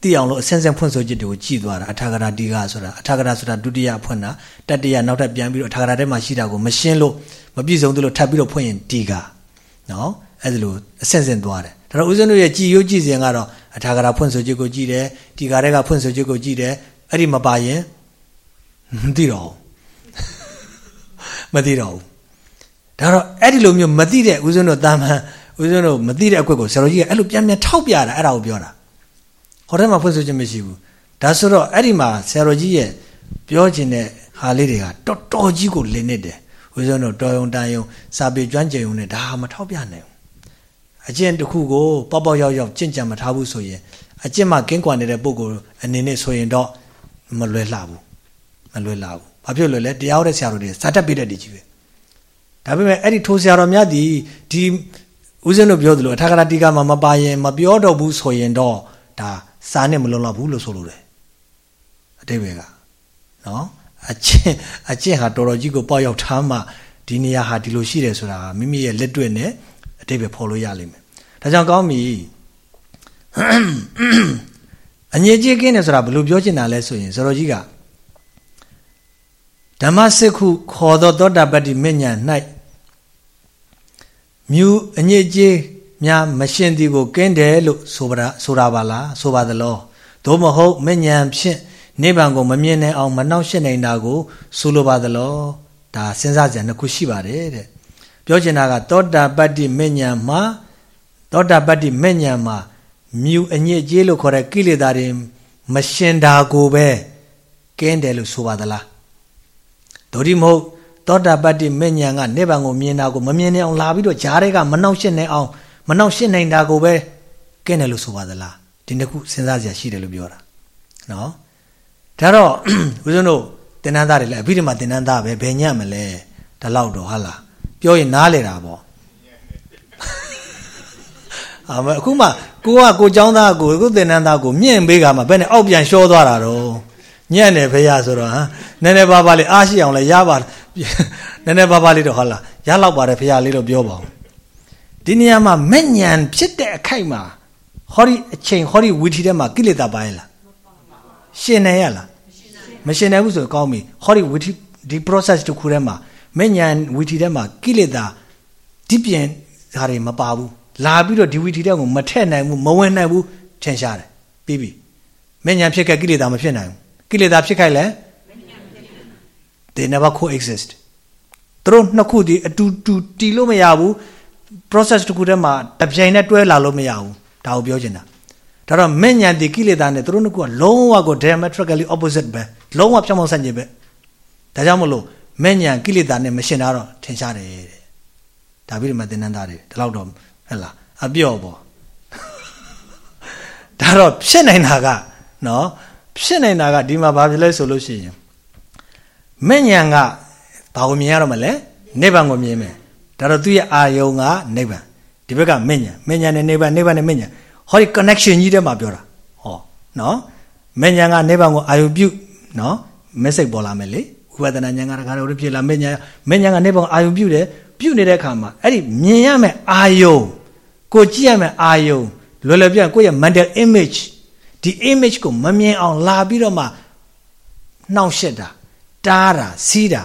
သိအောင်လို့အစင်းစင်းဖွင့်ဆိုချက်တွေကိုကြည်သွားတာအထာဂရတီဃဆိုတာအထာဂရဆိုတာဒုတိယဖွင့်တာတတိယနောက်ထပ်ပြန်ပြီးတော့အထာဂရထဲမှာရှိတာကိုမရှင်းလို့မပြည့်စုံသလိုထပ်ပြီးတော့ဖွင့်ရင်တီဃနော်အဲ့ဒါလိုအစင်းစင်းသွားတယ်ဒါတော့ဦးဇင်းတို့ရဲ့ကြည်ရိုးကြည်စဉ်ကတော့အထာဂရဖွင့်ဆိုချက်ကိုကြည်တယ်တီဃတွေကဖွင့်ဆိုချက်ကိုကြည်တယ်အဲ့ဒီမပါရင်မသိတော့ဘူးမသိတော့ဘူးဒါတော့အဲ့ဒီလိုမျိုးမသိတဲ့ဦးဇင်းတို့တာမန်ဦးဇင်းတို့မသိတဲ့အကွက်ကိုဆရာတော်ကြီးကအဲ့လိုပြန်ပြန်ထောက်ပြတာအဲ့ဒါကိုပြောတာ ဟောထဲမှာဖွင့်ဆိုခြင်းမရှိဘူးဒါဆိုတော့အဲ့ဒီမှာဆရာတော်ကြီးရဲ့ပြောခြင်းတဲ့ဟာလေးတွေကတော်တော်ကြီးကိုလင်းနေတယ်ဦးဇင်းတို့တော်ယုံတန်ယုံစာပေကျွမ်းကျင်ယုံနဲ့ဒါဟာမထောက်ပြနိုင်ဘူးအကျင့်တစ်ခုကိုပေါက်ပေါက်ရောက်ရောက်ကျင့်ကြံမထားဘူးဆိုရင်အကျင့်မှကင်းကွာနေတဲ့ပုဂ္ဂိုလ်အနေနဲ့ဆိုရင်တော့မလွယ်လှဘူးမလွယ်လှဘူးဘာဖြစ်လို့လဲတရားဟောတဲ့ဆရာတော်တွေစာတတ်ပြတဲ့တည်းကြီးပဲဒါပေမဲ့အဲ့ဒီထိုဆရာတော်များဒီဒီဦးဇင်းတို့ပြောသလိုအထာဂရတိကမှာမပါရင်မပြောတော့ဘူးဆိုရင်တော့ဒါ စာနဲ့မလုံလောက်ဘူးလို့ဆိုလိုတယ်အတိတ်ပဲကနော်အချင်းအချင်းဟာတော်တော်ကြီးကိုပေါက်ရောက်ထားမှဒီနေရာဟာဒီလိုရှိတယ်ဆိုတာမိမိရဲ့လက်တွေ့နဲ့အတိတ်ပဲဖော်လို့ရလိမ့်မယ်ဒါကြောင့်ကောင်းပြီအငြိကြီးကင်းတယ်ဆိုတာဘယ်လိုပြောချင်တာလဲဆိုရင်ဇော်ကြီးကဓမ္မစက္ခုခေါ်သောသောတာပတ္တိမဉ္ဇဉ်၌မြူအညစ်အကြေး များမရှင်သည်ကိုကင်းတယ်လို့ဆိုပါဆိုတာပါလားဆိုပါသလားသို့မဟုတ်မဉ္ဇဉ်ဖြင့်နိဗ္ဗာန်ကိုမမြင်နိုင်အောင်မနှောင့်ယှက်နိုင်တာကိုဆိုလိုပါသလားဒါစဉ်းစားကြနှစ်ခုရှိပါတယ်တဲ့ပြောချင်တာကသောတာပတ္တိမဉ္ဇဉ်မှာသောတာပတ္တိမဉ္ဇဉ်မှာမြူအညစ်အကြေးလို့ခေါ်တဲ့ကိလေသာတွေမရှင်တာကိုပဲကင်းတယ်လို့ဆိုပါသလားဒိုဒီမဟုတ်သောတာပတ္တိမေညာကနိဗ္ဗာန်ကိုမြင်တာကိုမမြင်နိုင်အောင်လာပြီးတော့ဂျားတွေကမနှောက်ရှက်နိုင်အောင် မနှောက်ရှက်နိုင်တာကိုပဲကင်းတယ်လို့ဆိုပါသလားဒီနှစ်ခုစဉ်းစားစရာရှိတယ်လို့ပြောတာနော်ဒါတော့ဦးဇင်းတို့သင်္นานသားတွေလည်းအဘိဓမ္မာသင်္นานသားပဲဘယ်ညံ့မလဲဒါလောက်တော့ဟာလားပြောရင်နားလေတာပေါ့အာမအခုမှကိုကကိုเจ้าသားကိုကိုသင်္นานသားကိုမြင့်ပေးကမှဘယ်နဲ့အောက်ပြန်လျှောသွားတာတော့ညံ့တယ်ဖေရဆိုတော့ဟမ်နည်းနည်းပါးပါးလေးအားရှိအောင်လဲရပါနည်းနည်းပါးပါးလေးတော့ဟာလားရလောက်ပါတယ်ဖေရလေးတော့ပြောပါဦး ဒီနေရာမှာမဲ့ညံဖြစ်တဲ့အခိုက်မှာဟောဒီအချိန်ဟောဒီဝီထီထဲမှာကိလေသာပါရဲ့လားရှင်နေရလားမရှင်နိုင်ဘူးဆိုကောင်းပြီဟောဒီဝီထီဒီ process တစ်ခုထဲမှာမဲ့ညံဝီထီထဲမှာကိလေသာဒီပြင်ဓာတ်တွေမပါဘူးလာပြီးတော့ဒီဝီထီတဲ့ကိုမထက်နိုင်ဘူးမဝင်နိုင်ဘူးထင်ရှားတယ်ပြီးပြီမဉ္ဇဉ်ဖြစ်ခဲ့ကိလေသာမဖြစ်နိုင်ဘူးကိလေသာဖြစ်ခိုက်လဲ they never coexist သူတို့နှစ်ခုဒီအတူတူတီလို့မရဘူး process တစ်ခုတည်းမှာတပြိုင်နဲ့တွဲလာလို့မရဘူးဒါကိုပြောချင်တာဒါတော့မဉ္ဇဉ်ဒီကိလေသာနဲ့သူတို့နှစ်ခုကလုံးဝကို diametrically opposite ပဲလုံးဝပြောင်းပြောင်းဆန့်ကျင်ပဲဒါကြောင့်မလို့မဉ္ဇဉ်ကိလေသာနဲ့မရှင်တာတော့ထင်ရှားတယ်တဲ့ဒါပြီးတော့မှသင်္นานသားတွေဒီလောက်တော့ဟဲ့လားအပြော့ပေါ့ဒါတော့ဖြစ်နိုင်တာကနော်ဖြစ်နိုင်တာကဒီမှာဘာဖြစ်လဲဆိုလို့ရှိရင်မဲ့ညာကဘာကိုမြင်ရတော့မလဲနိဗ္ဗာန်ကိုမြင်မယ် ဒါတော့သူ့ရဲ့အာယုံကနိဗ္ဗာန်ဒီဘက်ကမဲ့ညာမဲ့ညာနဲ့နိဗ္ဗာန်နိဗ္ဗာန်နဲ့မဲ့ညာဟောဒီ connection ကြီးထဲမှာပြောတာဟောနော်မဲ့ညာကနိဗ္ဗာန်ကိုအာယုံပြုနော် message ပေါ်လာမယ်လေဝိပဿနာဉာဏ်ကတခါတော့ဖြစ်လာမဲ့ညာမဲ့ညာကနိဗ္ဗာန်အာယုံပြုတယ်ပြုနေတဲ့အခါမှာအဲ့ဒီမြင်ရမယ့်အာယုံကိုကြည့်ရမယ့်အာယုံလွယ်လွယ်ပြကိုယ့်ရဲ့ mental image ဒီ image ကိုမမြင်အောင်လာပြီးတော့မှနှောင့်ယှက်တာတားတာစီးတာ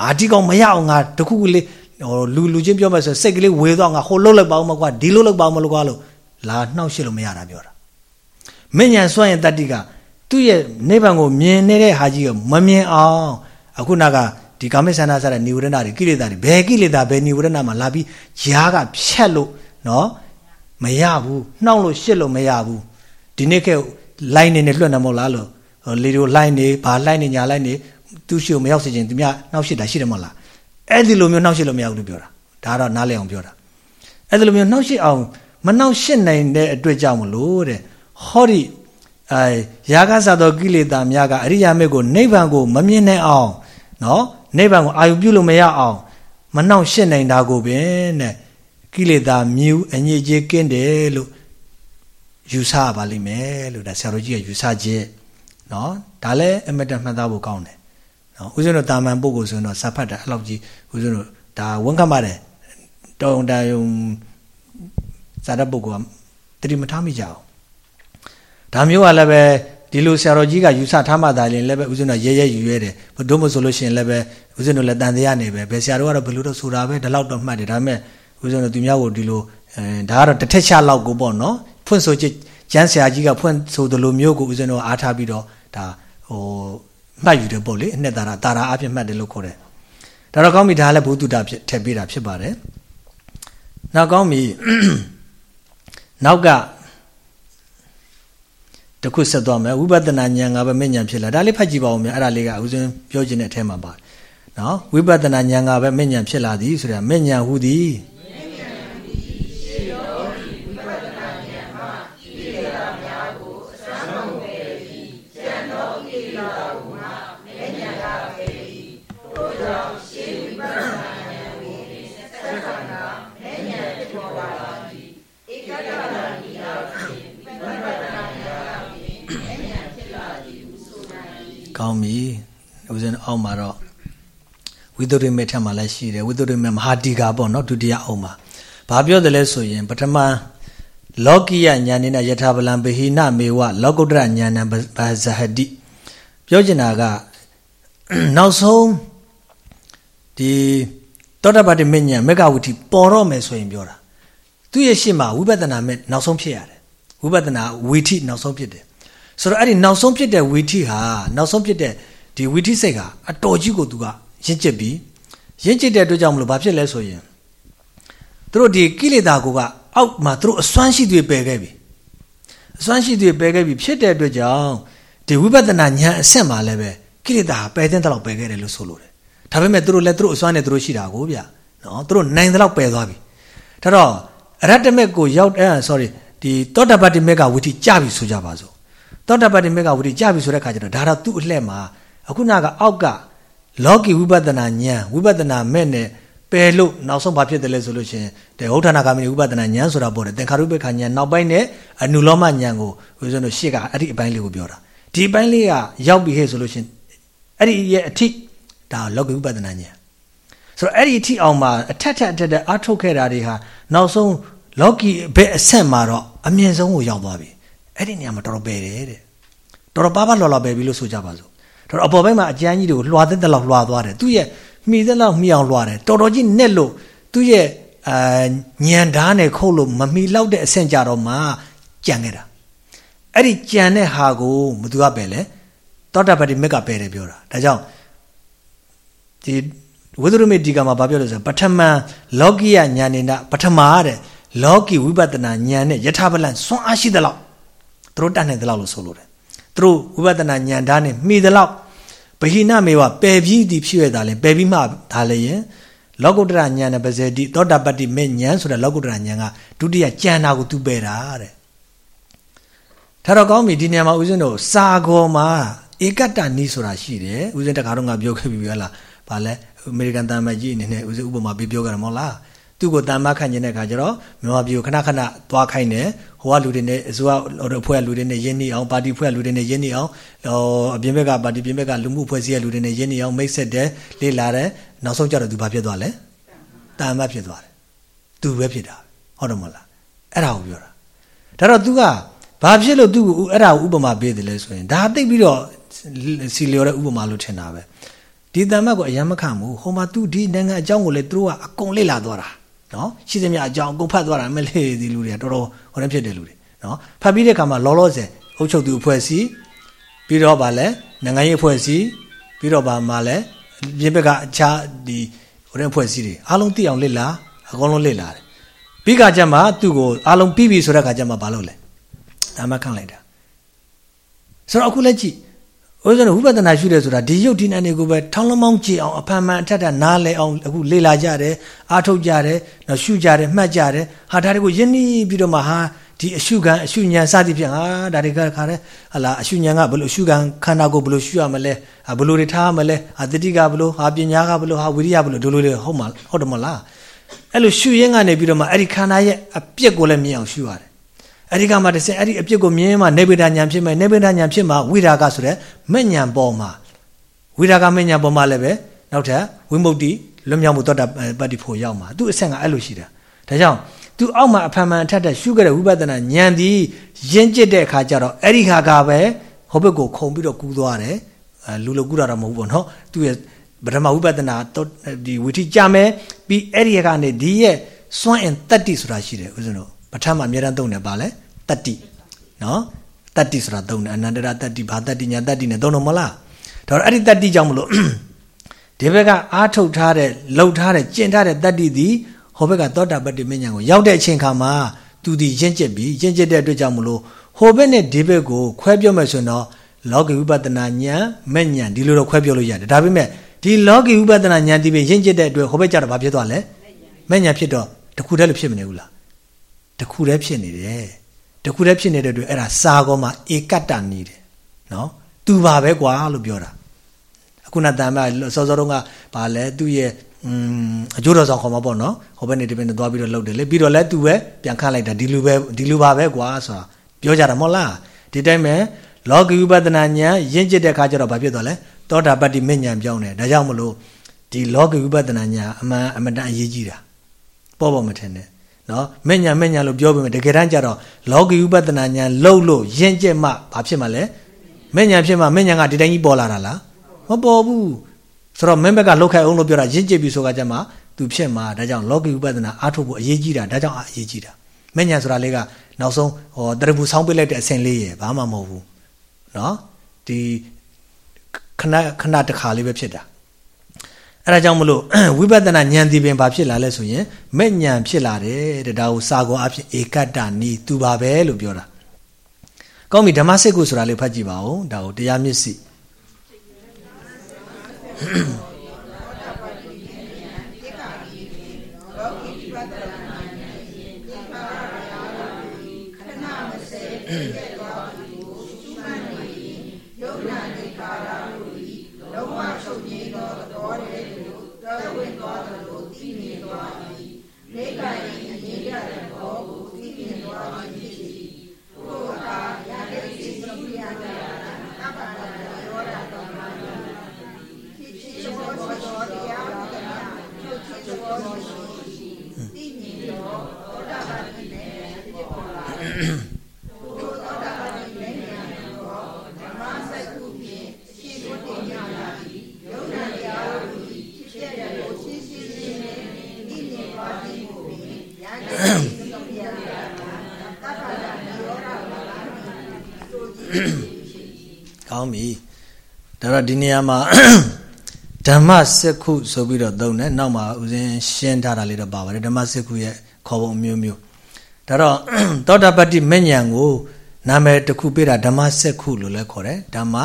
အာဒီကောင်မရအောင်ငါတခုခုလေး ဟိုလူလူချင်းပြောမှဆိုစိတ်ကလေးဝေသွားငါဟိုလှုပ်လိုက်ပါဦးမကွာဒီလှုပ်လိုက်ပါဦးမလို့ကွာလို့လာနှောင့်ယှက်လို့မရတာပြောတာမဉ္ဇဉ်စွန့်ရင်တတ္တိကသူ့ရဲ့နိဗ္ဗာန်ကိုမြင်နေတဲ့ဟာကြီးကိုမမြင်အောင်အခုနကဒီကာမိဆန္ဒစတဲ့និဝရဏတွေကိလေသာတွေဘယ်ကိလေသာဘယ်និဝရဏမှာလာပြီးຢာကဖြတ်လို့နော်မရဘူးနှောက်လို့ရှစ်လို့မရဘူးဒီနေ့ကလိုင်းနေနဲ့လွှတ်နေမဟုတ်လားလို့လေဒီယိုလိုင်းနေဘာလိုင်းနေညာလိုင်းနေသူ့ရှိကိုမရောက်စေချင်သူများနှောက်ရှစ်တာရှိတယ်မဟုတ်လား အဲ့ဒီလိုမျိုးနှောက်ရှစ်လို့မရဘူးလို့ပြောတာဒါတော့နားလည်အောင်ပြောတာအဲ့ဒီလိုမျိုးနှောက်ရှစ်အောင်မနှောက်ရှစ်နိုင်တဲ့အတွက်ကြောင့်မလို့တဲ့ဟောဒီအဲယာကစားသောကိလေသာများကအရိယာမေကိုနိဗ္ဗာန်ကိုမမြင်နိုင်အောင်နော်နိဗ္ဗာန်ကိုအာယုပြုလို့မရအောင်မနှောင့်ရှက်နိုင်တာကိုပင်တဲ့ကိလေသာမြူအညစ်အကြေးကင်းတယ်လို့ယူဆပါလိမ့်မယ်လို့ဒါဆရာတော်ကြီးကယူဆခြင်းနော်ဒါလည်းအမတန်မှတ်သားဖို့ကောင်းတယ် နော်ဦးဇင်းတို့တာမန်ပုဂ္ဂိုလ်ဆိုရင်တော့စာဖတ်တာအဲ့လောက်ကြီးဦးဇင်းတို့ဒါဝန်ခံပါတယ်တောင်းတယုံစာတတ်ပုဂ္ဂိုလ်ကတတိမထားမိကြအောင်ဒါမျိုးကလည်းပဲဒီလိုဆရာတော်ကြီးကယူဆထားမှသာရင်လည်းပဲဦးဇင်းတို့ရဲရဲယူရဲတယ်ဘဒုမဆိုလို့ရှိရင်လည်းပဲဦးဇင်းတို့လည်းတန်တရားနေပဲဘယ်ဆရာတော်ကတော့ဘယ်လိုတော့ဆိုတာပဲဒီလောက်တော့မှတ်တယ်ဒါပေမဲ့ဦးဇင်းတို့သူများကိုဒီလိုအဲဒါကတော့တစ်ထက်ချလောက်ကိုပေါ့နော်ဖွင့်ဆိုချစ်ကျန်းဆရာကြီးကဖွင့်ဆိုသလိုမျိုးကိုဦးဇင်းတို့အားထားပြီးတော့ဒါဟို မှတ်ယူတယ်ပေါ့လေအနှစ်သာရတာရာအဖြစ်မှတ်တယ်လို့ခေါ်တယ်ဒါတော့ကောင်းပြီဒါလည်းဘုသူတာဖြစ်ထည့်ပေးတာဖြစ်ပါတယ်နောက်ကောင်းပြီနောက်ကတခုဆက်သွားမယ်ဝိပဿနာဉာဏ်ကပဲမဉဏ်ဖြစ်လာဒါလေးဖတ်ကြည့်ပါဦးများအဲ့ဒါလေးကဥစဉ်ပြောခြင်းတဲ့အထဲမှာပါနော်ဝိပဿနာဉာဏ်ကပဲမဉဏ်ဖြစ်လာသည်ဆိုတာမဉဏ်ဟူသည် ကောင်းပြီဦးဇင်းအောက်မှာတော့ဝိသုရိမေထက်မှာလည်းရှိတယ်ဝိသုရိမေမဟာတိကာပေါ့နော်ဒုတိယအောက်မှာဘာပြောတယ်လဲဆိုရင်ပထမလောကိယညာနိနယထာပလံဗဟိနမေဝလောကုတ္တရညာနံဘာဇဟတိပြောချင်တာကနောက်ဆုံးဒီတောတပတိမဉ္ဇဉ်မေဃဝတိပေါ်တော့မယ်ဆိုရင်ပြောတာသူ့ရဲ့ရှေ့မှာဝိပဿနာမဲ့နောက်ဆုံးဖြစ်ရတယ်ဝိပဿနာဝီထိနောက်ဆုံးဖြစ်တယ် ဆိုတော့အဲ့ဒီနောက်ဆုံးဖြစ်တဲ့ဝီထိဟာနောက်ဆုံးဖြစ်တဲ့ဒီဝီထိစိတ်ကအတော်ကြီးကိုသူကရင့်ကျက်ပြီးရင့်ကျက်တဲ့အတွက်ကြောင့်မလို့ဘာဖြစ်လဲဆိုရင်သူတို့ဒီကိလေသာကိုကအောက်မှာသူတို့အစွမ်းရှိတွေပယ်ခဲ့ပြီအစွမ်းရှိသူပယ်ခဲ့ပြီဖြစ်တဲ့အတွက်ကြောင့်ဒီဝိပဿနာဉာဏ်အဆင့်မှာလည်းပဲကိရိတာပယ်တဲ့တော့ပယ်ခဲ့တယ်လို့ဆိုလို့တယ်ဒါပေမဲ့သူတို့လည်းသူတို့အစွမ်းနဲ့သူတို့ရှိတာကိုဗျနော်သူတို့နိုင်တဲ့လောက်ပယ်သွားပြီဒါတော့အရတ္တမက်ကိုရောက်အဲ sorry ဒီသောတာပတ္တိမက်ကဝိတိကြပြီဆိုကြပါစို့ သောတာပတ္တိမက်ကဝိတိကြပြီဆိုတဲ့ခါကျတော့ဒါတော့သူ့အလှည့်မှာအခုနကအောက်ကလောကီဝိပဿနာဉာဏ်ဝိပဿနာမဲ့နဲ့ပယ်လို့နောက်ဆုံးဘာဖြစ်တယ်လဲဆိုလို့ရှိရင်တေဟုတ်ဌာနဂามိဝိပဿနာဉာဏ်ဆိုတာပေါ်တယ်သင်္ခါရုပ္ပခဉာဏ်နောက်ပိုင်းနဲ့အနုလောမဉာဏ်ကိုဦးဇင်းတို့ရှေ့ကအဲ့ဒီအပိုင်းလေးကိုပြောတာဒီအပိုင်းလေးကရောက်ပြီဟဲ့ဆိုလို့ရှိရင်အဲ့ဒီရဲ့အထိဒါလောကီဝိပဿနာဉာဏ်ဆိုတော့အဲ့ဒီအထိအောင်မှာအထက်ထက်အထက်ထက်အထုတ်ခဲ့တာတွေဟာနောက်ဆုံးလောကီဘယ်အဆင့်မှာတော့အမြင့်ဆုံးကိုရောက်သွားပြီ အဲ့ဒီနေရာမှာတော်တော်ပယ်တယ်တဲ့တော်တော်ပါပါလော်လော်ပယ်ပြီလို့ဆိုကြပါစို့တော်တော်အပေါ်ဘက်မှာအကျမ်းကြီးတွေကိုလွှာတဲ့တဲ့လောက်လွှာသွားတယ်သူရဲ့မှီတဲ့လောက်မှီအောင်လွှာတယ်တော်တော်ကြီးနဲ့လို့သူရဲ့အာညံဓားနဲ့ခုတ်လို့မမှီလောက်တဲ့အဆင့်ကြတော့မှကြံခဲ့တာအဲ့ဒီကြံတဲ့ဟာကိုမသူကပယ်လဲသောတာပတိမက်ကပယ်တယ်ပြောတာဒါကြောင့်ဒီဝိသုရမေဒီကမှာဘာပြောလို့ဆိုပထမလောကိယညာနေနာပထမတဲ့လောကီဝိပဿနာဉာဏ်နဲ့ယထာပလန်စွမ်းအားရှိသလောက် သူတို့တတ်နိုင်သလောက်လို့ဆိုလိုတယ်သူတို့ဝိပဿနာဉာဏ်ဓာတ်နဲ့မှီသလောက်ဗဟိနမေဝပယ်ပြီးဒီဖြစ်ရတာလဲပယ်ပြီးမှဒါလည်းရင်လောကုတ္တရာဉာဏ်နဲ့ပဇေတိသောတာပတ္တိမေဉာဏ်ဆိုတဲ့လောကုတ္တရာဉာဏ်ကဒုတိယကြံတာကိုသူပယ်တာတဲ့ထာတော့ကောင်းပြီဒီနေရာမှာဦးဇင်းတို့စာကောမှာဧကတ္တနီးဆိုတာရှိတယ်ဦးဇင်းတခါတော့ငါပြောခဲ့ပြီဟလားဗာလဲအမေရိကန်တမ်မကြီးအနေနဲ့ဦးဇင်းဥပမာပေးပြောကြတယ်မဟုတ်လား သူ့ကိုတန်မခန့်ခြင်းတဲ့အခါကျတော့မြန်မာပြည်ကိုခဏခဏသွားခိုင်းတယ်ဟိုကလူတွေနဲ့အစိုးရအဖွဲ့လူတွေနဲ့ရင်းနှီးအောင်ပါတီအဖွဲ့လူတွေနဲ့ရင်းနှီးအောင်ဟိုအပြင်ဘက်ကပါတီပြင်ဘက်ကလူမှုအဖွဲ့အစည်းရဲ့လူတွေနဲ့ရင်းနှီးအောင်မိတ်ဆက်တယ်လေ့လာတယ်နောက်ဆုံးကျတော့သူဘာဖြစ်သွားလဲတန်မဖြစ်သွားတယ်သူပဲဖြစ်တာဟုတ်တယ်မဟုတ်လားအဲ့ဒါကိုပြောတာဒါတော့ तू ကဘာဖြစ်လို့သူ့ကိုအဲ့ဒါကိုဥပမာပေးတယ်လဲဆိုရင်ဒါသိပြီးတော့စီလျော်တဲ့ဥပမာလို့ထင်တာပဲဒီတန်မတ်ကိုအယံမခံဘူးဟိုမှာ तू ဒီနိုင်ငံအကြောင်းကိုလေသူတို့ကအကုန်လေ့လာသွားတာ နော်ရှိသမျှအကြောင်းအကုန်ဖတ်သွားတာမလေးဒီလူတွေကတော်တော်ဟိုတန်းဖြစ်တဲ့လူတွေနော်ဖတ်ပြီးတဲ့အခါမှာလောလောဆယ်အုပ်ချုပ်သူအဖွဲ့အစည်းပြီးတော့ဗာလဲနိုင်ငံရေးအဖွဲ့အစည်းပြီးတော့ဗာမှလဲပြင်ဘက်ကအခြားဒီဟိုတန်းအဖွဲ့အစည်းတွေအားလုံးသိအောင်လေ့လာအကုန်လုံးလေ့လာတယ်ပြီးခါကျမှသူ့ကိုအားလုံးပြီးပြီဆိုတဲ့ခါကျမှဘာလုပ်လဲဒါမှခန့်လိုက်တာဆိုတော့အခုလက်ကြည့် ဦးဇင်းတို့ဝိပဿနာရှုတယ်ဆိုတာဒီရုပ်ဒီနာနေကိုပဲထောင်းလမောင်းကြည့်အောင်အဖန်မှန်အထက်ထနားလဲအောင်အခုလေ့လာကြတယ်အားထုတ်ကြတယ်နော်ရှုကြတယ်မှတ်ကြတယ်ဟာဒါတွေကိုယဉ်နီးပြီးတော့မှဟာဒီအရှုခံအရှုဉဏ်စသည်ဖြင့်ဟာဒါတွေကခါတယ်ဟလာအရှုဉဏ်ကဘယ်လိုအရှုခံခန္ဓာကိုဘယ်လိုရှုရမလဲဘယ်လိုတွေထားမလဲဟာတတိကဘယ်လိုဟာပညာကဘယ်လိုဟာဝိရိယဘယ်လိုဒီလိုတွေဟုတ်မှာဟုတ်တယ်မလားအဲ့လိုရှုရင်းကနေပြီးတော့မှအဲ့ဒီခန္ဓာရဲ့အပြက်ကိုလည်းမြင်အောင်ရှုရတယ် အဲ့ဒီကမှတစ်စင်အဲ့ဒီအပြစ်ကိုမြင်မှနေဗေဒညာဖြစ်မယ်နေဗေဒညာဖြစ်မှဝိရာဂဆိုတဲ့မဲ့ညာပေါ်မှာဝိရာဂမဲ့ညာပေါ်မှာလည်းပဲနောက်ထပ်ဝိမု ക്തി လွတ်မြောက်မှုတောတာပတ္တိဖို့ရောက်မှာသူအဆင့်ကအဲ့လိုရှိတာဒါကြောင့်သူအောက်မှာအဖန်မှန်အထက်ထက်ရှုခဲ့တဲ့ဝိပဿနာဉာဏ်သည်ရင့်ကျက်တဲ့အခါကျတော့အဲ့ဒီခါကပဲဟိုဘက်ကိုခုံပြီးတော့ကူးသွားတယ်လူလိုကူးတာတော့မဟုတ်ဘူးပေါ့နော်သူရဲ့ပထမဝိပဿနာဒီဝိထိကြမယ်ပြီးအဲ့ဒီကနေဒီရဲ့စွန့်အင်တတ္တိဆိုတာရှိတယ်ဦးဇင်းတို့ ပထမအများတန်းသုံးတယ်ပါလဲတတ္တိနော်တတ္တိဆိုတာသုံးတယ်အနန္တရတတ္တိဘာတတ္တိညာတတ္တိနဲ့သုံးတော့မလားဒါတော့အဲ့ဒီတတ္တိကြောင့်မလို့ဒီဘက်ကအာထုတ်ထားတဲ့လှုပ်ထားတဲ့ကျင့်ထားတဲ့တတ္တိသည်ဟိုဘက်ကသောတာပတ္တိမဉ္ဇဉ်ကိုရောက်တဲ့အချိန်ခါမှာသူဒီရင့်ကျက်ပြီရင့်ကျက်တဲ့အတွက်ကြောင့်မလို့ဟိုဘက်နဲ့ဒီဘက်ကိုခွဲပြောမယ်ဆိုရင်တော့လောကီဝိပဿနာဉာဏ်မဲ့ဉာဏ်ဒီလိုတော့ခွဲပြောလို့ရတယ်ဒါပေမဲ့ဒီလောကီဝိပဿနာဉာဏ်ဒီပြင်ရင့်ကျက်တဲ့အတွက်ဟိုဘက်ကျတော့ဘာဖြစ်သွားလဲမဲ့ဉာဏ်ဖြစ်တော့တခုတည်းလို့ဖြစ်မနေဘူးလား တခုတည်းဖြစ်နေတယ်တခုတည်းဖြစ်နေတဲ့အတွက်အဲ့ဒါစာကောမှာဧကတ္တနေတယ်နော်သူပါပဲကွာလို့ပြောတာအခုနတန်မစောစောတုန်းကဗာလဲသူ့ရဲ့อืมအကျိုးတော်ဆောင်ခေါ်မှာပေါ့နော်ဟိုဘက်နေဒီဘက်နေသွားပြီးတော့လှုပ်တယ်လေပြီးတော့လဲသူပဲပြန်ခန့်လိုက်တာဒီလူပဲဒီလူပါပဲကွာဆိုတာပြောကြတာမဟုတ်လားဒီတိုင်းပဲလောကီဥပဒနာဉာဏ်ရင့်ကျက်တဲ့အခါကျတော့ဘာဖြစ်သွားလဲသောတာပတ္တိမဉဏ်ပြောင်းတယ်ဒါကြောင့်မလို့ဒီလောကီဥပဒနာဉာဏ်အမှန်အမတန်အရေးကြီးတာပေါ့ပေါ့မထင်နဲ့ နော်မဲ့ညာမဲ့ညာလို့ပြောပေမဲ့တကယ်တမ်းကျတော့လောကီဥပဒနာညာလှုပ်လို့ရင့်ကျက်မှဘာဖြစ်မှလဲမဲ့ညာဖြစ်မှမဲ့ညာကဒီတိုင်းကြီးပေါ်လာတာလားမပေါ်ဘူးဆိုတော့မင်းဘက်ကလှုပ်ခိုက်အောင်လို့ပြောတာရင့်ကျက်ပြီဆိုကကြမှာသူဖြစ်မှာဒါကြောင့်လောကီဥပဒနာအားထုတ်ဖို့အရေးကြီးတာဒါကြောင့်အရေးကြီးတာမဲ့ညာဆိုတာလေးကနောက်ဆုံးဟောတရဘူးဆောင်းပေးလိုက်တဲ့အဆင့်လေးရယ်ဘာမှမဟုတ်ဘူးနော်ဒီခဏခဏတစ်ခါလေးပဲဖြစ်တာ အဲ့ဒါကြောင့်မလို့ဝိပဿနာဉာဏ်ဒီပင်ဘာဖြစ်လာလဲဆိုရင်မဲ့ဉာဏ်ဖြစ်လာတယ်တဲ့ဒါကိုစာကောအဖြစ်ဧကတ္တနီသူပါပဲလို့ပြောတာကောင်းပြီဓမ္မစစ်ကုဆိုတာလေးဖတ်ကြည့်ပါဦးဒါကိုတရားမျက်စိကော တော့ဒီနေရာမှာဓမ္မစက္ခုဆိုပြီးတော့သုံးတယ်နောက်မှာဦးဇင်းရှင်းထားတာလေးတော့ပါပါတယ်ဓမ္မစက္ခုရဲ့ခေါ်ပုံမျိုးမျိုးဒါတော့သောတာပတ္တိမဉ္ဇဉ်ကိုနာမည်တစ်ခုပေးတာဓမ္မစက္ခုလို့လည်းခေါ်တယ်ဓမ္မ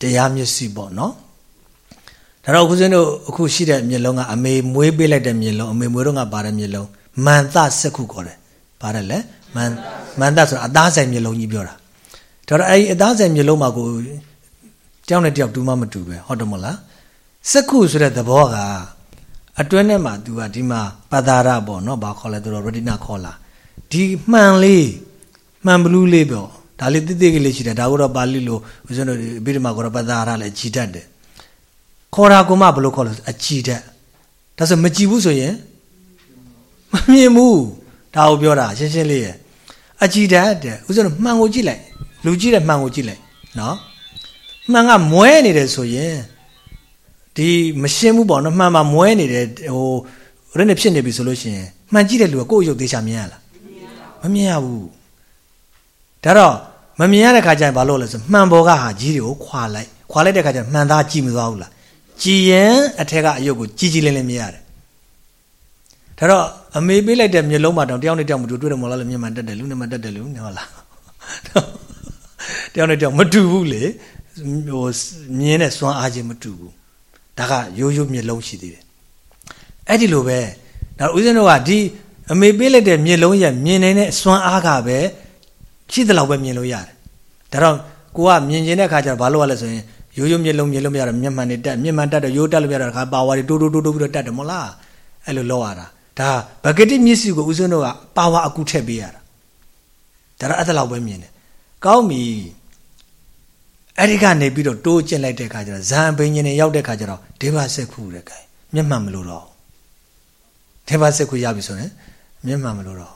တရားမျက်စိပေါ့နော်ဒါတော့ဦးဇင်းတို့အခုရှိတဲ့မျက်လုံးကအမေမွေးပေးလိုက်တဲ့မျက်လုံးအမေမွေးတော့ကပါတဲ့မျက်လုံးမန္တစက္ခုခေါ်တယ်ပါတယ်လေမန္မန္တဆိုတာအသားဆိုင်မျက်လုံးကြီးပြောတာဒါတော့အဲဒီအသားဆိုင်မျိုးလုံးမှာကို တယောက်နဲ့တယောက်တူမှမတူပဲဟုတ်တယ်မလားစက္ခုဆိုတဲ့သဘောကအတွင်းထဲမှာ तू ကဒီမှာပဒါရပေါ့နော်ဘာခေါ်လဲသူတို့ရတိနာခေါ်လာဒီမှန်လေးမှန်ဘလူးလေးပေါ့ဒါလေးတိတိကလေးရှိတယ်ဒါကတော့ပါဠိလိုဦးဇင်းတို့ဗိဓမာကတော့ပဒါရလည်းကြည်တတ်တယ်ခေါ်တာကမှဘလို့ခေါ်လို့အကြည်တတ်ဒါဆိုမကြည်ဘူးဆိုရင်မမြင်ဘူးဒါကိုပြောတာရှင်းရှင်းလေးရဲ့အကြည်တတ်တဲ့ဦးဇင်းတို့မှန်ကိုကြည့်လိုက်လူကြည့်တဲ့မှန်ကိုကြည့်လိုက်နော် မှန်ကမွဲနေတယ်ဆိုရင်ဒီမရှင်းဘူးပေါ့နော်မှန်မှာမွဲနေတယ်ဟိုရင်းနေဖြစ်နေပြီဆိုလို့ရှိရင်မှန်ကြည့်တဲ့လူကကိုယ့်ရုပ်သေးချာမြင်ရလားမမြင်ရဘူးဒါတော့မမြင်ရတဲ့ခါကျရင်ဘာလို့လဲဆိုမှန်ပေါ်ကဟာကြီးတွေကိုခွာလိုက်ခွာလိုက်တဲ့ခါကျမှန်သားကြည့်မသွားဘူးလားကြည်ရင်အထက်ကအယုတ်ကိုကြီးကြီးလင်းလင်းမြင်ရတယ်ဒါတော့အမေပေးလိုက်တဲ့မျက်လုံးမှာတောင်တယောက်နဲ့တယောက်မတူတွေ့တယ်မဟုတ်လားမျက်မှန်တက်တယ်လူနဲ့မှတက်တယ်လူနဲ့ဟုတ်လားတယောက်နဲ့တယောက်မတူဘူးလေ ဟိုမြင်းနဲ့စွမ်းအားချင်းမတူဘူးဒါကရိုးရိုးမျက်လုံးရှိသေးတယ်အဲ့ဒီလိုပဲဒါဦးဇင်းတို့ကဒီအမေပေးလိုက်တဲ့မျက်လုံးရမြင်နေတဲ့စွမ်းအားကပဲရှိသလောက်ပဲမြင်လို့ရတယ်ဒါတော့ကိုကမြင်ကျင်တဲ့အခါကျတော့ဘာလို့ရလဲဆိုရင်ရိုးရိုးမျက်လုံးမျက်လုံးမရတော့မျက်မှန်နေတက်မျက်မှန်တက်တော့ရိုးတက်လို့မရတော့ခါပါဝါတွေတိုးတိုးတိုးတိုးပြီးတော့တက်တယ်မဟုတ်လားအဲ့လိုလောက်ရတာဒါဘဂတိမျက်စိကိုဦးဇင်းတို့ကပါဝါအကူထည့်ပေးရတာဒါတော့အဲ့ဒါလောက်ပဲမြင်တယ်ကောင်းပြီ အဲ့ဒီကနေပြီးတော့တိုးကျင့်လိုက်တဲ့ခါကျတော့ဇံဘိညာဉ်နဲ့ရောက်တဲ့ခါကျတော့ဒေဝစက်ခုတဲ့ကဲမျက်မှန်မလို့တော့ဒေဝစက်ခုရပြီဆိုရင်မျက်မှန်မလို့တော့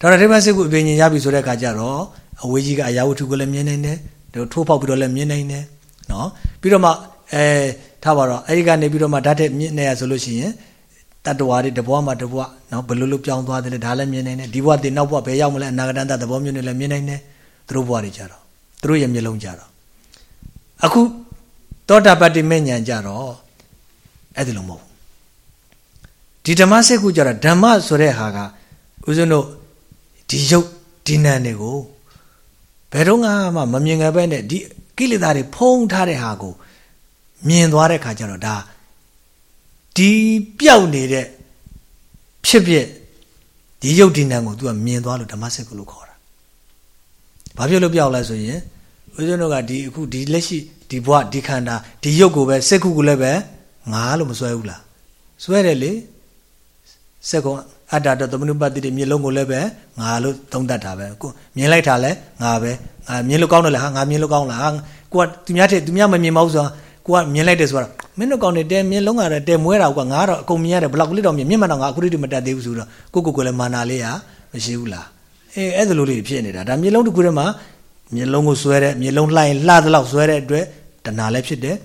ဒါတော့ဒေဝစက်ခုဘိညာဉ်ရပြီဆိုတဲ့ခါကျတော့အဝေးကြီးကအရာဝတ္ထုကိုလည်းမြင်နိုင်တယ်ထိုးပေါက်ပြီးတော့လည်းမြင်နိုင်တယ်နော်ပြီးတော့မှအဲထားပါတော့အဲ့ဒီကနေပြီးတော့မှဓာတ်တဲ့မြင်နေရဆိုလို့ရှိရင်တတ္တဝါတွေတဘွားမှာတဘွားနော်ဘယ်လိုလိုပြောင်းသွားတယ်လဲဒါလည်းမြင်နိုင်တယ်ဒီဘွားတင်နောက်ဘွားဘယ်ရောက်မလဲအနာဂတန်တသဘောမျိုးနဲ့လည်းမြင်နိုင်တယ်သူတို့ဘွားတွေကြတော့သူတို့ရဲ့မျက်လုံးကြတော့ အခုသောတာပတ္တိမေညာကြတော့အဲ့ဒီလိုမဟုတ်ဒီဓမ္မစက်ခုကြတော့ဓမ္မဆိုတဲ့ဟာကဦးဇင်းတို့ဒီရုပ်ဒီနာတွေကိုဘယ်တော့မှမမြင်ငယ်ပဲနဲ့ဒီကိလေသာတွေဖုံးထားတဲ့ဟာကိုမြင်သွားတဲ့ခါကျတော့ဒါဒီပျောက်နေတဲ့ဖြစ်ဖြစ်ဒီရုပ်ဒီနာကို तू ကမြင်သွားလို့ဓမ္မစက်ခုလို့ခေါ်တာဘာဖြစ်လို့ပျောက်လဲဆိုရင် ဦးဇင်းတို့ကဒီအခုဒီလက်ရှိဒီဘဝဒီခန္ဓာဒီရုပ်ကိုပဲစက်ခုကိုလည်းပဲငါလို့မစွဲဘူးလားစွဲတယ်လေစက်ကုံအတ္တတသမနုပတ္တိတွေမျက်လုံးကိုလည်းပဲငါလို့သုံးတတ်တာပဲကိုမြင်လိုက်တာလဲငါပဲငါမြင်လို့ကောင်းတယ်လေဟာငါမြင်လို့ကောင်းလားကိုကသူများတဲ့သူများမမြင်မဟုတ်ဆိုကိုကမြင်လိုက်တယ်ဆိုတာမင်းတို့ကောင်းတယ်တဲမြင်လုံးကတော့တဲမွဲတာကငါကတော့အကုန်မြင်ရတယ်ဘလောက်ကလေးတော့မြင်မျက်မှန်တော့ငါအခုတည်းမတတ်သေးဘူးဆိုတော့ကိုကိုကိုလည်းမာနာလေးရမရှိဘူးလားအေးအဲ့ဒါလိုလေးဖြစ်နေတာဒါမျက်လုံးတစ်ခုထဲမှာ မျက်လုံးကိုဆွဲတဲ့မျက်လုံးလှိုင်းလှသလောက်ဆွဲတဲ့အတွက်တဏှာလည်းဖြစ်တယ်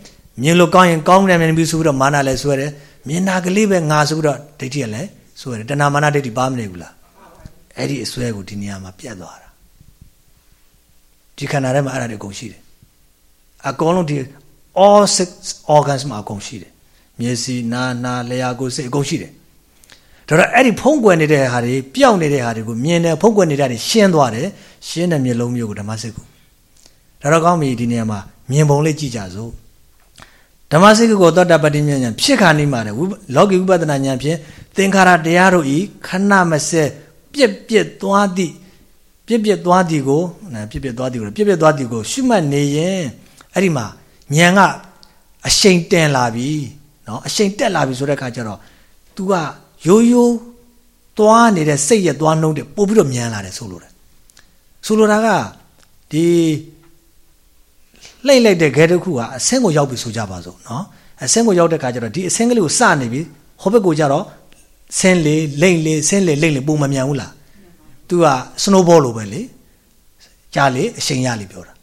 မြင်လို့ကောင်းရင်ကောင်းတယ်မြင်ပြီးဆိုပြီးတော့မာနလည်းဆွဲတယ်မြင်တာကလေးပဲငါဆိုပြီးတော့ဒိဋ္ဌိကလည်းဆွဲတယ်တဏှာမာနဒိဋ္ဌိပါမနေဘူးလားအဲ့ဒီအဆွဲကိုဒီနေရာမှာပြတ်သွားတာဒီခန္ဓာထဲမှာအဲ့ဒါတွေအကုန်ရှိတယ်အကုန်လုံးဒီ all six organs မှာအကုန်ရှိတယ်မျက်စိနားနားလျှာကိုယ်စိတ်အကုန်ရှိတယ်ဒါတော့အဲ့ဒီဖုံးကွယ်နေတဲ့ဟာတွေပျောက်နေတဲ့ဟာတွေကိုမြင်တယ်ဖုံးကွယ်နေတာတွေရှင်းသွားတယ် ရှင်းတဲ့မျက်လုံးမျိုးကိုဓမ္မစစ်ကုဒါတော့ကောင်းပြီဒီနေရာမှာမြင်ပုံလေးကြည့်ကြစို့ဓမ္မစစ်ကုကိုသောတာပတ္တိဉာဏ်ဖြစ်ခါနေမှာတယ်လောကီဥပဒနာဉာဏ်ဖြင့်သင်္ခါရတရားတို့ဤခဏမစဲပြက်ပြက်သွားသည့်ပြက်ပြက်သွားသည်ကိုပြက်ပြက်သွားသည်ကိုပြက်ပြက်သွားသည်ကိုရှုမှတ်နေရင်အဲ့ဒီမှာဉာဏ်ကအရှိန်တင်လာပြီเนาะအရှိန်တက်လာပြီဆိုတဲ့အခါကျတော့ तू ကရိုးရိုးသွားနေတဲ့စိတ်ရဲ့သွားနှုံးတဲ့ပို့ပြီးတော့မြန်လာတယ်ဆိုလိုတယ် ဆိုလိုတာကဒီလှိမ့်လိုက်တဲ့ခဲတစ်ခုကအဆင်းကိုရောက်ပြီဆိုကြပါစို့နော်အဆင်းကိုရောက်တဲ့ခါကျတော့ဒီအဆင်းကလေးကိုစနေပြီဟောဘက်ကိုကျတော့ဆင်းလေလိမ့်လေဆင်းလေလိမ့်လေပုံမမြန်ဘူးလားသူကစနိုးဘောလိုပဲလေကြားလေအချိန်ရလေပြောတာ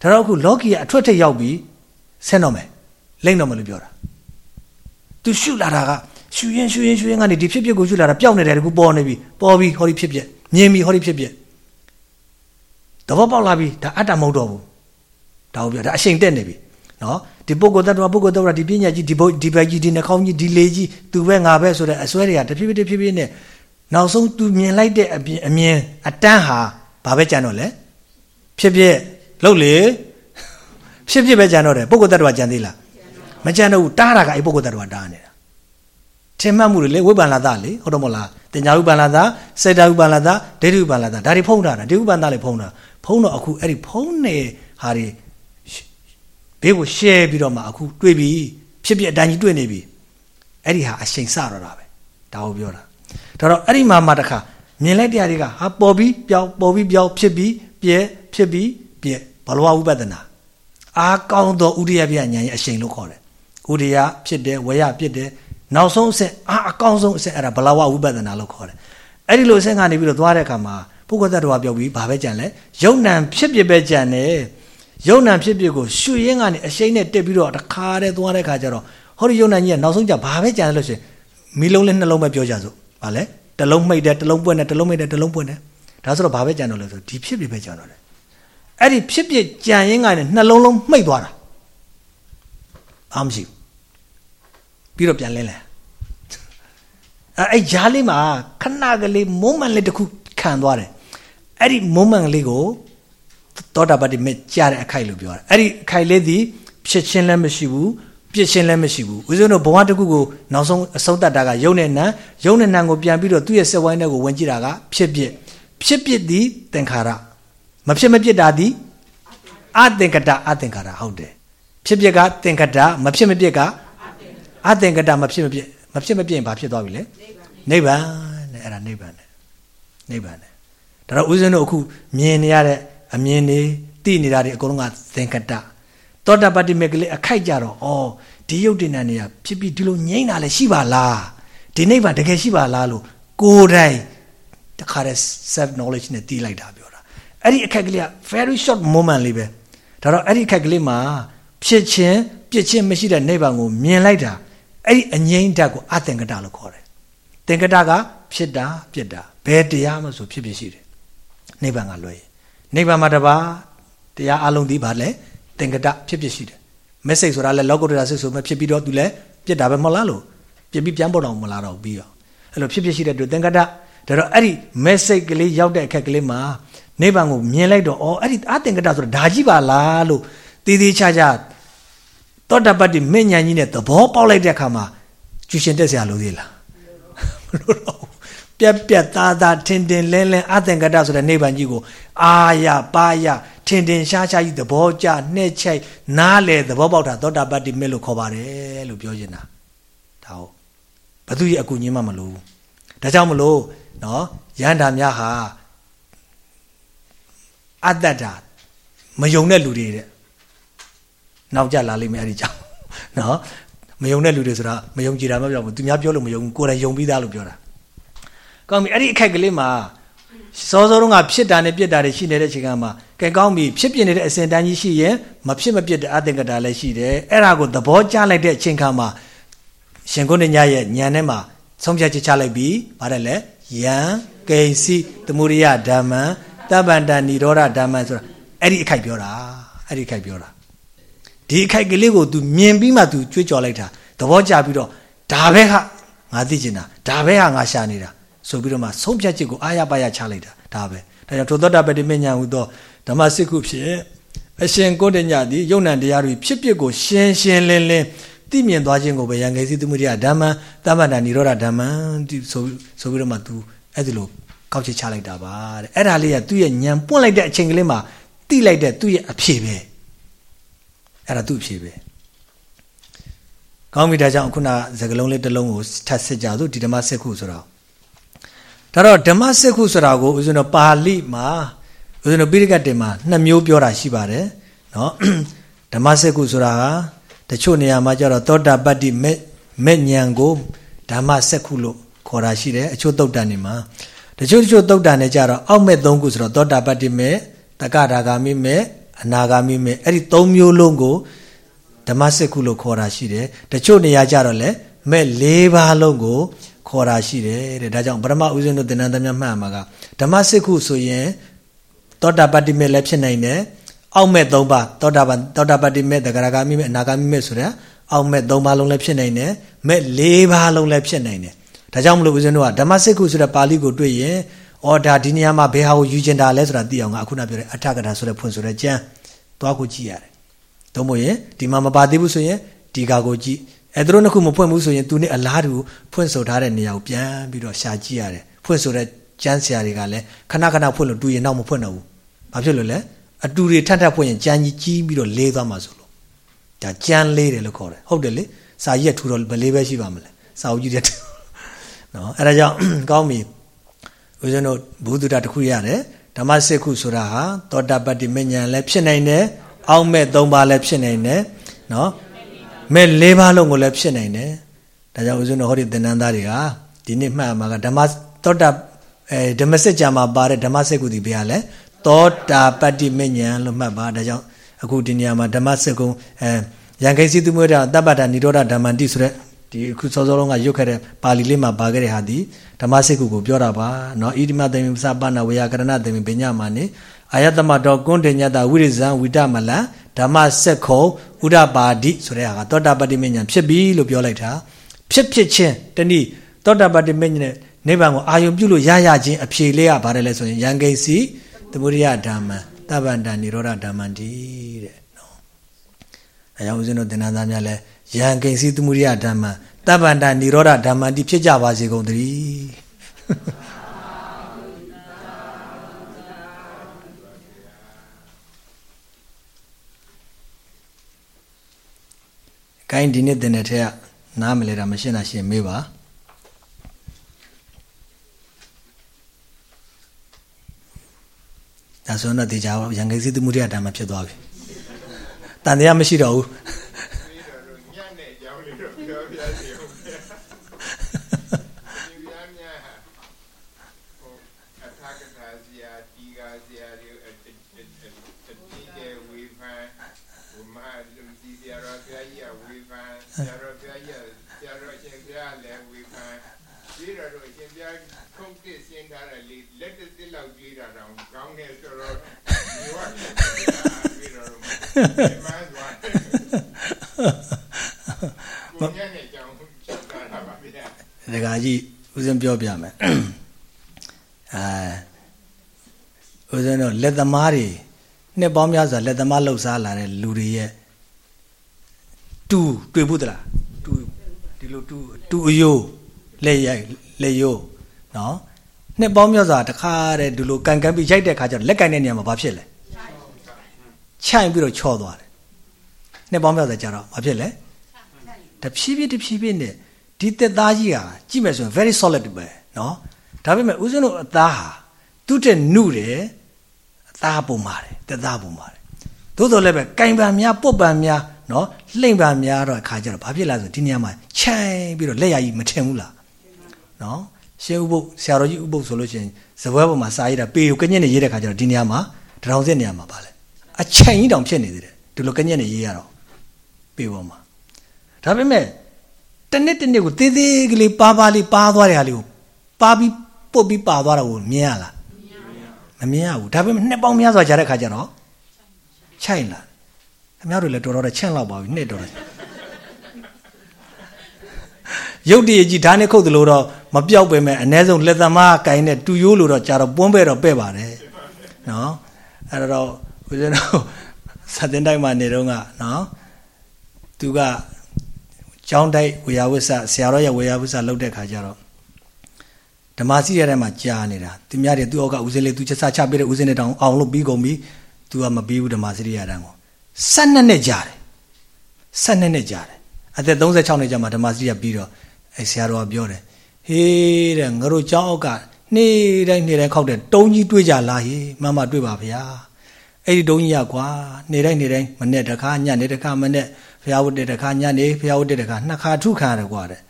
ဒါတော့အခုလော်ကီကအထွတ်ထိပ်ရောက်ပြီဆင်းတော့မယ်လိမ့်တော့မယ်လို့ပြောတာသူရှုလာတာကရှူရင်ရှူရင်ရှူရင်ကနေဒီဖြစ်ဖြစ်ကိုရှုလာတာပျောက်နေတယ်တကူပေါ်နေပြီပေါ်ပြီဟောဒီဖြစ်ဖြစ်မြင်ပြီဟောဒီဖြစ်ဖြစ် တဘောပေါက်လာပြီဒါအတ္တမဟုတ်တော့ဘူးဒါကိုပြောဒါအရှိန်တက်နေပြီနော်ဒီပုဂ္ဂိုလ်တ attva ပုဂ္ဂိုလ်တ attva ဒီပညာကြီးဒီဘုဒီဘက်ကြီးဒီနှာခေါင်းကြီးဒီလေကြီးသူပဲငါပဲဆိုတဲ့အစွဲတွေကတဖြည်းဖြည်းတဖြည်းဖြည်းနဲ့နောက်ဆုံးသူမြင်လိုက်တဲ့အပြင်အမြင်အတန်းဟာဘာပဲကြံတော့လဲဖြစ်ဖြစ်လှုပ်လေဖြစ်ဖြစ်ပဲကြံတော့တယ်ပုဂ္ဂိုလ်တ attva ကြံသေးလားမကြံတော့ဘူးတားတာကအဲ့ပုဂ္ဂိုလ်တ attva တားနေတာထင်မှတ်မှုတွေလေဝိပ္ပန္နသလေဟုတ်တော့မဟုတ်လားတင်ညာဥပ္ပန္နသစေတဥပ္ပန္နသဒိဋ္ဌိဥပ္ပန္နသဒါတွေဖုံးတာဒိဋ္ဌိဥပ္ပန္နလည်းဖုံးတာ ဖုံးတော့အခုအဲ့ဒီဖုံးနေဟာတွေဘေးကို share ပြီးတော့မှအခုတွေ့ပြီဖြစ်ဖြစ်အတိုင်းကြီးတွေ့နေပြီအဲ့ဒီဟာအရှိန်စတော့တာပဲဒါကိုပြောတာဒါတော့အဲ့ဒီမှာမှတခါမြင်လိုက်တရားတွေကဟာပေါ်ပြီးပြောင်းပေါ်ပြီးပြောင်းဖြစ်ပြီးပြဲဖြစ်ပြီးပြဲဘလဝဥပဒနာအာကောင်းသောဥဒိယပြညာရဲ့အရှိန်လို့ခေါ်တယ်ဥဒိယဖြစ်တယ်ဝေယဖြစ်တယ်နောက်ဆုံးအဆင့်အာအကောင်းဆုံးအဆင့်အဲ့ဒါဘလဝဝိပဿနာလို့ခေါ်တယ်အဲ့ဒီလိုအဆင့်ကနေပြီးတော့သွားတဲ့အခါမှာ ပုဂ္ဂိုလ်တ attva ပြောပြီးဘာပဲကြံလဲယုံ nant ဖြစ်ဖြစ်ပဲကြံတယ်ယုံ nant ဖြစ်ဖြစ်ကိုရှုရင်းကနေအရှိန်နဲ့တက်ပြီးတော့တခါတည်းသွားတဲ့အခါကျတော့ဟောဒီယုံ nant ကြီးကနောက်ဆုံးကြဘာပဲကြံလဲလို့ရှိရင်မီလုံးလေးနှလုံးပဲပြောကြစို့ဗာလဲတလုံးမိတ်တယ်တလုံးပွင့်တယ်တလုံးမိတ်တယ်တလုံးပွင့်တယ်ဒါဆိုတော့ဘာပဲကြံတော့လဲဆိုဒီဖြစ်ဖြစ်ပဲကြံတော့တယ်အဲ့ဒီဖြစ်ဖြစ်ကြံရင်းကနေနှလုံးလုံးမှိတ်သွားတာအာမရှိဘူးပြီးတော့ပြန်လဲလဲအဲ့ဂျားလေးမှာခဏကလေး moment လေးတစ်ခုခံသွားတယ် အဲ့ဒီ moment လေးကိုသောတာပတ္တိမေကြားတဲ့အခိုက်လို့ပြောတာအဲ့ဒီအခိုက်လေးသည်ဖြစ်ချင်းလည်းမရှိဘူးပြစ်ချင်းလည်းမရှိဘူးဦးဇင်းတို့ဘဝတစ်ခုကိုနောက်ဆုံးအဆုံးတတ်တာကယုံနဲ့နံယုံနဲ့နံကိုပြန်ပြီးတော့သူ့ရဲ့စက်ဝိုင်းတဲ့ကိုဝင်ကြည့်တာကဖြစ်ဖြစ်ဖြစ်ဖြစ်သည်သင်္ခါရမဖြစ်မဖြစ်တာသည်အသင်္ကတအသင်္ခါရဟုတ်တယ်ဖြစ်ဖြစ်ကသင်္ကတမဖြစ်မဖြစ်ကအသင်္ကတမဖြစ်မဖြစ်မဖြစ်မဖြစ်ရင်ဘာဖြစ်သွားပြီလဲနိဗ္ဗာန်နဲ့အဲ့ဒါနိဗ္ဗာန်နဲ့နိဗ္ဗာန်နဲ့ ဒါတော့ဦးဇင်းတို့အခုမြင်နေရတဲ့အမြင်တွေသိနေတာတွေအကုန်လုံးကသင်္ကတသောတာပတ္တိမေကလေးအခိုက်ကြတော့ဩဒီယုတ်တင်တဲ့နေရာဖြစ်ပြီးဒီလိုငြိမ့်တာလည်းရှိပါလားဒီနိဗ္ဗာန်တကယ်ရှိပါလားလို့ကိုယ်တိုင်တခါတည်း self knowledge နဲ့တီးလိုက်တာပြောတာအဲ့ဒီအခက်ကလေးက very short moment လေးပဲဒါတော့အဲ့ဒီအခက်ကလေးမှာဖြစ်ခြင်းပြစ်ခြင်းမရှိတဲ့နိဗ္ဗာန်ကိုမြင်လိုက်တာအဲ့ဒီအငြိမ့်ဓာတ်ကိုအသင်္ကတလို့ခေါ်တယ်သင်္ကတကဖြစ်တာပြစ်တာဘယ်တရားမှဆိုဖြစ်ဖြစ်ရှိတယ် နိဗ္ဗာန်ကလွယ်ရင်နိဗ္ဗာန်မှာတပါတရားအလုံးဒီပါလဲသင်္ကတဖြစ်ဖြစ်ရှိတယ်မက်ဆေ့ဆိုတာလဲလောကုတ္တရာစိတ်ဆိုမှဖြစ်ပြီးတော့သူလဲပြစ်တာပဲမဟုတ်လားလို့ပြစ်ပြီးပြန်ပေါ်တော့မလားတော့ပြီးတော့အဲ့လိုဖြစ်ဖြစ်ရှိတဲ့အတွက်သင်္ကတဒါတော့အဲ့ဒီမက်ဆေ့ကလေးရောက်တဲ့အခက်ကလေးမှာနိဗ္ဗာန်ကိုမြင်လိုက်တော့အော်အဲ့ဒီအသင်္ကတဆိုတာဒါကြီးပါလားလို့တည်တည်ချာချာသောတပတ္တိမဉ္ဇဉ်ကြီးနဲ့သဘောပေါက်လိုက်တဲ့အခါမှာကျူရှင်တက်စရာလိုသေးလားမလိုတော့ ပြက်ပြက်သားသားထင်ထင်လဲလဲအသင်္ကတဆိုတဲ့နိဗ္ဗာန်ကြီးကိုအာရပါရထင်ထင်ရှားရှားကြီးသဘောကျနှဲ့ချိုက်နားလေသဘောပေါက်တာသောတာပတ္တိမေလို့ခေါ်ပါတယ်လို့ပြောနေတာဒါဟုတ်ဘသူရဲ့အကူညီမှမလို့ဒါကြောင့်မလို့နော်ရန်တာများဟာအတ္တတာမယုံတဲ့လူတွေတဲ့နောက်ကြလာလိမ့်မယ်အဲ့ဒီကြောင့်နော်မယုံတဲ့လူတွေဆိုတာမယုံကြည်တာမပြောဘူးသူများပြောလို့မယုံကိုယ်တိုင်ယုံပြီးသားလို့ပြောတာ ကောင်းပြီအဲ့ဒီအခက်ကလေးမှာစောစောတုန်းကဖြစ်တာနဲ့ပြစ်တာတွေရှိနေတဲ့အချိန်ကမှကဲကောင်းပြီဖြစ်ပြနေတဲ့အစဉ်တန်းကြီးရှိရင်မဖြစ်မပြစ်တဲ့အသင်္ကတာလည်းရှိတယ်အဲ့ဒါကိုသဘောကျလိုက်တဲ့အချိန်ခါမှာရှင်ကုဏ္ဏညရဲ့ညံထဲမှာဆုံးဖြတ်ချက်ချလိုက်ပြီးဗါတယ်လေယံကိဉ္စီသမုဒိယဓမ္မံတပ္ပန္တនិရောဓဓမ္မံဆိုတာအဲ့ဒီအခိုက်ပြောတာအဲ့ဒီအခိုက်ပြောတာဒီအခိုက်ကလေးကို तू မြင်ပြီးမှ तू ကြွေးကြော်လိုက်တာသဘောကျပြီးတော့ဒါပဲဟာငါသိချင်တာဒါပဲဟာငါရှာနေတာ ဆိုပြီးတော့မှဆုံးဖြတ်ချက်ကိုအာရပါရချလိုက်တာဒါပဲဒါကြောင့်ထိုသောတာပတ္တိမဉ္ဇဉ်ဟူသောဓမ္မစစ်ခုဖြင့်အရှင်ကိုတညသည်ယုံ nant တရားတွေဖြစ်ဖြစ်ကိုရှင်းရှင်းလင်းလင်းသိမြင်သွားခြင်းကိုပဲယံခေစီသမုဒိယဓမ္မတမ္မတာនិရောဓဓမ္မဒီဆိုဆိုပြီးတော့မှ तू အဲ့ဒီလိုကောက်ချက်ချလိုက်တာပါတဲ့အဲ့ဒါလေးကသူ့ရဲ့ညံပွန့်လိုက်တဲ့အချိန်ကလေးမှာတိလိုက်တဲ့သူ့ရဲ့အဖြေပဲအဲ့ဒါသူ့အဖြေပဲကောင်းပြီဒါကြောင့်ခုနစကလုံးလေးတစ်လုံးကိုထပ်စစ်ကြစို့ဒီဓမ္မစစ်ခုဆိုတော့ ဒါတော့ဓမ္မစစ်ခုဆိုတာကိုဦးဇင်းတို့ပါဠိမှာဦးဇင်းတို့ပိဋကတ်တင်မှာနှစ်မျိုးပြောတာရှိပါတယ်နော်ဓမ္မစစ်ခုဆိုတာဟာတချို့နေရာမှာကျတော့သောတာပတ္တိမဲ့မဲ့ညံကိုဓမ္မစစ်ခုလို့ခေါ်တာရှိတယ်အချို့တုတ်တန်နေမှာတချို့တချို့တုတ်တန်နေကြတော့အောက်မဲ့၃ခုဆိုတော့သောတာပတ္တိမဲ့တက္ကရာဂာမိမဲ့အနာဂါမိမဲ့အဲ့ဒီ၃မျိုးလုံးကိုဓမ္မစစ်ခုလို့ခေါ်တာရှိတယ်တချို့နေရာကြတော့လေမဲ့၄ပါးလုံးကို ခေါ်တာရှိတယ်တဲ့ဒါကြောင့်ပရမဥစဉ်တို့သင်္นานသမ ्या မှတ်မှာကဓမ္မစစ်ခုဆိုရင်သောတာပတ္တိမဲ့လည်းဖြစ်နိုင်တယ်အောက်မဲ့၃ပါးသောတာပန်သောတာပတ္တိမဲ့တဂရဂါမိမဲ့အနာဂါမိမဲ့ဆိုတဲ့အောက်မဲ့၃ပါးလုံးလည်းဖြစ်နိုင်တယ်မဲ့၄ပါးလုံးလည်းဖြစ်နိုင်တယ်ဒါကြောင့်မလို့ဦးဇင်းတို့ကဓမ္မစစ်ခုဆိုတဲ့ပါဠိကိုတွေ့ရင်အော်ဒါဒီနေရာမှာဘယ်ဟာကိုယူကျင်တာလဲဆိုတာသိအောင်ကအခုနပြောတဲ့အထကထာဆိုတဲ့ဖွင့်ဆိုတဲ့ကျမ်းသွားကိုကြည့်ရတယ်။သို့မဟုတ်ရင်ဒီမှာမပါသေးဘူးဆိုရင်ဒီကာကိုကြည့် အဲသူတို့နှစ်ခုမဖွင့်ဘူးဆိုရင်သူနဲ့အလားတူဖွင့်ဆိုထားတဲ့နေရာကိုပြန်ပြီးတော့ရှာကြည့်ရတယ်။ဖွင့်ဆိုတဲ့ကျမ်းဆရာတွေကလည်းခဏခဏဖွင့်လို့တူရင်တော့မဖွင့်တော့ဘူး။ဘာဖြစ်လို့လဲအတူတွေထပ်ထပ်ဖွင့်ရင်ကျမ်းကြီးကြီးပြီးတော့လေးသွားမှာဆိုလို့ဒါကျမ်းလေးတယ်လို့ခေါ်တယ်ဟုတ်တယ်လေစာကြီးကထူတော့ဘယ်လေးပဲရှိပါမလဲစာအုပ်ကြီးတဲ့နော်အဲဒါကြောင့်ကောင်းပြီဦးဇင်းတို့ဘုဒ္ဓတာတစ်ခုရတယ်ဓမ္မစစ်ခုဆိုတာဟာသောတာပတ္တိမဉ္ဇဉ်လည်းဖြစ်နိုင်တယ်အောက်မဲ့၃ပါးလည်းဖြစ်နိုင်တယ်နော် မဲ့၄ပါးလုံးကိုလည်းဖြစ်နိုင်တယ်ဒါကြောင့်ဦးဇင်းတို့ဟောဒီသင်္นานသားတွေကဒီနေ့မှတ်မှာကဓမ္မသောတာအဲဓမ္မစစ်ကြာမှာပါတဲ့ဓမ္မစစ်ခုဒီဘယ်ဟာလဲသောတာပတ္တိမဉ္ဇဉ်လို့မှတ်ပါဒါကြောင့်အခုဒီနေရာမှာဓမ္မစစ်ကုံအဲရန်ခိစီသူမွေးတာတပ္ပတာនិရောဓဓမ္မန္တိဆိုတဲ့ဒီအခုစောစောလုံးကရုတ်ခဲ့တဲ့ပါဠိလေးမှာပါခဲ့တဲ့ဟာဒီဓမ္မစစ်ကုကိုပြောတာပါเนาะဣတိမသေမိပစပနာဝေယကရဏသေမိပညာမာနေအာယတမတော်ကွန်းတင်ညတာဝိရိဇံဝိတမလံ ဓမ္မစက်ခုံဥဒပါတိဆိုတဲ့ဟာကသောတာပတ္တိမဉ္ဇဉ်ဖြစ်ပြီလို့ပြောလိုက်တာဖြစ်ဖြစ်ချင်းတနည်းသောတာပတ္တိမဉ္ဇဉ်နဲ့နိဗ္ဗာန်ကိုအာယုံပြုလို့ရရခြင်းအဖြေလေးကဘာလဲလဲဆိုရင်ယံကိစီသမုဒိယဓမ္မတပ္ပန္တនិရောဓဓမ္မန္တိတဲ့နော်အဲကြောင့်ဦးဇင်းတို့သင်္นานသားများလဲယံကိစီသမုဒိယဓမ္မတပ္ပန္တនិရောဓဓမ္မန္တိဖြစ်ကြပါစေကုန်သတည်း ကိုင်းဒီနေ့တင်တဲ့ထက်ကနားမလဲတာမရှင်းတာရှင်းမေးပါဒါဆိုတော့တေချာရန်ကိစီသမှုရဓမ္မဖြစ်သွားပြီတန်တရားမရှိတော့ဘူးညံ့တဲ့အကြောင်းလေးတော့ပြောပြစီအောင်ဒီဗျာမြတ်ဟိုအထာကထာဇာတီကာဇာတွေအတိတ်တဲ့ဝေဖန်ဟိုမှာဒီဇာရဖျားကြီးဝေ ဖန်ဇာရဖျားကြီးဇာရရှင်ဖျားလည်းဝေဖန်ပြီးတော့ရှင်ဖျားခုံးကစ်စင်းထားတဲ့လေလက်တစ်လောက်ကြီးတာတော့ကောင်းတယ်ဆိုတော့ဒီဝါပြီးတော့မှန်သွားကိုညနေကြောင်ချက်တာပါဗျာဒကာကြီးဦးစင်းပြောပြမယ်အဲဦးစင်းတော့လက်သမားတွေနှစ်ပေါင်းများစွာလက်သမားလှုပ်ရှားလာတဲ့လူတွေရဲ့ တူတွေ့ဘူးသလားတူဒီလိုတူတူအယိုးလက်ရိုက်လက်ယိုးနော်နှစ်ပေါင်းမြောက်စွာတခါတဲ့ဒီလိုကန်ကန်ပြီးရိုက်တဲ့ခါကျတော့လက်ကန်တဲ့နေရာမှာဘာဖြစ်လဲခြိုင်ပြီးတော့ချော့သွားတယ်နှစ်ပေါင်းမြောက်စွာကျတော့ဘာဖြစ်လဲတဖြည်းဖြည်းတဖြည်းဖြည်းနဲ့ဒီတက်သားကြီးဟာကြည့်မယ်ဆိုရင် very solid ပဲနော်ဒါပေမဲ့ဦးဇင်းတို့အသားဟာသူ့တဲ့နှုတယ်အသားပုံပါတယ်တက်သားပုံပါတယ်သို့တော်လည်းပဲကင်ပံများပုတ်ပံများ နော်လှိမ့်ပါများတော့အခါကျတော့ဘာဖြစ်လဲဆိုဒီနေရာမှာချိုင်ပြီးတော့လက်ရည်မထင်ဘူးလားနော်ရှင်ဥပုပ်ဆရာတော်ကြီးဥပုပ်ဆိုလို့ရှိရင်ဇပွဲပေါ်မှာစာရေးတာပေကိုကညက်နဲ့ရေးတဲ့ခါကျတော့ဒီနေရာမှာတရောင်စစ်နေရာမှာပါလဲအချိုင်ကြီးတောင်ဖြစ်နေသေးတယ်ဒီလိုကညက်နဲ့ရေးရတော့ပေပေါ်မှာဒါပေမဲ့တနစ်တနစ်ကိုသေးသေးကလေးပါပါလေးပါသွားတဲ့ဟာလေးကိုပါပြီးပုတ်ပြီးပါသွားတာကိုမြင်ရလားမမြင်ရဘူးဒါပေမဲ့နှစ်ပေါင်းများစွာကြာတဲ့ခါကျတော့ချိုင်လား ခင်ဗျားတို့လည်းတော်တော်ချန့်လောက်ပါပြီနှစ်တော်တယ်ရုပ်တရည်ကြီးဓာတ်နဲ့ခုတ်တယ်လို့တော့မပြောက်ပဲမဲ့အ ਨੇ ဆုံးလက်သမားကိုင်းနဲ့တူရိုးလို့တော့ကြာတော့ပွန်းပဲတော့ပဲ့ပါတယ်နော်အဲ့တော့ဦးဇင်းတို့စာတင်တိုက်မှာနေတော့ကနော်သူကကျောင်းတိုက်ဝေယဝိဆဆရာတော်ရဲ့ဝေယဝိဆလောက်တဲ့ခါကျတော့ဓမ္မစီရတဲ့မှာကြာနေတာသူများတွေသူ့အောက်ကဦးစင်းလေးသူချက်စချပေးတဲ့ဦးစင်းနဲ့တောင်အောင်လို့ပြီးကုန်ပြီသူကမပြီးဘူးဓမ္မစီရတန်းကို 12နှစ်ကြာတယ်12နှစ်ကြာတယ်အသက်36နှစ်ကြာမှာဓမ္မစရိယပြီးတော့အဲဆရာတော်ကပြောတယ်ဟေးတဲ့ငါတို့ကျောင်းအောက်ကနေ့တိုင်းနေ့တိုင်းခောက်တဲ့တုံးကြီးတွေ့ကြလားဟေးမမတွေ့ပါဗျာအဲ့ဒီတုံးကြီးရကွာနေ့တိုင်းနေ့တိုင်းမနေ့တစ်ခါညနေတစ်ခါမနေ့ဖျားဝတ်တစ်ခါညနေဖျားဝတ်တစ်ခါနှစ်ခါထုခါတယ်ကွာတဲ့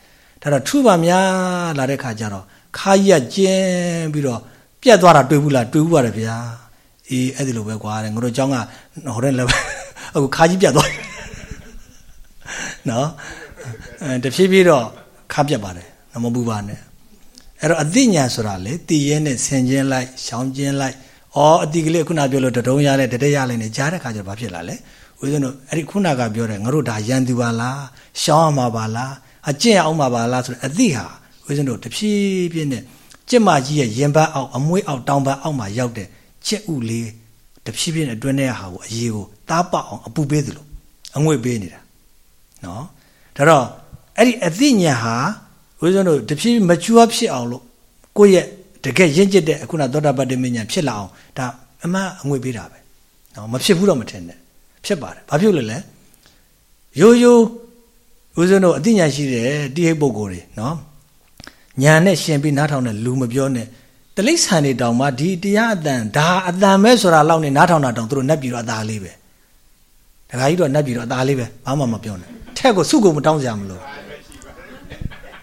ဒါတော့ထုပါများလာတဲ့ခါကျတော့ခါကြီးကကျင်းပြီးတော့ပြက်သွားတာတွေ့ဘူးလားတွေ့ဘူးပါတယ်ဗျာအေးအဲ့ဒီလိုပဲကွာတဲ့ငါတို့ကျောင်းကဟိုတဲ့လည်း အခုခါကြီးပြက်သွားနော်အဲတဖြည်းဖြည်းတော့ခါပြက်ပါတယ်မပူပါနဲ့အဲ့တော့အသိဉာဏ်ဆိုတာလေတည်ရဲနဲ့ဆင်ခြင်းလိုက်ရှောင်ခြင်းလိုက်ဩအတိကလေးခုနပြောလို့တတုံးရလဲတတဲ့ရလဲနေကြားတဲ့ခါကျတော့ဘာဖြစ်လာလဲဦးဇင်းတို့အဲ့ဒီခုနကပြောတယ်ငါတို့ဒါရန်သူပါလားရှောင်းရမှာပါလားအကျင့်အောင်မှာပါလားဆိုတော့အသိဟာဦးဇင်းတို့တဖြည်းဖြည်းနဲ့ကျင့်မကြီးရဲ့ရင်ဘတ်အောက်အမွှေးအောက်တောင်ဘတ်အောက်မှာရောက်တဲ့ကျက်ဥလေး တဖြည်းဖြည်းနဲ့အတွင်းထဲဟာကိုအရေးကိုတားပအောင်အပူပေးသလိုအငွေ့ပေးနေတာနော်ဒါတော့အဲ့ဒီအသိဉာဏ်ဟာဦးဇင်းတို့တဖြည်းမချူအဖြစ်အောင်လို့ကိုယ့်ရဲ့တကယ်ရင့်ကျက်တဲ့အခုနသောတာပတ္တိမဉာဏ်ဖြစ်လာအောင်ဒါအမှန်အငွေပေးတာပဲနော်မဖြစ်ဘူးတော့မထင်နဲ့ဖြစ်ပါတယ်ဘာဖြစ်လို့လဲရိုးရိုးဦးဇင်းတို့အသိဉာဏ်ရှိတဲ့တိဟိတ်ပုဂ္ဂိုလ်တွေနော်ညာနဲ့ရှင်ပြီးနားထောင်တဲ့လူမပြောနဲ့ တလိษံနေတောင်မှဒီတရားအတန်ဒါအတန်ပဲဆိုတာလောက်နေနားထောင်တာတောင်သူတို့နှက်ပြီးတော့အသာလေးပဲဒကာကြီးတို့နှက်ပြီးတော့အသာလေးပဲဘာမှမပြောနဲ့ထက်ကိုစုကိုမတောင်းစရာမလို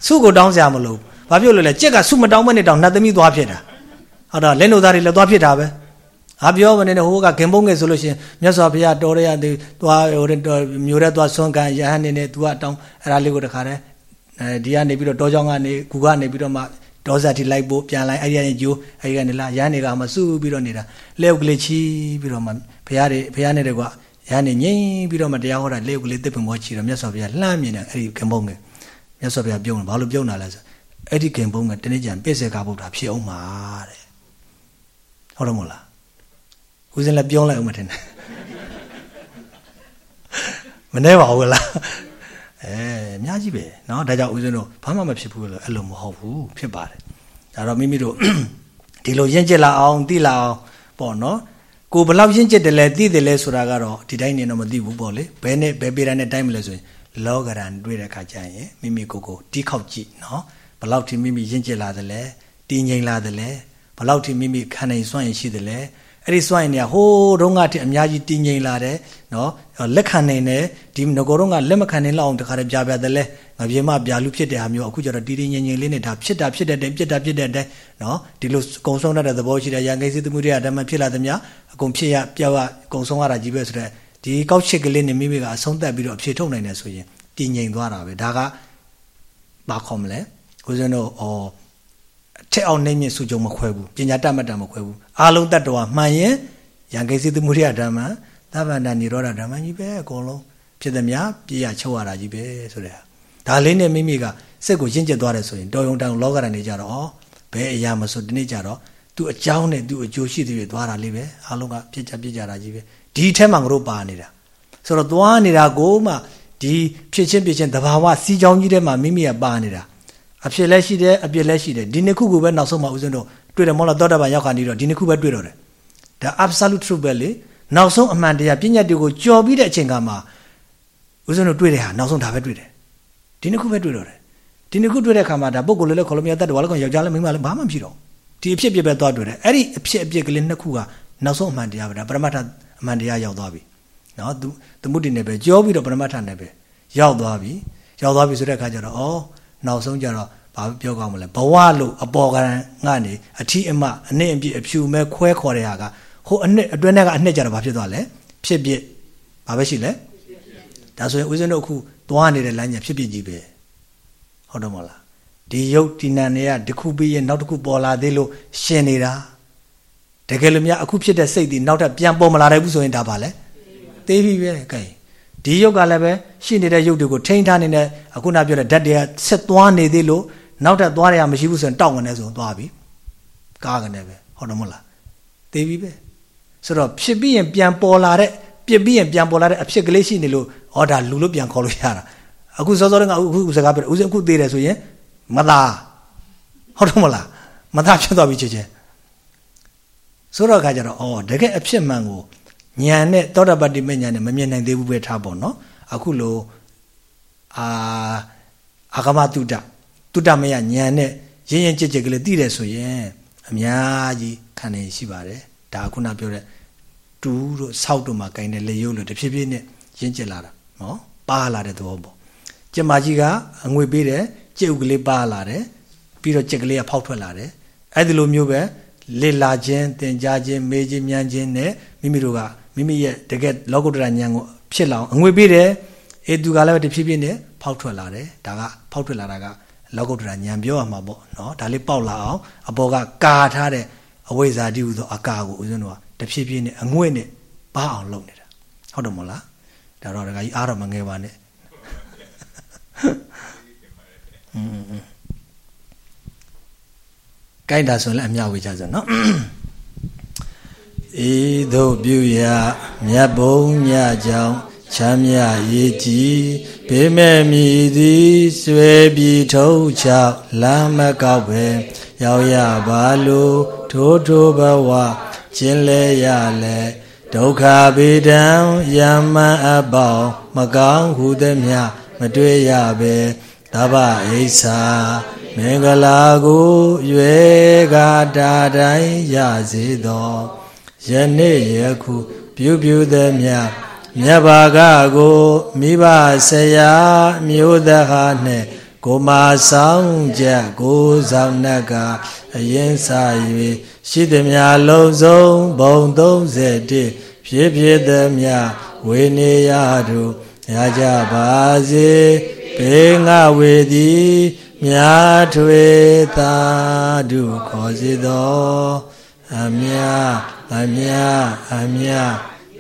စုကိုတောင်းစရာမလိုဘာဖြစ်လို့လဲကြက်ကစုမတောင်းမနဲ့တောင်နှက်သမီးသွားဖြစ်တာဟုတ်တော့လက်နှုတ်သားတွေလည်းသွားဖြစ်တာပဲအပြောမနေနဲ့ဟိုကခင်ပုံးငယ်ဆိုလို့ရှင်မြတ်စွာဘုရားတော်ရရသေးသွားဟိုတော့မျိုးရဲသွားဆွမ်းကန်ရဟန်းနေနဲ့ तू ကတောင်းအဲ့ဒါလေးကိုတခါတည်းအဲဒီကနေပြီးတော့တောကြောင်းကနေကူကနေပြီးတော့မှ ဒေါဇာတိလိုက်ဖို့ပြန်လိုက်အဲ့ဒီကနေဂျိုးအဲ့ဒီကနေလာရဟန်းတွေကမှစုပြီးတော့နေတာလက်ုပ်ကလေးချီပြီးတော့မှဘုရားတွေဘုရားနဲ့တကွာရဟန်းနေငိမ့်ပြီးတော့မှတရားဟောတာလက်ုပ်ကလေးတစ်ပင်မောချီတော့မြတ်စွာဘုရားလှမ်းမြင်တယ်အဲ့ဒီခင်ပုံးငယ်မြတ်စွာဘုရားပြုံးတယ်ဘာလို့ပြုံးတာလဲဆိုအဲ့ဒီခင်ပုံးငယ်တနေ့ကျန်ပြည့်စေကားဗုဒ္ဓဖြစ်အောင်ပါတဲ့ဟုတ်တော့မလားဦးစင်းလည်းပြောလိုက်အောင်မထင်နဲ့မနှဲပါဘူးလား အဲအများကြီးပဲเนาะဒါကြောင့်ဦးစင်းတို့ဘာမှမဖြစ်ဘူးလို့အဲ့လိုမဟုတ်ဘူးဖြစ်ပါတယ်ဒါတော့မိမိတို့ဒီလိုရင့်ကျက်လာအောင်သိလာအောင်ပေါ့နော်ကိုဘလောက်ရင့်ကျက်တယ်လဲသိတယ်လဲဆိုတာကတော့ဒီတိုင်းနေတော့မသိဘူးပေါ့လေဘယ်နဲ့ဘယ်ပေရန်နဲ့တိုင်းမလဲဆိုရင်လောကရန်တွေ့တဲ့ခါကျရင်မိမိကိုယ်ကိုတီးခေါက်ကြည့်နော်ဘလောက်ထိမိမိရင့်ကျက်လာတယ်လဲတည်ငြိမ်လာတယ်လဲဘလောက်ထိမိမိခံနိုင်စွမ်းရည်ရှိတယ်လဲ အဲ့ဒီစွန့်ရင်เนี่ยဟိုးတုန်းကတည်းအများကြီးတည်ငြိမ်လာတယ်နော်လက်ခံနိုင်တယ်ဒီငကောတုန်းကလက်မခံနိုင်လောက်အောင်တခါတည်းပြပြတယ်လဲငပြေမပြလူဖြစ်တဲ့ဟာမျိုးအခုကျတော့တည်တည်ငြိမ်ငြိမ်လေးနဲ့ဒါဖြစ်တာဖြစ်တဲ့တိုင်ပြစ်တာဖြစ်တဲ့တိုင်နော်ဒီလိုကုံဆုံးတတ်တဲ့သဘောရှိတဲ့ရန်ကိစ္စသမှုတွေကဓမ္မဖြစ်လာသမျှအကုန်ဖြစ်ရပြောက်ရကုံဆုံးရတာကြီးပဲဆိုတဲ့ဒီကောက်ချစ်ကလေးနဲ့မိမိကအဆုံးသက်ပြီးတော့အဖြေထုတ်နိုင်တယ်ဆိုရင်တည်ငြိမ်သွားတာပဲဒါကဘာခေါ်မလဲဦးဇင်းတို့ဩထက်အောင်နေမြင့်စုကြုံမခွဲဘူးပညာတတ်မတတ်မခွဲဘူး အာလုံးတတ္တဝါမှန်ရင်ယံကိစီသမုဒိယဓမ္မသဗ္ဗန္တនិရောဓဓမ္မကြီးပဲအကုန်လုံးဖြစ်သမျှပြည့်ရချုပ်ရတာကြီးပဲဆိုတဲ့ဒါလေးနဲ့မိမိကစိတ်ကိုရင့်ကျက်သွားတယ်ဆိုရင်တော်ယုံတောင်လောကရန်နေကြတော့ဘယ်အရာမဆိုဒီနေ့ကြတော့သူအကြောင်းနဲ့သူအကျိုးရှိသေးတယ်သွားတာလေးပဲအားလုံးကပြည့်ကြပြည့်ကြတာကြီးပဲဒီထဲမှာငါတို့ပါနေတာဆိုတော့သွားနေတာကိုမှဒီဖြစ်ချင်းဖြစ်ချင်းတဘာဝစီးကြောင်းကြီးထဲမှာမိမိကပါနေတာအဖြစ်လည်းရှိတယ်အပြစ်လည်းရှိတယ်ဒီနှစ်ခုကိုပဲနောက်ဆုံးမှဦးဇင်းတို့ တွေ့တယ်မောလားသောတာပန်ရောက်ခါနေတော့ဒီနှစ်ခုပဲတွေ့တော့တယ်ဒါ absolute truth ပဲလေနောက်ဆုံးအမှန်တရားပညာတွေကိုကြော်ပြီးတဲ့အချိန်ကမှဦးဇင်းတို့တွေ့တဲ့ဟာနောက်ဆုံးဒါပဲတွေ့တယ်ဒီနှစ်ခုပဲတွေ့တော့တယ်ဒီနှစ်ခုတွေ့တဲ့အခါမှာဒါပုဂ္ဂိုလ်လေးလည်းခေါ်လို့မရတတ်တယ်ဘာလို့ကောယောက်ျားလည်းမိန်းမလည်းဘာမှမဖြစ်တော့ဒီအဖြစ်ပြပဲသွားတွေ့တယ်အဲ့ဒီအဖြစ်အပျက်ကလေးနှစ်ခုကနောက်ဆုံးအမှန်တရားပဲဒါပရမတ္ထအမှန်တရားရောက်သွားပြီနော်သူသမုဒ္ဒိနဲ့ပဲကြောပြီးတော့ပရမတ္ထနဲ့ပဲရောက်သွားပြီရောက်သွားပြီဆိုတဲ့အခါကျတော့ဩနောက်ဆုံးကျတော့ ဘာပြောကောင်းမလဲဘဝလို့အပေါ်ကံကနေအထီးအမအနစ်အပြည့်အဖြူမဲခွဲခေါ်တဲ့ဟာကဟိုအနှစ်အတွင်းထဲကအနှစ်ကျတော့ဘာဖြစ်သွားလဲဖြစ်ဖြစ်ဘာပဲရှိလဲဒါဆိုရင်ဦးဇင်းတို့အခုသွားနေတဲ့လမ်းညာဖြစ်ဖြစ်ကြီးပဲဟုတ်တော့မလားဒီယုတ်ဒီနံတွေကတစ်ခုပြီးရင်နောက်တစ်ခုပေါ်လာသေးလို့ရှင်နေတာတကယ်လို့များအခုဖြစ်တဲ့စိတ်ဒီနောက်ထပ်ပြန်ပေါ်မလာနိုင်ဘူးဆိုရင်ဒါပါလဲသေးပြီပဲကဲဒီယုတ်ကလည်းပဲရှိနေတဲ့ယုတ်တွေကိုထိန်းထားနေတဲ့အခုနပြောတဲ့ဓာတ်တွေကဆက်သွားနေသေးလို့ နောက်ထပ်သွားရမရှိဘူးဆိုရင်တောက်ဝင်နေဆိုသွားပြီကားကနေပဲဟုတ်တယ်မဟုတ်လားသေးပြီပဲဆိုတော့ဖြစ်ပြီးရင်ပြန်ပေါ်လာတဲ့ပြစ်ပြီးရင်ပြန်ပေါ်လာတဲ့အဖြစ်ကလေးရှိနေလို့ဟောဒါလူလို့ပြန်ခေါ်လို့ရတာအခုစောစောကအခုစကားပြောဦးစင်အခုသေးတယ်ဆိုရင်မသာဟုတ်တော့မလားမသာဖြစ်သွားပြီချစ်ချင်းဆိုတော့ခါကျတော့အော်တကယ်အဖြစ်မှန်ကိုဉာဏ်နဲ့သောတာပတ္တိမဉာဏ်နဲ့မမြင်နိုင်သေးဘူးပဲထားပေါ့နော်အခုလိုအာအာဂမတုဒ္ဒ တုဒ္ဒမယဉာဏ်နဲ့ရင်းရင်ကြစ်ကြစ်ကလေးသိတယ်ဆိုရင်အများကြီးခံနေရှိပါတယ်ဒါခုနပြောတဲ့တူတို့ဆောက်တို့မှာဂိုင်းတဲ့လေရုပ်လို့တဖြည်းဖြည်းနဲ့ရင်းကျက်လာတာနော်ပါလာတဲ့သဘောပေါ့ကျမကြီးကအငွေပေးတယ်ကြက်ဥကလေးပါလာတယ်ပြီးတော့ကြက်ကလေးကဖောက်ထွက်လာတယ်အဲ့ဒီလိုမျိုးပဲလေလာခြင်းသင်ကြားခြင်းမေးခြင်းမြန်းခြင်းနဲ့မိမိတို့ကမိမိရဲ့တကယ်လောကုတ္တရာဉာဏ်ကိုဖြစ်လောင်အငွေပေးတယ်အေသူကလည်းတဖြည်းဖြည်းနဲ့ဖောက်ထွက်လာတယ်ဒါကဖောက်ထွက်လာတာက လောကုတ္တရာဉာဏ်ပြောရမှာပေါ့နော်ဒါလေးပေါက်လာအောင်အပေါ်ကကာထားတဲ့အဝိဇ္ဇာတိဟုသောအကာကိုဦးဇင်းတို့ကတဖြည်းဖြည်းနဲ့အငွေ့နဲ့ပါအောင်လုပ်နေတာဟုတ်တယ်မလားဒါတော့ဒကာကြီးအားတော့မငယ်ပါနဲ့อืมကြိုက်တာဆိုရင်လည်းအမြောက်ဝေချဆိုနော်ဤသို့ပြုရာမြတ်ဘုံညကြောင့် ချမ်းမြရေးကြည်ဘေးမဲ့မြည်သည်ဆွေပြီးထုံးချောက်လမ်းမကောက်ပဲရောက်ရပါလို့ထိုးထိုးဘဝကျင်လဲရလဲဒုက္ခဗေဒံယမန်အပေါင်းမကောင်းဟုသည်မြမတွေ့ရပဲသဗ္ဗအိဆာမင်္ဂလာကိုရွယ်ကာတာတိုင်းရစေသောယနေ့ယခုပြုပြုသည်မြ မြတ်ဘာကကိုမိဘဆရာမျိုးသဟာနှင့်ကိုမာဆောင်ချက်ကိုဆောင်နှက်ကအရင်စာ၍ရှိသည်များလုံးစုံဘုံ31ဖြစ်ဖြစ်သည်များဝေနေရတို့ရကြပါစေဘေငါဝေသည်မြာထွေသာဓုခေါ်စေသောအမြအမြအမြ